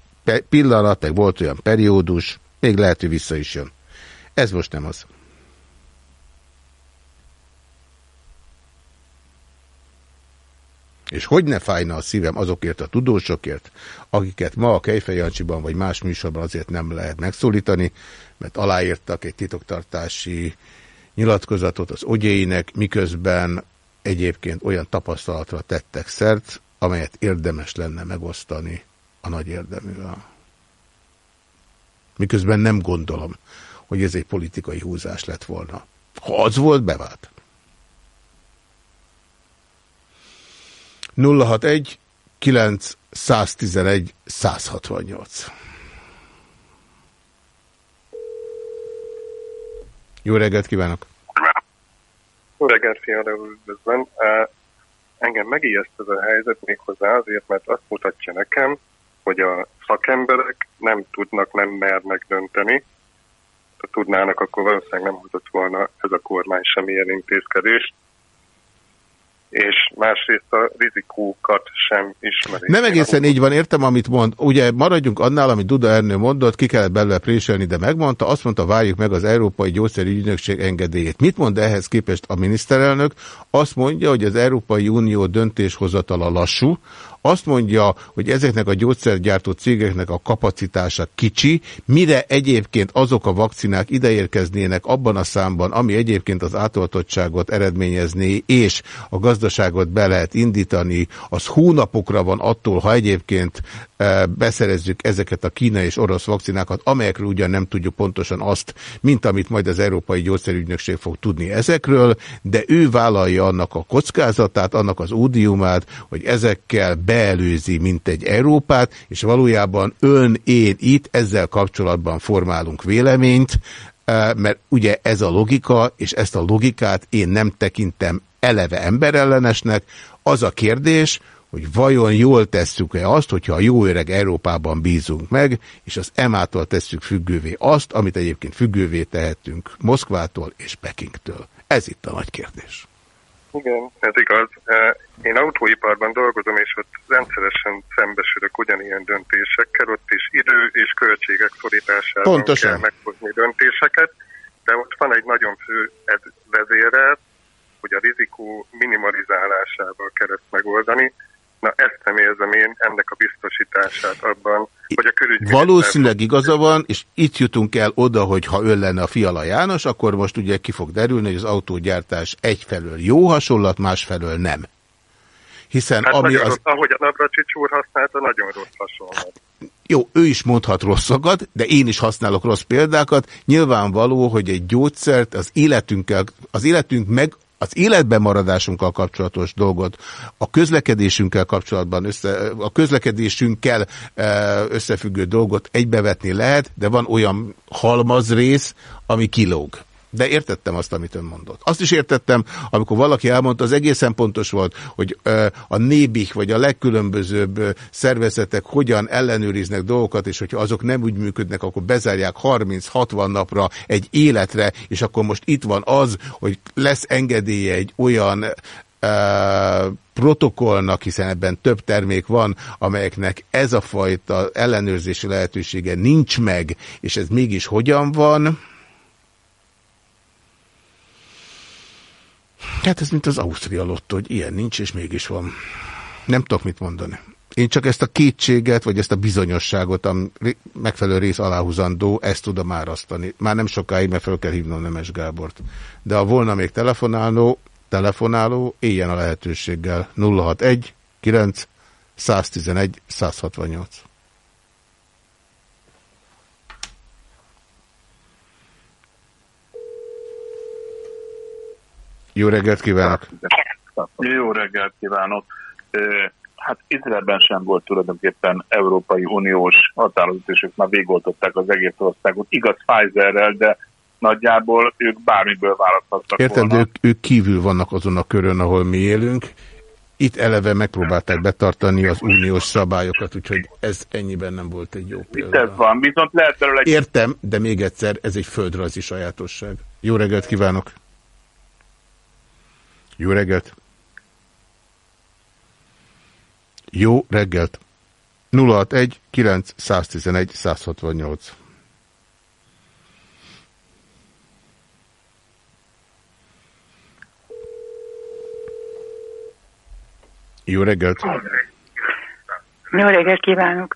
pillanat, meg volt olyan periódus, még lehet, hogy vissza is jön. Ez most nem az. És hogy ne fájna a szívem azokért a tudósokért, akiket ma a Kejfejancsiban vagy más műsorban azért nem lehet megszólítani, mert aláírtak egy titoktartási nyilatkozatot az ogyéinek, miközben egyébként olyan tapasztalatra tettek szert, amelyet érdemes lenne megosztani a nagy érdeművel. Miközben nem gondolom, hogy ez egy politikai húzás lett volna. Ha az volt, bevált. 061 911 168. Jó reggelt kívánok! Jó reggelt, fiala üdvözlöm! Engem megijeszt ez a helyzet méghozzá azért, mert azt mutatja nekem, hogy a szakemberek nem tudnak, nem mernek dönteni. Ha tudnának, akkor valószínűleg nem hozott volna ez a kormány semmilyen intézkedést és másrészt a rizikókat sem ismerik. Nem egészen így van, értem, amit mond. Ugye maradjunk annál, amit Duda Ernő mondott, ki kellett belőle préselni, de megmondta, azt mondta, várjuk meg az Európai Gyógyszerügynökség engedélyét. Mit mond ehhez képest a miniszterelnök? Azt mondja, hogy az Európai Unió döntéshozatala lassú, azt mondja, hogy ezeknek a gyógyszergyártó cégeknek a kapacitása kicsi, mire egyébként azok a vakcinák ideérkeznének abban a számban, ami egyébként az átoltottságot eredményezné, és a gazdaságot be lehet indítani, az hónapokra van attól, ha egyébként beszerezzük ezeket a kínai és orosz vakcinákat, amelyekről ugyan nem tudjuk pontosan azt, mint amit majd az Európai Gyógyszerügynökség fog tudni ezekről, de ő vállalja annak a kockázatát, annak az ódiumát, hogy ezekkel be beelőzi, mint egy Európát, és valójában ön, én itt ezzel kapcsolatban formálunk véleményt, mert ugye ez a logika, és ezt a logikát én nem tekintem eleve emberellenesnek. Az a kérdés, hogy vajon jól tesszük-e azt, hogyha a jó öreg Európában bízunk meg, és az EMA-tól tesszük függővé azt, amit egyébként függővé tehetünk Moszkvától és Pekingtől. Ez itt a nagy kérdés. Igen, ez igaz. Én autóiparban dolgozom, és ott rendszeresen szembesülök ugyanilyen döntésekkel, ott is idő és költségek szorításában Pontosan. kell meghozni döntéseket, de ott van egy nagyon fő vezérel, hogy a rizikó minimalizálásával kell ezt megoldani, Na ezt nem érzem én ennek a biztosítását abban, hogy a külügyminiszter... Valószínűleg igaza van, és itt jutunk el oda, hogy ha ön lenne a Fiala János, akkor most ugye ki fog derülni, hogy az autógyártás egyfelől jó hasonlat, másfelől nem. Hiszen hát ami az... az... ahogy a Navracsics úr használta, nagyon rossz hasonlat. Jó, ő is mondhat rosszakat, de én is használok rossz példákat. Nyilvánvaló, hogy egy gyógyszert az életünkkel, az életünk meg az életben maradásunkkal kapcsolatos dolgot, a közlekedésünkkel kapcsolatban, össze, a közlekedésünkkel e, összefüggő dolgot egybevetni lehet, de van olyan halmazrész, ami kilóg. De értettem azt, amit ön mondott. Azt is értettem, amikor valaki elmondta, az egészen pontos volt, hogy a nébik vagy a legkülönbözőbb szervezetek hogyan ellenőriznek dolgokat, és hogyha azok nem úgy működnek, akkor bezárják 30-60 napra egy életre, és akkor most itt van az, hogy lesz engedélye egy olyan protokollnak, hiszen ebben több termék van, amelyeknek ez a fajta ellenőrzési lehetősége nincs meg, és ez mégis hogyan van, Hát ez mint az Ausztria lottó, hogy ilyen nincs, és mégis van. Nem tudok mit mondani. Én csak ezt a kétséget, vagy ezt a bizonyosságot, a megfelelő rész aláhúzandó, ezt tudom árasztani. Már nem sokáig, mert fel kell hívnom Nemes Gábort. De ha volna még telefonáló, telefonáló, éljen a lehetőséggel. 061 9 111 168. Jó reggelt kívánok! Jó reggelt kívánok! Hát Izraelben sem volt tulajdonképpen Európai Uniós határozat, és ők már végoltották az egész országot. Igaz Pfizerrel, de nagyjából ők bármiből választhattak Érted, volna. Ők, ők kívül vannak azon a körön, ahol mi élünk. Itt eleve megpróbálták betartani az uniós szabályokat, úgyhogy ez ennyiben nem volt egy jó példa. Itt ez van, viszont lehet belőle... Értem, de még egyszer, ez egy földrajzi sajátosság. Jó reggelt kívánok! Jó reggelt! Jó reggelt! 061 911 168 Jó reggelt! Jó reggelt kívánok!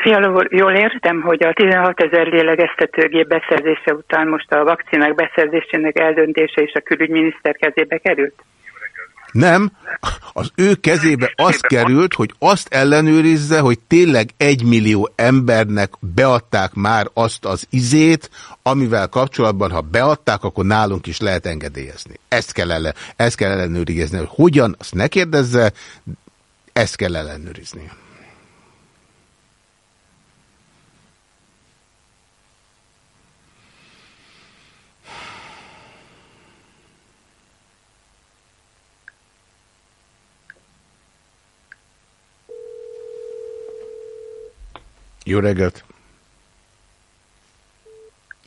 Fialó, jól értem, hogy a 16 ezer lélegeztetőgép beszerzése után most a vakcinák beszerzésének eldöntése is a külügyminiszter kezébe került? Nem, az ő kezébe az került, hogy azt ellenőrizze, hogy tényleg egy millió embernek beadták már azt az izét, amivel kapcsolatban, ha beadták, akkor nálunk is lehet engedélyezni. Ezt kell, ele, ezt kell ellenőrizni. Hogy hogyan, azt ne kérdezze, ezt kell ellenőrizni. Jó reggelt!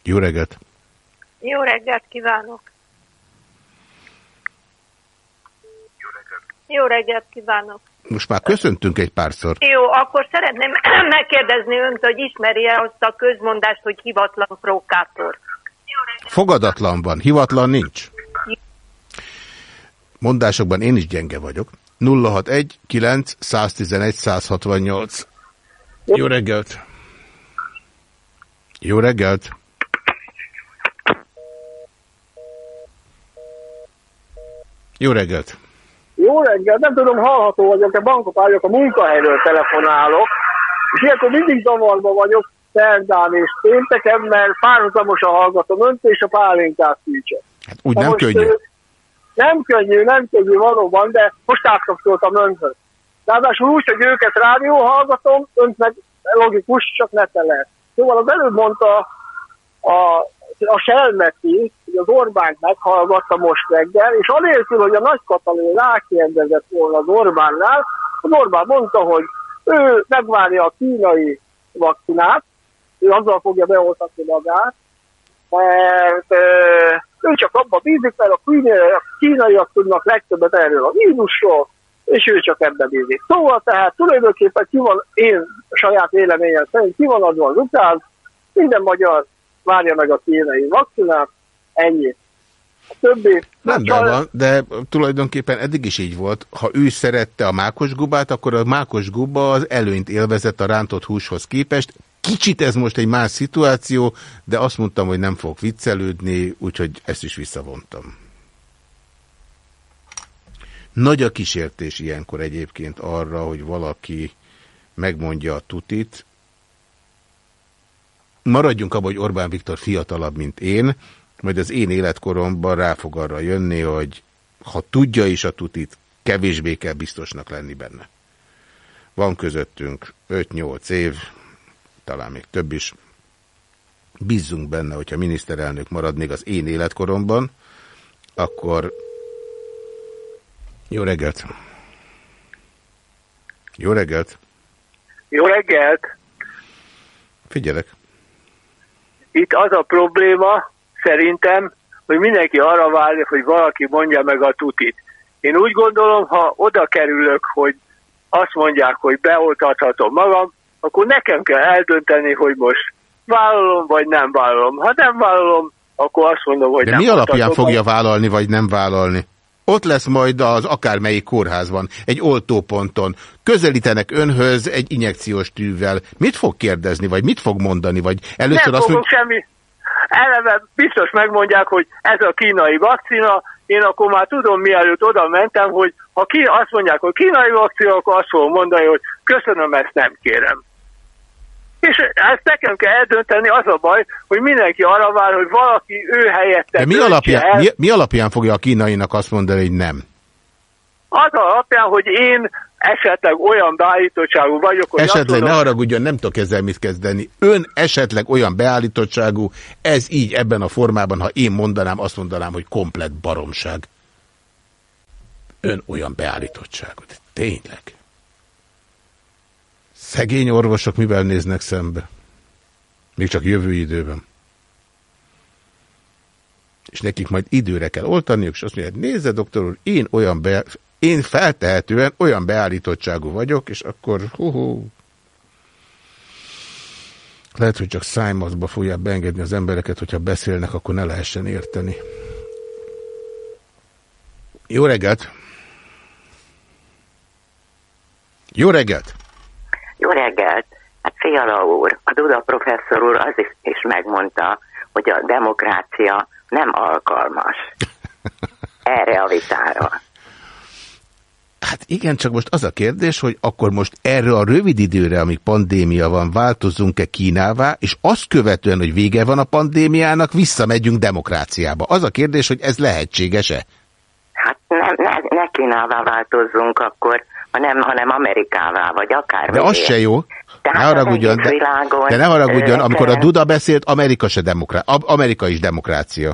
Jó reggelt! Jó reggelt kívánok! Jó reggelt kívánok! Most már köszöntünk egy párszor. Jó, akkor szeretném megkérdezni önt, hogy ismeri-e azt a közmondást, hogy hivatlan provokátor. Fogadatlan van, hivatlan nincs. Mondásokban én is gyenge vagyok. 061 9 111 168 jó reggelt! Jó reggelt! Jó reggelt! Jó reggelt! Nem tudom, hallható vagyok-e, bankopályok, a munkahelyről telefonálok, és ilyenkor mindig zavarba vagyok szerdán és pénteken, mert párhuzamosan hallgatom önt és a pálinkát szűcset. Hát úgy nem könnyű. Nem könnyű, nem könnyű valóban, de most átkapcsoltam önhöz. Ráadásul úgy, hogy őket rádió hallgatom, önt meg logikus, csak ne lehet. Szóval az előbb mondta a, a Selmeti, hogy az Orbán meghallgatta most reggel, és anélkül, hogy a Nagy Katalin rákérdezett volna az Orbánnál, az Orbán mondta, hogy ő megvárja a kínai vakcinát, ő azzal fogja beoltatni magát, mert ő csak abban bízik, mert a kínaiak tudnak legtöbbet erről a vírusról, és ő csak ebben bízik. Szóval tehát tulajdonképpen ki van, én saját véleményem szerint ki van adva az után, minden magyar várja meg a kínai vakcinát, ennyi. A többi... Nem csal... van, de tulajdonképpen eddig is így volt. Ha ő szerette a mákos gubát, akkor a mákos guba az előnyt élvezett a rántott húshoz képest. Kicsit ez most egy más szituáció, de azt mondtam, hogy nem fog viccelődni, úgyhogy ezt is visszavontam. Nagy a kísértés ilyenkor egyébként arra, hogy valaki megmondja a tutit. Maradjunk abban, hogy Orbán Viktor fiatalabb, mint én, majd az én életkoromban rá fog arra jönni, hogy ha tudja is a tutit, kevésbé kell biztosnak lenni benne. Van közöttünk 5-8 év, talán még több is. Bízzunk benne, hogyha miniszterelnök marad még az én életkoromban, akkor jó reggelt! Jó reggelt! Jó reggelt! Figyelek! Itt az a probléma, szerintem, hogy mindenki arra várja, hogy valaki mondja meg a tutit. Én úgy gondolom, ha oda kerülök, hogy azt mondják, hogy beoltathatom magam, akkor nekem kell eldönteni, hogy most vállalom, vagy nem vállalom. Ha nem vállalom, akkor azt mondom, hogy De nem mi alapján fogja vállalni, vagy nem vállalni? Ott lesz majd az akármelyik kórházban, egy oltóponton. Közelítenek önhöz egy injekciós tűvel. Mit fog kérdezni, vagy mit fog mondani? Vagy először Nem azt, fogok hogy... semmi. Eleve biztos megmondják, hogy ez a kínai vakcina, én akkor már tudom, mielőtt oda mentem, hogy ha ki, azt mondják, hogy kínai vakcina, akkor azt fogom mondani, hogy köszönöm, ezt nem kérem. És ezt nekem kell eldönteni, az a baj, hogy mindenki arra vár, hogy valaki ő helyette. De mi alapján, mi, mi alapján fogja a kínainak azt mondani, hogy nem? Az alapján, hogy én esetleg olyan beállítottságú vagyok, hogy... Esetleg ne haragudjon, nem tudok ezzel mit kezdeni. Ön esetleg olyan beállítottságú, ez így ebben a formában, ha én mondanám, azt mondanám, hogy komplet baromság. Ön olyan beállítottságú. Tényleg. Szegény orvosok mivel néznek szembe? Még csak jövő időben. És nekik majd időre kell oltaniuk, és azt mondja, nézze, doktor úr, én olyan be, én feltehetően olyan beállítottságú vagyok, és akkor hú, hú lehet, hogy csak szájmazba fogják beengedni az embereket, hogyha beszélnek, akkor ne lehessen érteni. Jó reggelt! Jó reggelt! Jó reggelt! Hát Fiala úr, a Duda professzor úr az is, is megmondta, hogy a demokrácia nem alkalmas erre a vitára. Hát igen, csak most az a kérdés, hogy akkor most erre a rövid időre, amíg pandémia van, változzunk-e Kínává, és azt követően, hogy vége van a pandémiának, visszamegyünk demokráciába. Az a kérdés, hogy ez lehetséges-e? Hát ne, ne, ne Kínává változzunk akkor, hanem, hanem Amerikává, vagy akár. De az se jó. Tehát ne haragudjon, de, de ne haragudjon, amikor a Duda beszélt, Amerika, se demokrá Amerika is demokrácia.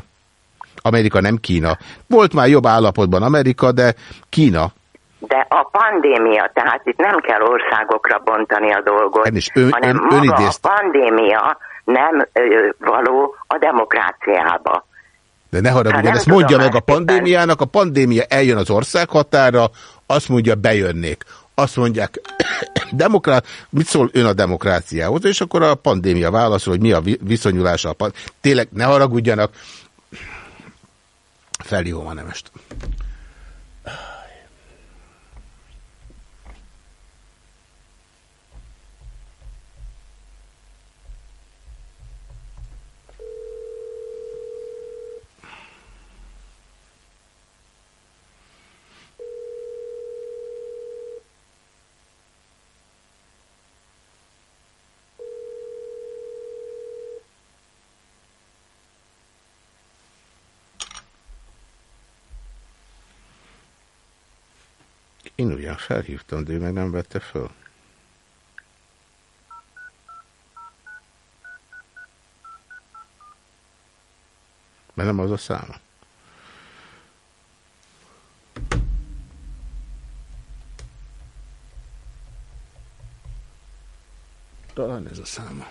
Amerika nem Kína. Volt már jobb állapotban Amerika, de Kína de a pandémia, tehát itt nem kell országokra bontani a dolgot, is ön, hanem ön, maga önidézt... a pandémia nem ö, való a demokráciába. De ne haragudjon, ezt mondja meg a pandémiának, a pandémia eljön az ország határa, azt mondja, bejönnék. Azt mondják, demokrát, mit szól ön a demokráciához? És akkor a pandémia válaszol, hogy mi a viszonyulása a. Tényleg, ne haragudjanak. Felhívom a nemest. Ugyan felhívtam, de ő meg nem vette föl. Mert nem az a száma. Talán ez a száma.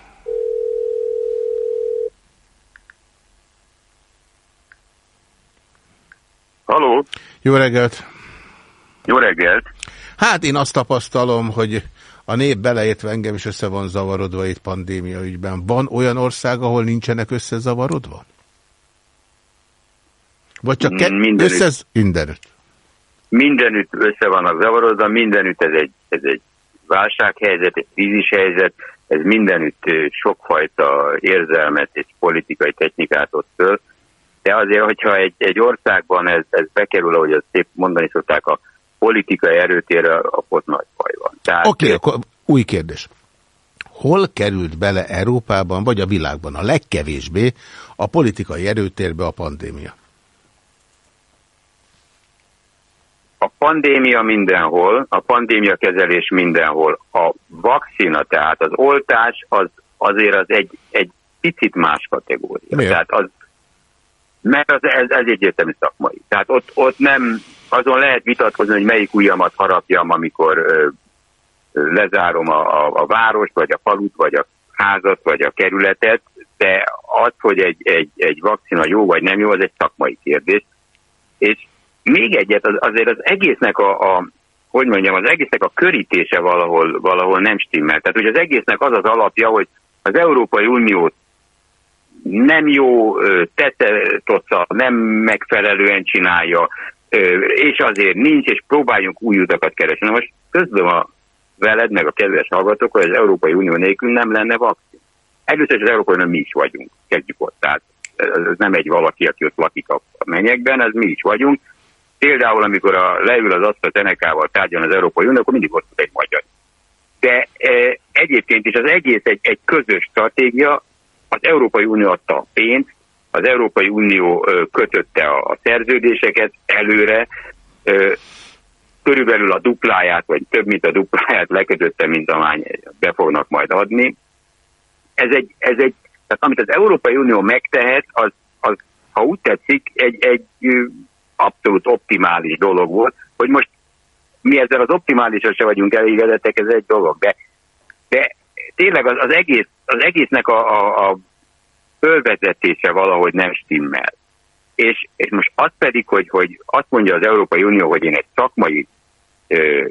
Haló! Jó reggelt! Jó reggelt! Hát én azt tapasztalom, hogy a nép beleértve engem is össze van zavarodva itt pandémia ügyben. Van olyan ország, ahol nincsenek összezavarodva? Vagy csak mindenütt. Összez... Mindenütt. Mindenütt össze vannak zavarodva, mindenütt ez egy, ez egy válsághelyzet, egy krízis helyzet, ez mindenütt sokfajta érzelmet és politikai technikát ott föl. De azért, hogyha egy, egy országban ez, ez bekerül, ahogy azt szép mondani szokták, a politikai erőtérre, akkor nagy baj van. Oké, okay, akkor új kérdés. Hol került bele Európában, vagy a világban a legkevésbé a politikai erőtérbe a pandémia? A pandémia mindenhol, a pandémia kezelés mindenhol. A vakcina, tehát az oltás, az azért az egy, egy picit más kategória. Miért? Tehát az, mert az, ez, ez egyértelmű szakmai. Tehát ott, ott nem, azon lehet vitatkozni, hogy melyik ujjamat harapjam, amikor ö, lezárom a, a, a város, vagy a falut, vagy a házat, vagy a kerületet, de az, hogy egy, egy, egy vakcina jó vagy nem jó, az egy szakmai kérdés. És még egyet, az, azért az egésznek a, a hogy mondjam, az egésznek a körítése valahol, valahol nem stimmel. Tehát, hogy az egésznek az az alapja, hogy az Európai Uniót nem jó tette, nem megfelelően csinálja, és azért nincs, és próbáljunk új utakat keresni. Na most közlöm a veled, meg a kedves hallgatók, hogy az Európai Unió nélkül nem lenne vakcin. Először az Európai Unió mi is vagyunk, kezdjük ott. Tehát ez nem egy valaki, aki ott lakik a mennyekben, ez mi is vagyunk. Például, amikor a, leül az AstraZeneca-val tárgyal az Európai Unió, akkor mindig ott egy magyar. de e, egyébként is az egész egy, egy közös stratégia, az Európai Unió adta a pénzt, az Európai Unió kötötte a, szerződéseket előre, körülbelül a dupláját, vagy több mint a dupláját lekötötte, mint amány be fognak majd adni. Ez egy, ez egy tehát amit az Európai Unió megtehet, az, az ha úgy tetszik, egy, egy abszolút optimális dolog volt, hogy most mi ezzel az optimálisra se vagyunk elégedettek, ez egy dolog, de, de tényleg az, az, egész, az egésznek a, a, a fölvezetése valahogy nem stimmel. És, és most az pedig, hogy, hogy azt mondja az Európai Unió, hogy én egy szakmai ö,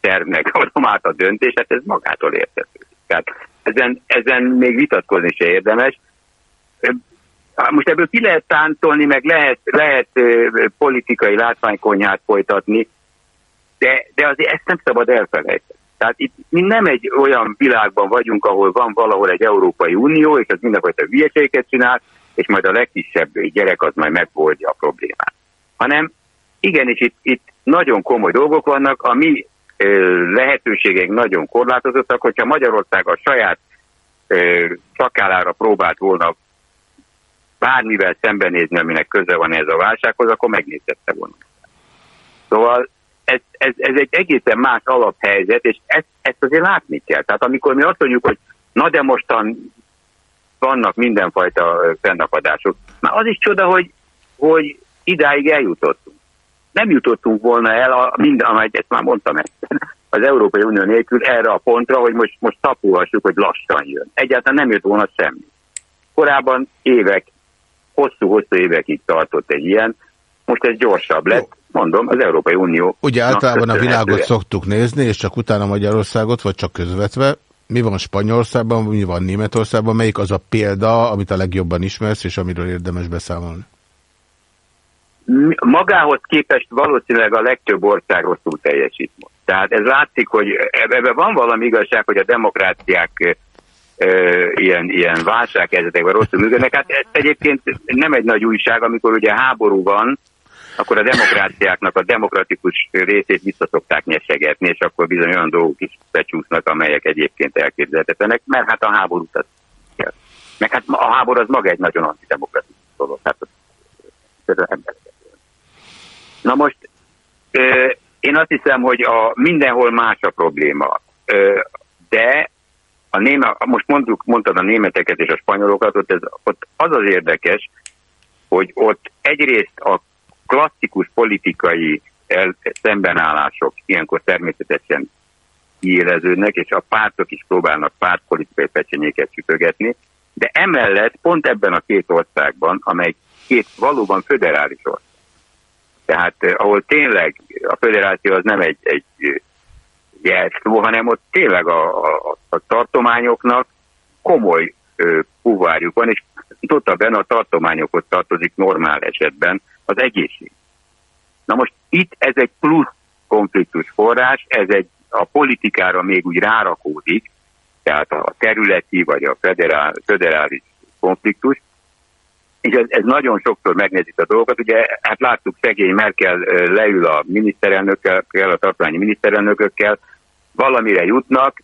tervnek adom át a döntést, hát ez magától értető. Tehát ezen, ezen még vitatkozni se érdemes. Most ebből ki lehet tántolni, meg lehet, lehet politikai látványkonyhát folytatni, de, de azért ezt nem szabad elfelejteni. Tehát itt mi nem egy olyan világban vagyunk, ahol van valahol egy Európai Unió, és az mindenfajta hülyeségeket csinál, és majd a legkisebb gyerek az majd megoldja a problémát. Hanem igenis itt, itt nagyon komoly dolgok vannak, a mi lehetőségeink nagyon korlátozottak, hogyha Magyarország a saját szakállára próbált volna bármivel szembenézni, aminek köze van ez a válsághoz, akkor megnézette volna. Szóval ez, ez, ez egy egészen más alaphelyzet, és ezt, ezt azért látni kell. Tehát amikor mi azt mondjuk, hogy na de mostan vannak mindenfajta fennakadások, már az is csoda, hogy, hogy idáig eljutottunk. Nem jutottunk volna el, a, mind, amelyet ezt már mondtam ezt, az Európai Unió nélkül erre a pontra, hogy most, most tapulhassuk, hogy lassan jön. Egyáltalán nem jött volna semmi. Korábban évek, hosszú-hosszú évekig tartott egy ilyen, most ez gyorsabb lett, mondom, az Európai Unió. Ugye általában a világot szoktuk nézni, és csak utána Magyarországot, vagy csak közvetve. Mi van Spanyolországban, mi van Németországban, melyik az a példa, amit a legjobban ismersz, és amiről érdemes beszámolni? Magához képest valószínűleg a legtöbb ország rosszul teljesít. Tehát ez látszik, hogy ebben van valami igazság, hogy a demokráciák ilyen, ilyen válsághelyzetekben rosszul működnek. Hát ez egyébként nem egy nagy újság, amikor ugye háború van, akkor a demokráciáknak a demokratikus részét visszaszokták nyesegetni, és akkor bizony olyan dolgok is becsúsznak, amelyek egyébként elképzelhetetlenek, mert hát a háborút az kell. Meg hát a háború az maga egy nagyon antidemokratikus dolog. Hát az, az Na most én azt hiszem, hogy a, mindenhol más a probléma, de a néma, most mondjuk, mondtad a németeket és a spanyolokat, ott, ez, ott az az érdekes, hogy ott egyrészt a klasszikus politikai el, szembenállások ilyenkor természetesen kiéleződnek, és a pártok is próbálnak pártpolitikai pecsenyéket sütögetni, de emellett pont ebben a két országban, amely két valóban föderális ország, tehát eh, ahol tényleg a föderáció az nem egy, egy jelszó, hanem ott tényleg a, a, a tartományoknak komoly ö, puvárjuk van, és ott benne a tartományokhoz tartozik normál esetben az egészség. Na most itt ez egy plusz konfliktus forrás, ez egy a politikára még úgy rárakódik, tehát a területi vagy a federál, federális konfliktus, és ez, ez nagyon sokszor megnézik a dolgokat. Ugye, hát láttuk, szegény Merkel leül a miniszterelnökkel, a tartományi miniszterelnökökkel, valamire jutnak,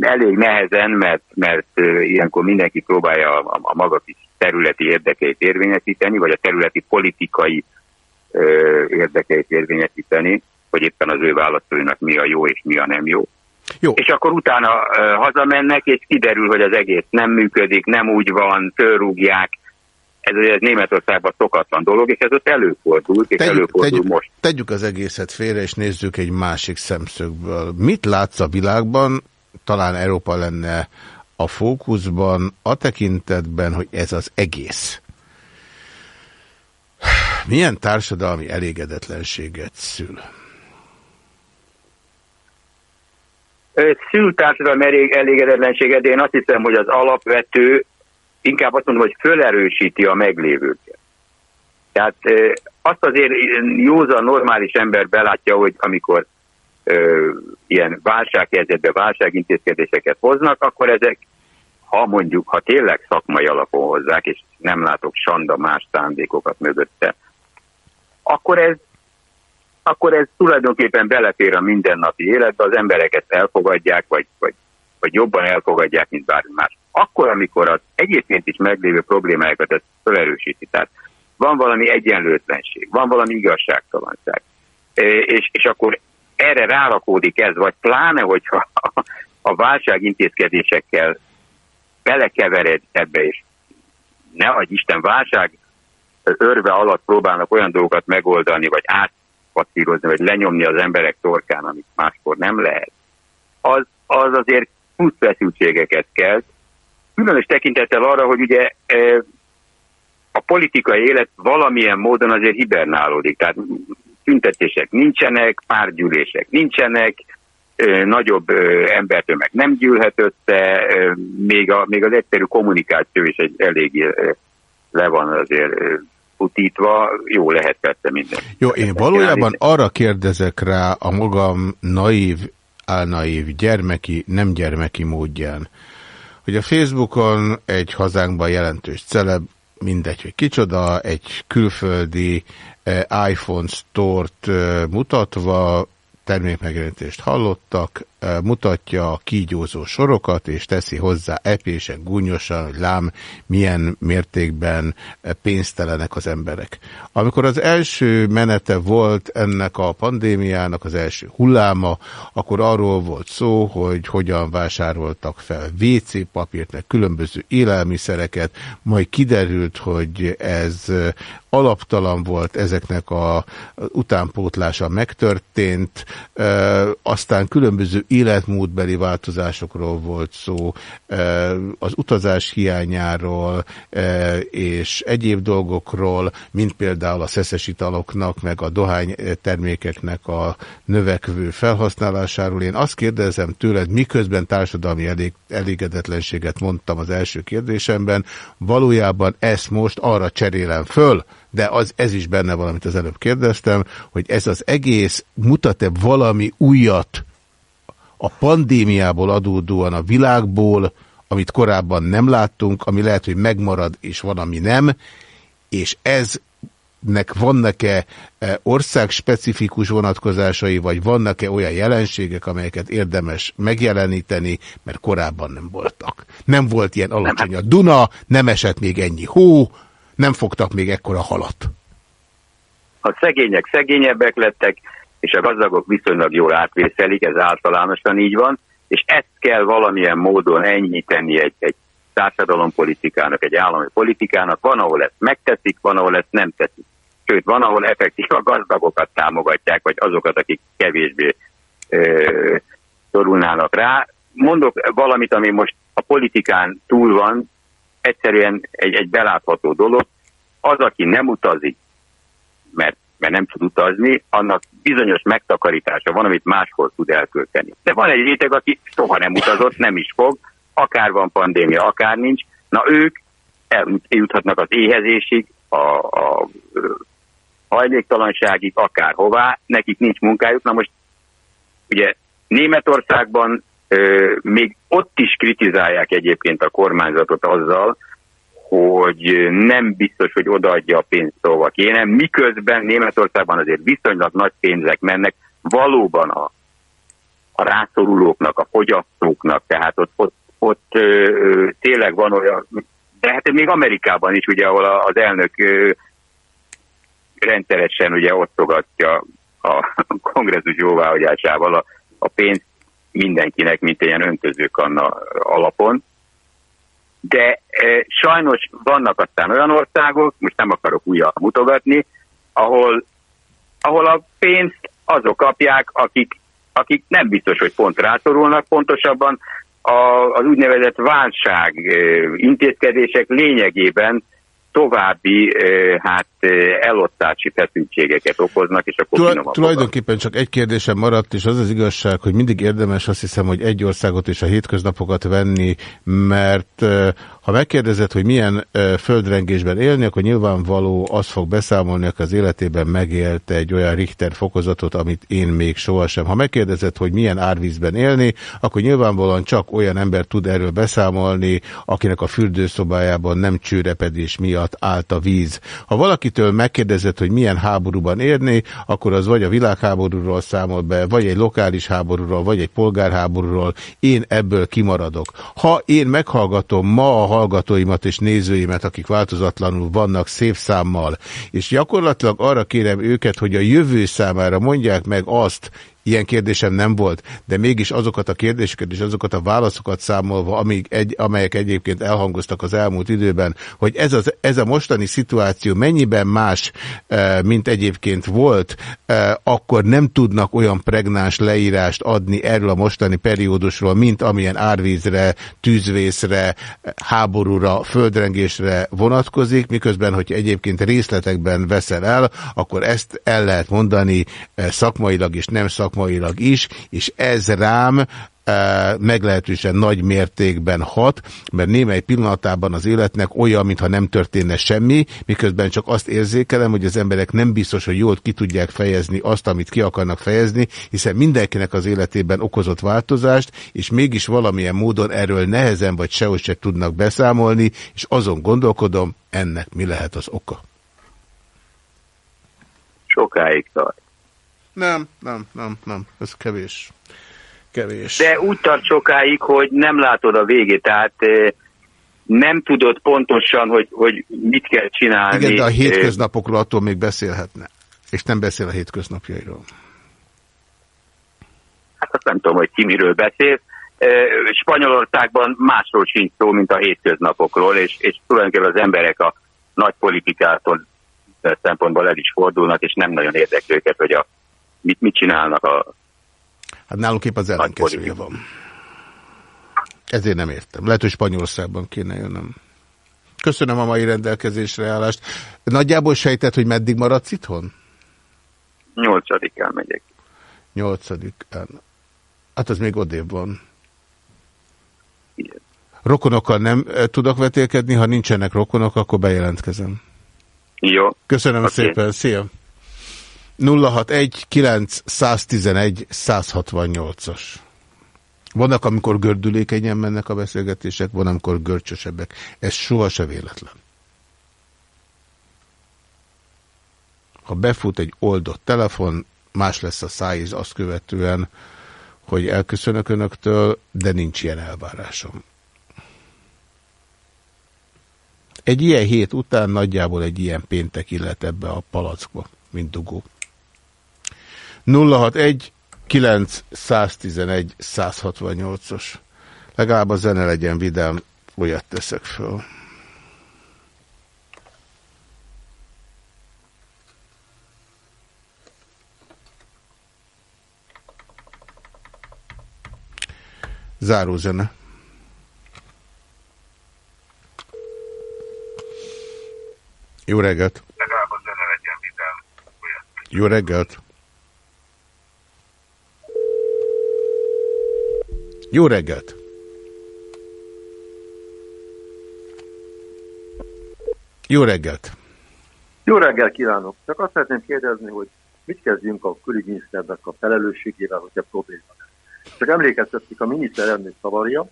elég nehezen, mert, mert ilyenkor mindenki próbálja a, a maga kis területi érdekeit érvényesíteni, vagy a területi politikai ö, érdekeit érvényesíteni, hogy éppen az ő választóinak mi a jó és mi a nem jó. Jó. És akkor utána ö, hazamennek, és kiderül, hogy az egész nem működik, nem úgy van, fölrúgják. Ez, ez Németországban szokatlan dolog, és ez ott előfordul, és tegyük, előfordul tegyük, most. Tegyük az egészet félre, és nézzük egy másik szemszögből. Mit látsz a világban, talán Európa lenne a fókuszban, a tekintetben, hogy ez az egész. Milyen társadalmi elégedetlenséget szül? Szül társadalmi elég, elégedetlenséget, de én azt hiszem, hogy az alapvető, inkább azt mondom, hogy fölerősíti a meglévőket. Tehát azt azért józan, normális ember belátja, hogy amikor ilyen válsághelyzetbe válságintézkedéseket hoznak, akkor ezek, ha mondjuk, ha tényleg szakmai alapon hozzák, és nem látok sanda más szándékokat mögötte, akkor ez akkor ez tulajdonképpen belefér a mindennapi életbe, az embereket elfogadják, vagy, vagy, vagy jobban elfogadják, mint bármi más. Akkor, amikor az egyébként is meglévő problémákat ez felerősíti, tehát van valami egyenlőtlenség, van valami igazságtalanság, és, és akkor erre rárakódik ez, vagy pláne, hogyha a válság intézkedésekkel belekevered ebbe, és ne adj Isten válság örve alatt próbálnak olyan dolgokat megoldani, vagy átpasszírozni, vagy lenyomni az emberek torkán, amit máskor nem lehet, az, az azért plusz feszültségeket kelt, különös tekintettel arra, hogy ugye a politikai élet valamilyen módon azért hibernálódik, tehát tüntetések nincsenek, párgyűlések nincsenek, nagyobb embertömeg nem gyűlhet össze, még, a, még az egyszerű kommunikáció is egy elég le van azért futítva, jó lehet persze minden. Jó, én valójában arra kérdezek rá a magam naív, álnaív, gyermeki, nem gyermeki módján, hogy a Facebookon egy hazánkban jelentős celeb, mindegy, hogy kicsoda, egy külföldi iPhone store-t eh, mutatva termékmegjelentést hallottak, mutatja a kígyózó sorokat, és teszi hozzá epésen, gúnyosan, hogy lám milyen mértékben pénztelenek az emberek. Amikor az első menete volt ennek a pandémiának, az első hulláma, akkor arról volt szó, hogy hogyan vásároltak fel WC papírt, meg különböző élelmiszereket, majd kiderült, hogy ez alaptalan volt, ezeknek a utánpótlása megtörtént, aztán különböző életmódbeli változásokról volt szó, az utazás hiányáról és egyéb dolgokról, mint például a szeszes italoknak, meg a dohány termékeknek a növekvő felhasználásáról. Én azt kérdezem tőled, miközben társadalmi elég, elégedetlenséget mondtam az első kérdésemben, valójában ezt most arra cserélem föl, de az, ez is benne van, az előbb kérdeztem, hogy ez az egész mutat-e valami újat a pandémiából adódóan a világból, amit korábban nem láttunk, ami lehet, hogy megmarad, és van, ami nem, és ez nek vannak-e e, országspecifikus vonatkozásai, vagy vannak-e olyan jelenségek, amelyeket érdemes megjeleníteni, mert korábban nem voltak. Nem volt ilyen alacsony a Duna, nem esett még ennyi hó, nem fogtak még ekkora halat. A szegények szegényebbek lettek, és a gazdagok viszonylag jól átvészelik, ez általánosan így van, és ezt kell valamilyen módon ennyíteni egy, egy társadalompolitikának, egy állami politikának. Van, ahol ezt megteszik, van, ahol ezt nem teszik. Sőt, van, ahol effektív a gazdagokat támogatják, vagy azokat, akik kevésbé ö, szorulnának rá. Mondok valamit, ami most a politikán túl van, egyszerűen egy, egy belátható dolog. Az, aki nem utazik, mert mert nem tud utazni, annak bizonyos megtakarítása van, amit máshol tud elkölteni. De van egy réteg, aki soha nem utazott, nem is fog, akár van pandémia, akár nincs, na ők eljuthatnak az éhezésig, a, a hajléktalanságig, akár hová, nekik nincs munkájuk. Na most ugye Németországban még ott is kritizálják egyébként a kormányzatot azzal, hogy nem biztos, hogy odaadja a pénzt szóval kéne, miközben Németországban azért viszonylag nagy pénzek mennek valóban a, a rászorulóknak, a fogyasztóknak, tehát ott, ott, ott ö, tényleg van olyan, de hát még Amerikában is, ugye, ahol az elnök ö, rendszeresen ugye osztogatja a kongresszus jóváhagyásával a, a pénzt mindenkinek, mint ilyen öntözőkanna alapon. De e, sajnos vannak aztán olyan országok, most nem akarok újra mutogatni, ahol, ahol a pénzt azok kapják, akik, akik nem biztos, hogy pont rászorulnak, pontosabban. A, az úgynevezett válság e, intézkedések lényegében további hát elosztási feszültségeket okoznak, és akkor Tul Tulajdonképpen csak egy kérdésem maradt, és az az igazság, hogy mindig érdemes azt hiszem, hogy egy országot és a hétköznapokat venni, mert ha megkérdezed, hogy milyen földrengésben élni, akkor nyilvánvaló az fog beszámolni, hogy az életében megélt egy olyan Richter fokozatot, amit én még sohasem. Ha megkérdezed, hogy milyen árvízben élni, akkor nyilvánvalóan csak olyan ember tud erről beszámolni, akinek a fürdőszobájában nem csőrepedés miatt állt a víz. Ha valaki bárkitől megkérdezett, hogy milyen háborúban érni, akkor az vagy a világháborúról számol be, vagy egy lokális háborúról, vagy egy polgárháborúról. Én ebből kimaradok. Ha én meghallgatom ma a hallgatóimat és nézőimet, akik változatlanul vannak szép számmal, és gyakorlatilag arra kérem őket, hogy a jövő számára mondják meg azt, Ilyen kérdésem nem volt, de mégis azokat a kérdéseket és azokat a válaszokat számolva, amíg egy, amelyek egyébként elhangoztak az elmúlt időben, hogy ez, az, ez a mostani szituáció mennyiben más, eh, mint egyébként volt, eh, akkor nem tudnak olyan pregnáns leírást adni erről a mostani periódusról, mint amilyen árvízre, tűzvészre, háborúra, földrengésre vonatkozik, miközben, hogy egyébként részletekben veszel el, akkor ezt el lehet mondani eh, szakmailag és nem szakmailag szakmailag is, és ez rám e, meglehetősen nagy mértékben hat, mert némely pillanatában az életnek olyan, mintha nem történne semmi, miközben csak azt érzékelem, hogy az emberek nem biztos, hogy jól ki tudják fejezni azt, amit ki akarnak fejezni, hiszen mindenkinek az életében okozott változást, és mégis valamilyen módon erről nehezen vagy sehogy se tudnak beszámolni, és azon gondolkodom, ennek mi lehet az oka. Sokáig tart. Nem, nem, nem, nem, ez kevés. Kevés. De úgy tart sokáig, hogy nem látod a végét, tehát nem tudod pontosan, hogy, hogy mit kell csinálni. Igen, de a hétköznapokról attól még beszélhetne. És nem beszél a hétköznapjairól. Hát azt nem tudom, hogy ki miről beszél. Spanyolországban másról sincs szó, mint a hétköznapokról, és, és tulajdonképpen az emberek a nagy politikától szempontból el is fordulnak, és nem nagyon érdekli őket, hogy a mit, mit csinálnak a... Hát nálunk épp az ellenkezője van. Ezért nem értem. Lehet, hogy Spanyolországban kéne jönnöm. Köszönöm a mai rendelkezésre állást. Nagyjából sejtett, hogy meddig maradsz itthon? Nyolcadikán megyek. Nyolcadikán. Hát az még odébb van. Igen. Rokonokkal nem eh, tudok vetélkedni, ha nincsenek rokonok, akkor bejelentkezem. Jó. Köszönöm okay. szépen, szia! 061 911 168-as. Vannak, amikor gördülékenyen mennek a beszélgetések, van, amikor görcsösebbek. Ez soha se véletlen. Ha befut egy oldott telefon, más lesz a szájíz azt követően, hogy elköszönök önöktől, de nincs ilyen elvárásom. Egy ilyen hét után nagyjából egy ilyen péntek illet ebbe a palackba, mint dugó. 061 911 168-os. Legalább a zene legyen vidám, olyat teszek föl. Záró zene. Jó reggelt! Jó reggelt! Jó reggelt! Jó reggelt! Jó reggelt kívánok! Csak azt szeretném kérdezni, hogy mit kezdjünk a külügyminiszternek a felelősségével, hogyha probléma lesz. Csak emlékeztették a miniszterelnök szavaria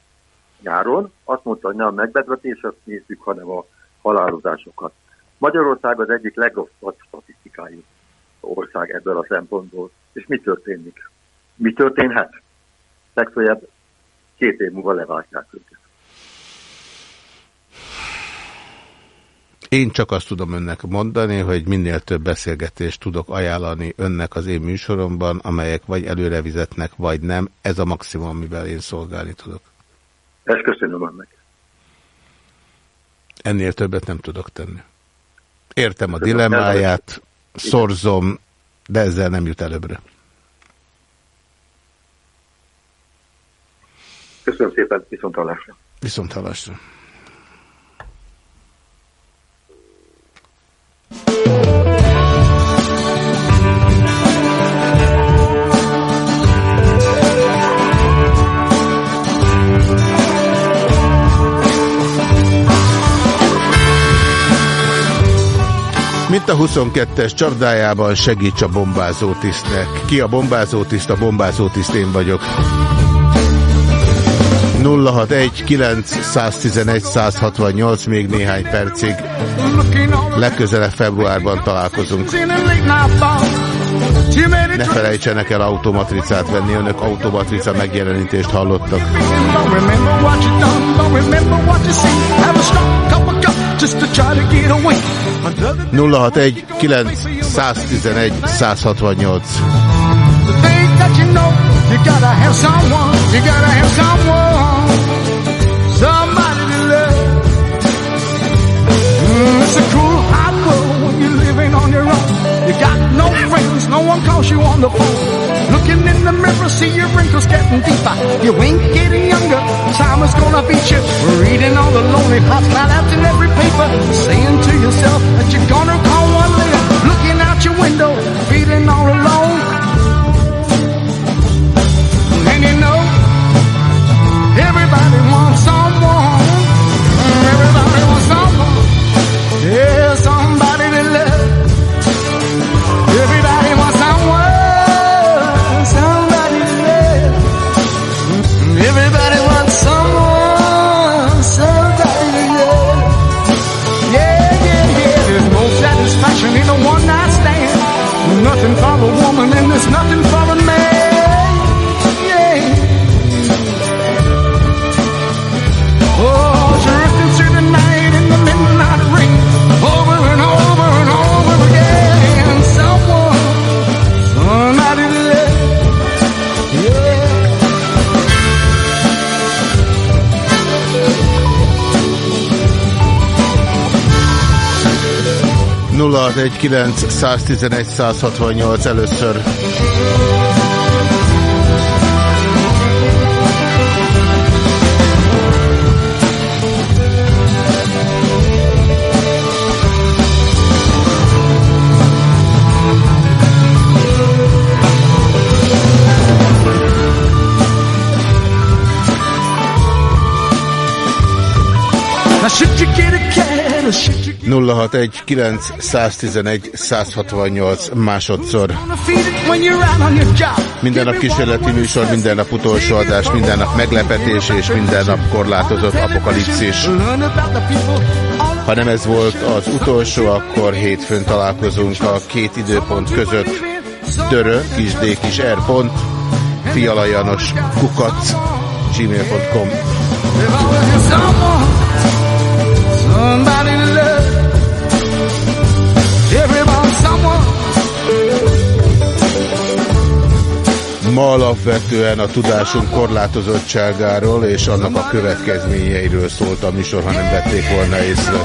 nyáron, azt mondta, hogy nem a megbetegedést nézzük, hanem a halálozásokat. Magyarország az egyik legrosszabb statisztikájú ország ebből a szempontból. És mi történik? Mi történhet? Legfeljebb két év múlva leváltják őket. Én csak azt tudom önnek mondani, hogy minél több beszélgetést tudok ajánlani önnek az én műsoromban, amelyek vagy előre vizetnek, vagy nem. Ez a maximum, amivel én szolgálni tudok. Ezt köszönöm önnek. Ennél többet nem tudok tenni. Értem a dilemmáját, szorzom, de ezzel nem jut előbbre. Köszönöm szépen, viszont hallásra. Viszont hallásra. Mint a 22-es csapdájában segíts a bombázó tisztnek. Ki a bombázó tiszt? A bombázó tiszt én vagyok. 061 911 168 még néhány percig. Legközelebb februárban találkozunk. Ne felejtsenek el automatricát venni, önök automatrica megjelenítést hallottak. 061 911 168 You gotta have someone, you gotta have someone, got no friends, no one calls you on the phone. Looking in the mirror, see your wrinkles getting deeper. You ain't getting younger, time is gonna beat you. Reading all the lonely hearts not out in every paper. Saying to yourself that you're gonna call one later. Looking out your window, feeling all alone. Many know Everybody wants. 061 911 168 először. 061 911 168 másodszor. Minden nap kísérleti műsor, minden nap utolsó adás, minden nap meglepetés és minden nap korlátozott apokalipszis. Ha nem ez volt az utolsó, akkor hétfőn találkozunk a két időpont között. Dörö, kis d, kis r pont, fialajanos, kukac, gmail.com. Somebody to love Ma alapvetően a tudásunk korlátozottságáról és annak a következményeiről szólt a műsor, ha nem vették volna észre.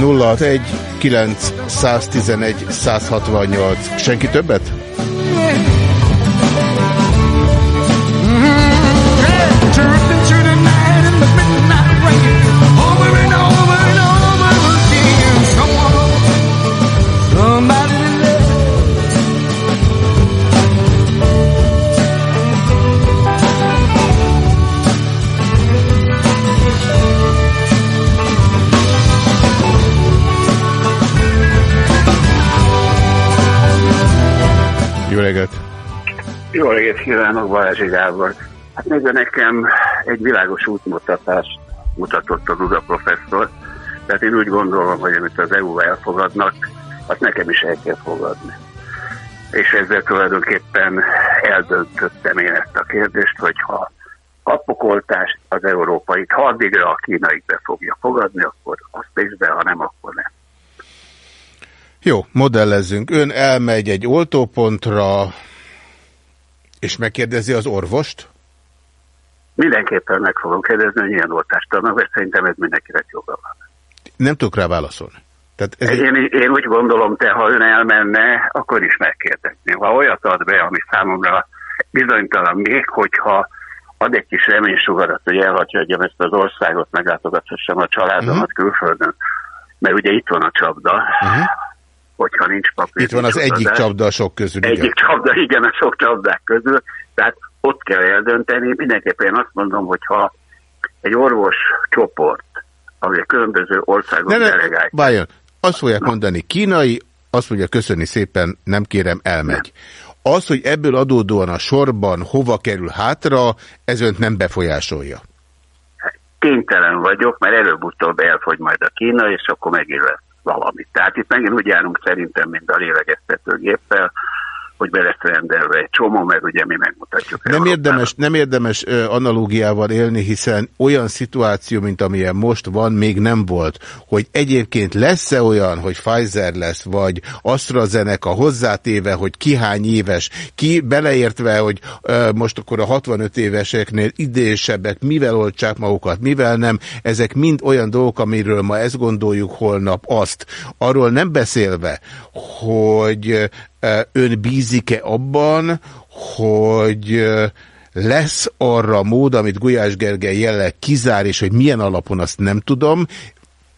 061 9 111 168. Senki többet? Jó reggelt kívánok, Balázsi Gábor! Hát nézze, nekem egy világos útmutatást mutatott a Duda professzor, tehát én úgy gondolom, hogy amit az EU elfogadnak, azt nekem is el kell fogadni. És ezzel tulajdonképpen eldöntöttem én ezt a kérdést, hogy ha kapok oltást az európait, ha addigra a kínai be fogja fogadni, akkor azt is be, ha nem, akkor nem. Jó, modellezzünk. Ön elmegy egy oltópontra, és megkérdezi az orvost? Mindenképpen meg fogom kérdezni, hogy milyen oltást adnak, mert szerintem ez mindenkinek joga van. Nem tudok rá válaszolni. Tehát ez én, egy... én úgy gondolom, te, ha ön elmenne, akkor is megkérdezni. Ha olyat ad be, ami számomra bizonytalan még, hogyha ad egy kis reménysugarat, hogy elhagyjam ezt az országot, meglátogathassam a családomat uh mhm. -huh. külföldön, mert ugye itt van a csapda, uh mhm. -huh hogyha nincs papír. Itt van az egyik adás. csapda sok közül. Egyik igen. csapda, igen, a sok csapdák közül. Tehát ott kell eldönteni. Mindenképpen én azt mondom, hogy ha egy orvos csoport, ami a különböző országok delegálják. Várjon, azt fogják mondani, kínai, azt mondja, köszönni szépen, nem kérem, elmegy. Az, hogy ebből adódóan a sorban hova kerül hátra, ez önt nem befolyásolja. Kénytelen vagyok, mert előbb-utóbb elfogy majd a Kína, és akkor megint lesz valami. Tehát itt megint úgy járunk szerintem, mint a lélegeztetőgéppel, hogy be lesz rendelve egy csomó, meg ugye mi megmutatjuk. Nem érdemes, nem érdemes analógiával élni, hiszen olyan szituáció, mint amilyen most van, még nem volt. Hogy egyébként lesz-e olyan, hogy Pfizer lesz, vagy AstraZeneca hozzátéve, hogy ki hány éves, ki beleértve, hogy ö, most akkor a 65 éveseknél idésebbek mivel oltsák magukat, mivel nem, ezek mind olyan dolgok, amiről ma ezt gondoljuk holnap azt. Arról nem beszélve, hogy ön bízik-e abban, hogy lesz arra mód, amit Gulyás Gergely jelleg kizár, és hogy milyen alapon azt nem tudom,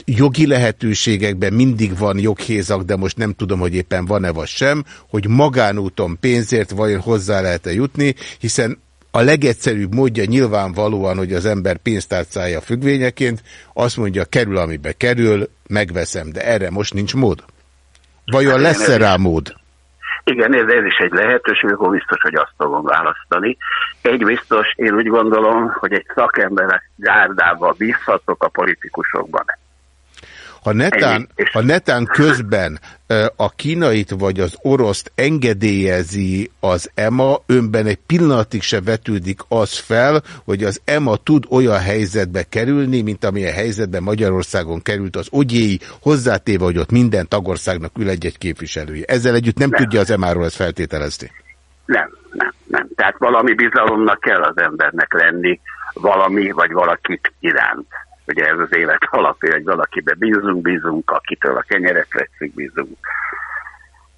jogi lehetőségekben mindig van joghézak, de most nem tudom, hogy éppen van-e vagy sem, hogy magánúton pénzért vajon hozzá lehet-e jutni, hiszen a legegyszerűbb módja nyilvánvalóan, hogy az ember pénztárcája függvényeként azt mondja, kerül, amibe kerül, megveszem, de erre most nincs mód. Vajon hát lesz-e rá mód? Igen, ez, ez is egy lehetőség, akkor biztos, hogy azt fogom választani. Egy biztos, én úgy gondolom, hogy egy szakemberek gárdába bízhatok a politikusokban. Ha netán, ha netán közben a kínait vagy az oroszt engedélyezi az EMA, önben egy pillanatig se vetődik az fel, hogy az EMA tud olyan helyzetbe kerülni, mint amilyen helyzetben Magyarországon került az ogyéi, hozzátéve, hogy ott minden tagországnak ül egy-egy képviselője. Ezzel együtt nem, nem tudja az EMA-ról ezt feltételezni. Nem, nem, nem. Tehát valami bizalomnak kell az embernek lenni, valami vagy valakit iránt. Ugye ez az élet alapja, hogy valakibe bízunk, bízunk, akitől a kenyeret vetszik, bízunk.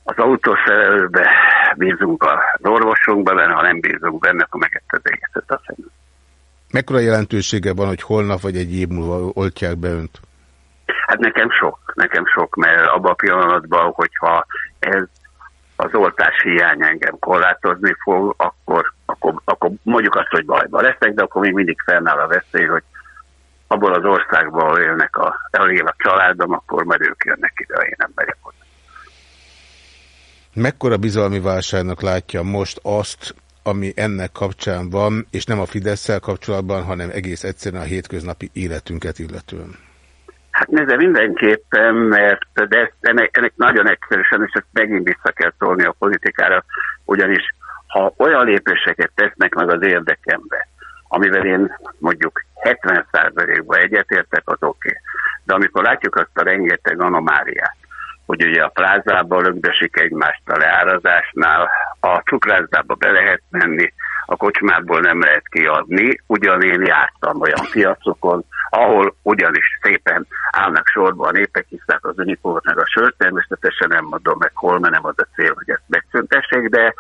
Az autószerelőbe bízunk az orvosunkba, mert ha nem bízunk benne, akkor megett az egészet a szemben. Mekkora jelentősége van, hogy holnap vagy egy év múlva oltják be önt? Hát nekem sok, nekem sok, mert abban a pillanatban, hogyha ez az oltás hiány engem korlátozni fog, akkor, akkor, akkor mondjuk azt, hogy bajba leszek, de akkor még mindig fennáll a veszély, hogy abból az országból élnek a, elél a családom, akkor már ők jönnek ide, én nem megyek oda. Mekkora bizalmi válságnak látja most azt, ami ennek kapcsán van, és nem a fidesz kapcsolatban, hanem egész egyszerűen a hétköznapi életünket illetően? Hát nézze, mindenképpen, mert de ennek, ennek nagyon egyszerűen, és ezt megint vissza kell szólni a politikára, ugyanis ha olyan lépéseket tesznek meg az érdekembe, amivel én mondjuk 70%-ban egyetértek, az oké. Okay. De amikor látjuk azt a rengeteg anomáriát, hogy ugye a plázában lögdösik egymást a leárazásnál, a cukrászdába be lehet menni, a kocsmából nem lehet kiadni, ugyan én jártam olyan piacokon, ahol ugyanis szépen állnak sorba a népek, hiszen az Unifor meg a sört, természetesen nem mondom meg hol, mert nem az a cél, hogy ezt megszüntessék, de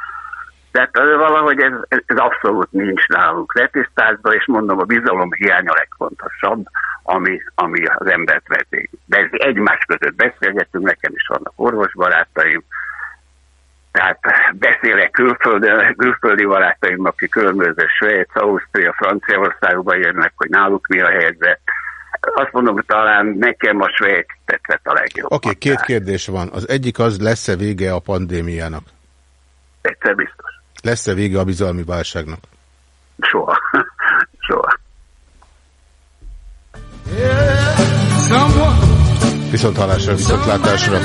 tehát valahogy ez, ez abszolút nincs nálunk letisztázva, és mondom, a bizalom hiánya legfontosabb, ami, ami az embert vezény. De egymás között beszélgetünk, nekem is vannak orvosbarátaim, tehát beszélek külföldi, külföldi barátaim, akik különböző Svéd, Ausztria, Franciaországban jönnek, hogy náluk mi a helyzet. Azt mondom, hogy talán nekem a Svéd tetszett a legjobb. Oké, okay, két kérdés van. Az egyik az, lesz-e vége a pandémiának? Egyszer biztos. Lesz-e vége a bizalmi válságnak? Soha. Soha. Viszont halásra, viszont látásra.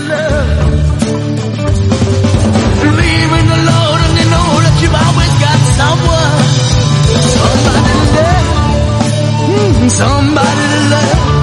Somebody to love